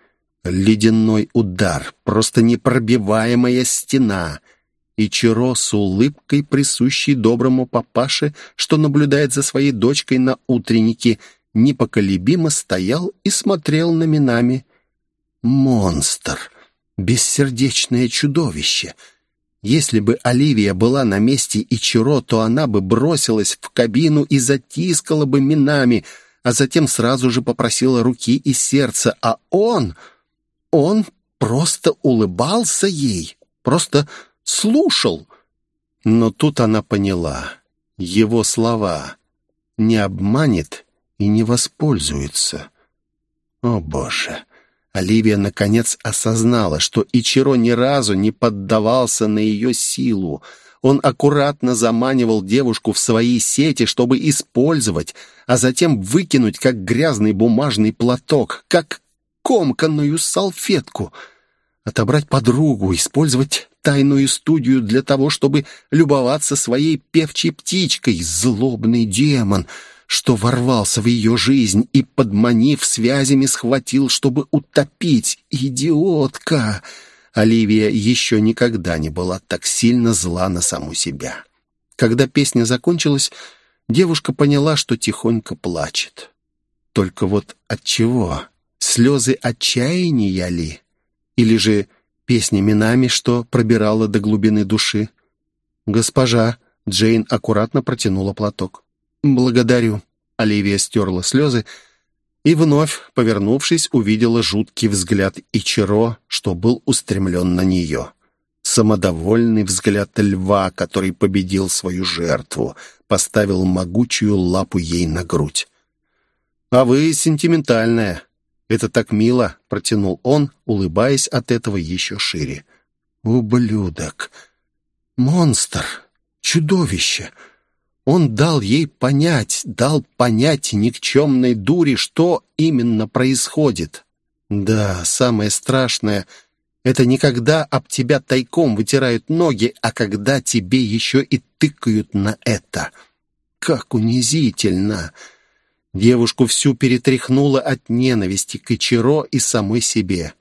Ледяной удар, просто непробиваемая стена. И Чиро с улыбкой, присущей доброму папаше, что наблюдает за своей дочкой на утреннике, непоколебимо стоял и смотрел на Минами. Монстр! Бессердечное чудовище! Если бы Оливия была на месте Ичиро, то она бы бросилась в кабину и затискала бы Минами, а затем сразу же попросила руки и сердца, а он... Он просто улыбался ей, просто слушал. Но тут она поняла. Его слова не обманет и не воспользуется. О, Боже! Оливия наконец осознала, что Ичиро ни разу не поддавался на ее силу. Он аккуратно заманивал девушку в свои сети, чтобы использовать, а затем выкинуть, как грязный бумажный платок, как комканную салфетку. Отобрать подругу, использовать тайную студию для того, чтобы любоваться своей певчей птичкой. Злобный демон — что ворвался в ее жизнь и, подманив связями, схватил, чтобы утопить. Идиотка! Оливия еще никогда не была так сильно зла на саму себя. Когда песня закончилась, девушка поняла, что тихонько плачет. Только вот от чего? Слезы отчаяния ли? Или же песня Минами, что пробирала до глубины души? «Госпожа», — Джейн аккуратно протянула платок. «Благодарю». Оливия стерла слезы и, вновь повернувшись, увидела жуткий взгляд Ичиро, что был устремлен на нее. Самодовольный взгляд льва, который победил свою жертву, поставил могучую лапу ей на грудь. «А вы сентиментальная. Это так мило», — протянул он, улыбаясь от этого еще шире. «Ублюдок! Монстр! Чудовище!» Он дал ей понять, дал понять никчемной дури, что именно происходит. Да, самое страшное — это не когда об тебя тайком вытирают ноги, а когда тебе еще и тыкают на это. Как унизительно! Девушку всю перетряхнуло от ненависти к Ичиро и самой себе.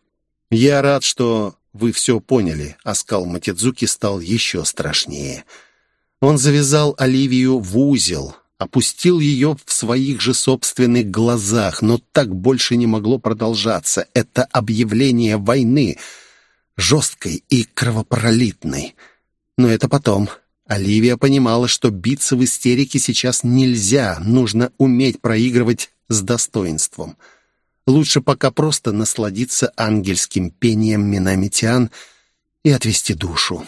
«Я рад, что вы все поняли», — оскал Матидзуки стал еще страшнее — он завязал Оливию в узел, опустил ее в своих же собственных глазах, но так больше не могло продолжаться. Это объявление войны, жесткой и кровопролитной. Но это потом. Оливия понимала, что биться в истерике сейчас нельзя, нужно уметь проигрывать с достоинством. Лучше пока просто насладиться ангельским пением Минамитян и отвести душу.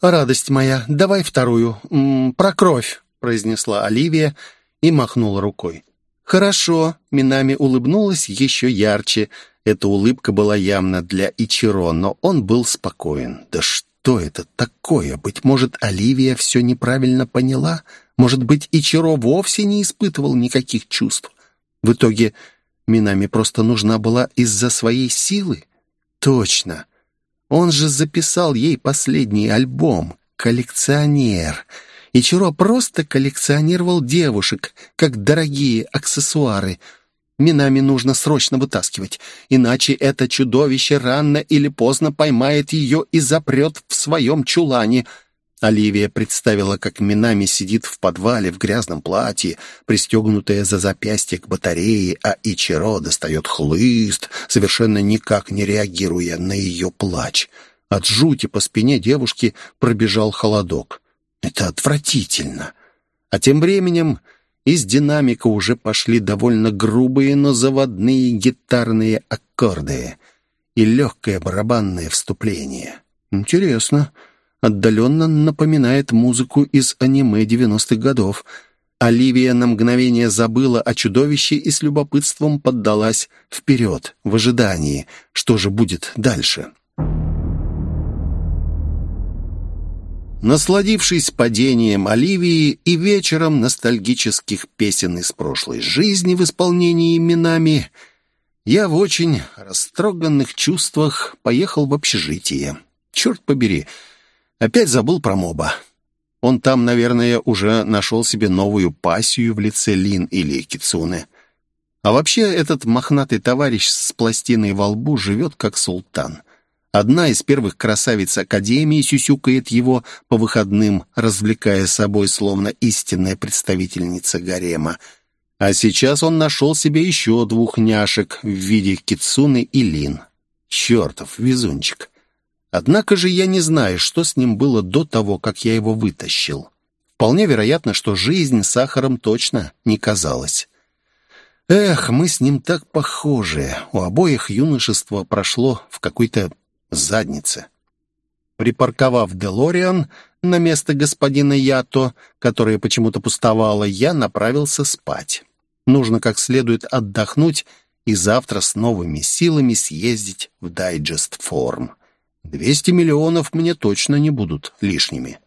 «Радость моя, давай вторую. М -м, про кровь», — произнесла Оливия и махнула рукой. «Хорошо», — Минами улыбнулась еще ярче. Эта улыбка была явно для Ичиро, но он был спокоен. «Да что это такое? Быть может, Оливия все неправильно поняла? Может быть, Ичиро вовсе не испытывал никаких чувств? В итоге Минами просто нужна была из-за своей силы? Точно. Он же записал ей последний альбом «Коллекционер». И просто коллекционировал девушек, как дорогие аксессуары. Минами нужно срочно вытаскивать, иначе это чудовище рано или поздно поймает ее и запрет в своем чулане — Оливия представила, как Минами сидит в подвале в грязном платье, пристегнутая за запястье к батарее, а Ичиро достает хлыст, совершенно никак не реагируя на ее плач. От жути по спине девушки пробежал холодок. Это отвратительно. А тем временем из динамика уже пошли довольно грубые, но заводные гитарные аккорды и легкое барабанное вступление. Интересно отдаленно напоминает музыку из аниме 90-х годов. Оливия на мгновение забыла о чудовище и с любопытством поддалась вперед, в ожидании, что же будет дальше. Насладившись падением Оливии и вечером ностальгических песен из прошлой жизни в исполнении именами, я в очень растроганных чувствах поехал в общежитие. Черт побери, Опять забыл про моба. Он там, наверное, уже нашел себе новую пассию в лице Лин или Кицуне. А вообще, этот мохнатый товарищ с пластиной во лбу живет как султан. Одна из первых красавиц Академии сюсюкает его по выходным, развлекая собой, словно истинная представительница гарема. А сейчас он нашел себе еще двух няшек в виде Кицуны и Лин. Чертов везунчик. Однако же я не знаю, что с ним было до того, как я его вытащил. Вполне вероятно, что жизнь сахаром точно не казалась. Эх, мы с ним так похожи. У обоих юношество прошло в какой-то заднице. Припарковав Делориан на место господина Ято, которое почему-то пустовало, я направился спать. Нужно как следует отдохнуть и завтра с новыми силами съездить в дайджест форм. Двести миллионов мне точно не будут лишними.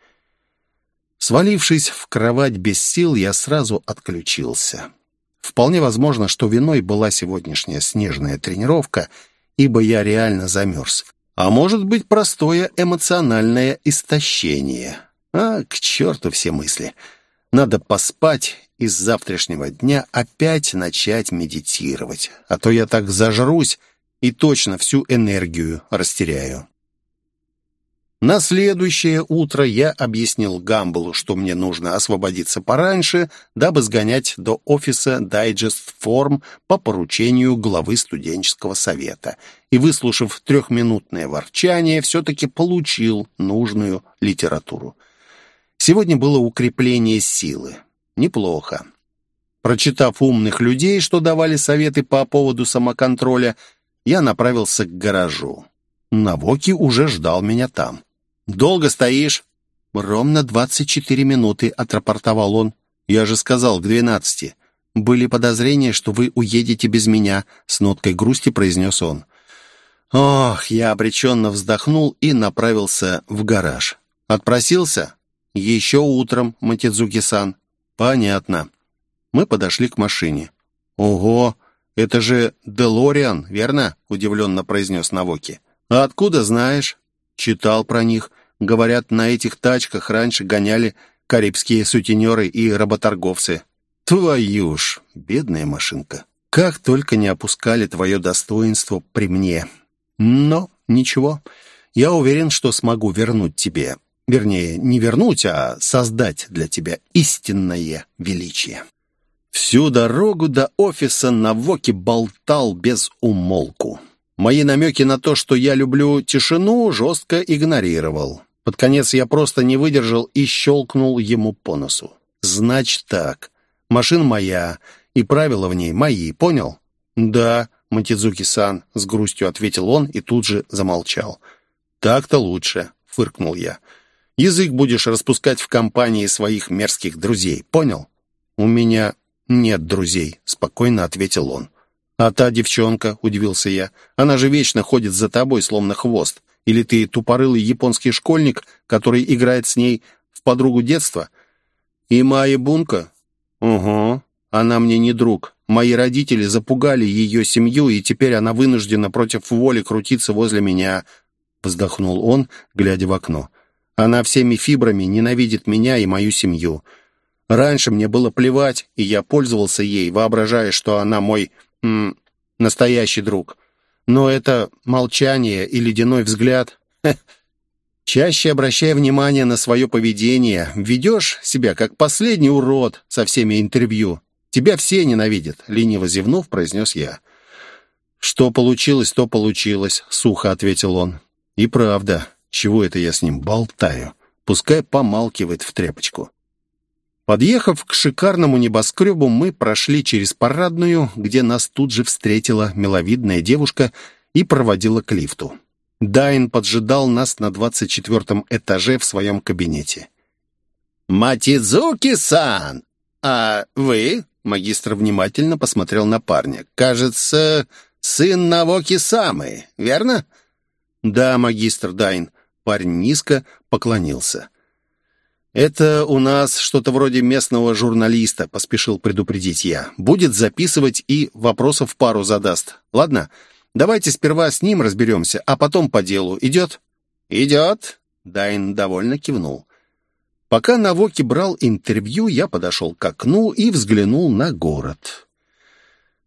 Свалившись в кровать без сил, я сразу отключился. Вполне возможно, что виной была сегодняшняя снежная тренировка, ибо я реально замерз. А может быть, простое эмоциональное истощение. А, к черту все мысли. Надо поспать и с завтрашнего дня опять начать медитировать. А то я так зажрусь и точно всю энергию растеряю. На следующее утро я объяснил Гамблу, что мне нужно освободиться пораньше, дабы сгонять до офиса Form по поручению главы студенческого совета. И, выслушав трехминутное ворчание, все-таки получил нужную литературу. Сегодня было укрепление силы. Неплохо. Прочитав умных людей, что давали советы по поводу самоконтроля, я направился к гаражу. Навоки уже ждал меня там. «Долго стоишь?» «Ровно двадцать четыре минуты», — отрапортовал он. «Я же сказал, к двенадцати. Были подозрения, что вы уедете без меня», — с ноткой грусти произнес он. Ох, я обреченно вздохнул и направился в гараж. «Отпросился?» «Еще утром, Матидзуки-сан». «Понятно». Мы подошли к машине. «Ого, это же Делориан, верно?» — удивленно произнес Навоки. «А откуда знаешь?» «Читал про них. Говорят, на этих тачках раньше гоняли карибские сутенеры и работорговцы. Твою ж, бедная машинка. Как только не опускали твое достоинство при мне. Но ничего, я уверен, что смогу вернуть тебе. Вернее, не вернуть, а создать для тебя истинное величие. Всю дорогу до офиса на Воке болтал без умолку. Мои намеки на то, что я люблю тишину, жестко игнорировал. Под конец я просто не выдержал и щелкнул ему по носу. «Значит так. Машина моя, и правила в ней мои, понял?» «Да, Матидзуки-сан», — с грустью ответил он и тут же замолчал. «Так-то лучше», — фыркнул я. «Язык будешь распускать в компании своих мерзких друзей, понял?» «У меня нет друзей», — спокойно ответил он. «А та девчонка», — удивился я, — «она же вечно ходит за тобой, словно хвост. Или ты тупорылый японский школьник, который играет с ней в подругу детства? И Майя Бунка? Угу, она мне не друг. Мои родители запугали ее семью, и теперь она вынуждена против воли крутиться возле меня. Вздохнул он, глядя в окно. Она всеми фибрами ненавидит меня и мою семью. Раньше мне было плевать, и я пользовался ей, воображая, что она мой м, настоящий друг. Но это молчание и ледяной взгляд... Чаще обращай внимание на свое поведение. Ведешь себя как последний урод со всеми интервью. Тебя все ненавидят, лениво зевнув, произнес я. Что получилось, то получилось, сухо ответил он. И правда, чего это я с ним болтаю? Пускай помалкивает в тряпочку. Подъехав к шикарному небоскребу, мы прошли через парадную, где нас тут же встретила миловидная девушка и проводила к лифту. Дайн поджидал нас на двадцать четвертом этаже в своем кабинете. «Матидзуки-сан! А вы?» — магистр внимательно посмотрел на парня. «Кажется, сын Навоки-самы, верно?» «Да, магистр Дайн». Парень низко поклонился. «Это у нас что-то вроде местного журналиста», — поспешил предупредить я. «Будет записывать и вопросов пару задаст. Ладно, давайте сперва с ним разберемся, а потом по делу. Идет?» «Идет», — Дайн довольно кивнул. Пока Навоки брал интервью, я подошел к окну и взглянул на город.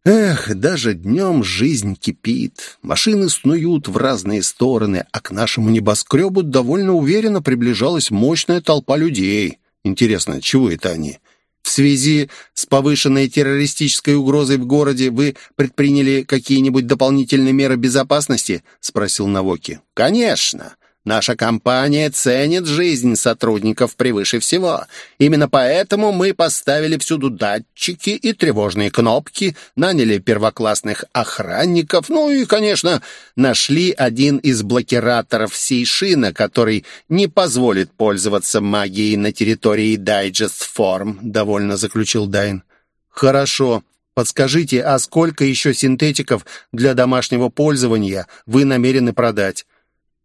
Эх, даже днем жизнь кипит. Машины снуют в разные стороны, а к нашему небоскребу довольно уверенно приближалась мощная толпа людей. Интересно, чего это они? В связи с повышенной террористической угрозой в городе вы предприняли какие-нибудь дополнительные меры безопасности?» — спросил Навоки. «Конечно. Наша компания ценит жизнь сотрудников превыше всего. Именно поэтому мы поставили всюду датчики и тревожные кнопки, наняли первоклассных охранников, ну и, конечно, нашли один из блокираторов Сейшина, который не позволит пользоваться магией на территории Digest Form, довольно заключил Дайн. Хорошо. Подскажите, а сколько еще синтетиков для домашнего пользования вы намерены продать?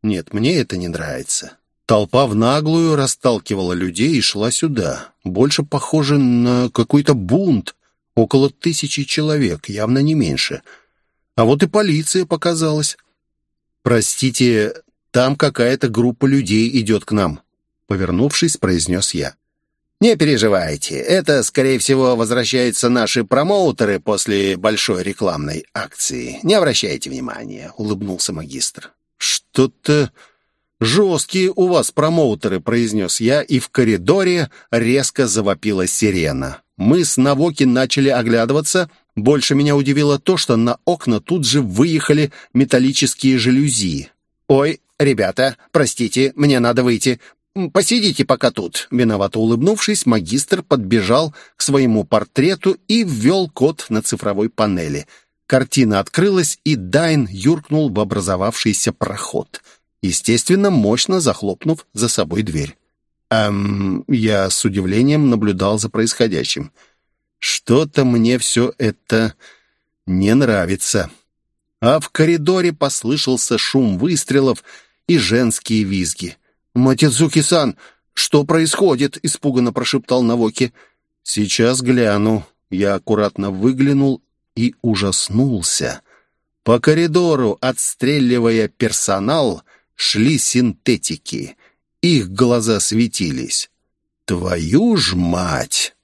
Нет, мне это не нравится. Толпа в наглую расталкивала людей и шла сюда. Больше похоже на какой-то бунт. Около тысячи человек, явно не меньше. А вот и полиция показалась. «Простите, там какая-то группа людей идет к нам», — повернувшись, произнес я. «Не переживайте, это, скорее всего, возвращаются наши промоутеры после большой рекламной акции. Не обращайте внимания», — улыбнулся магистр. «Что-то жесткие у вас промоутеры», — произнес я, и в коридоре резко завопила сирена. Мы с Навоки начали оглядываться. Больше меня удивило то, что на окна тут же выехали металлические жалюзи. «Ой, ребята, простите, мне надо выйти. Посидите пока тут». Виновато улыбнувшись, магистр подбежал к своему портрету и ввел код на цифровой панели — Картина открылась, и Дайн юркнул в образовавшийся проход, естественно, мощно захлопнув за собой дверь. Эм, я с удивлением наблюдал за происходящим. Что-то мне все это не нравится. А в коридоре послышался шум выстрелов и женские визги. «Матидзуки-сан, что происходит?» — испуганно прошептал Навоки. «Сейчас гляну». Я аккуратно выглянул и ужаснулся. По коридору, отстреливая персонал, шли синтетики. Их глаза светились. «Твою ж мать!»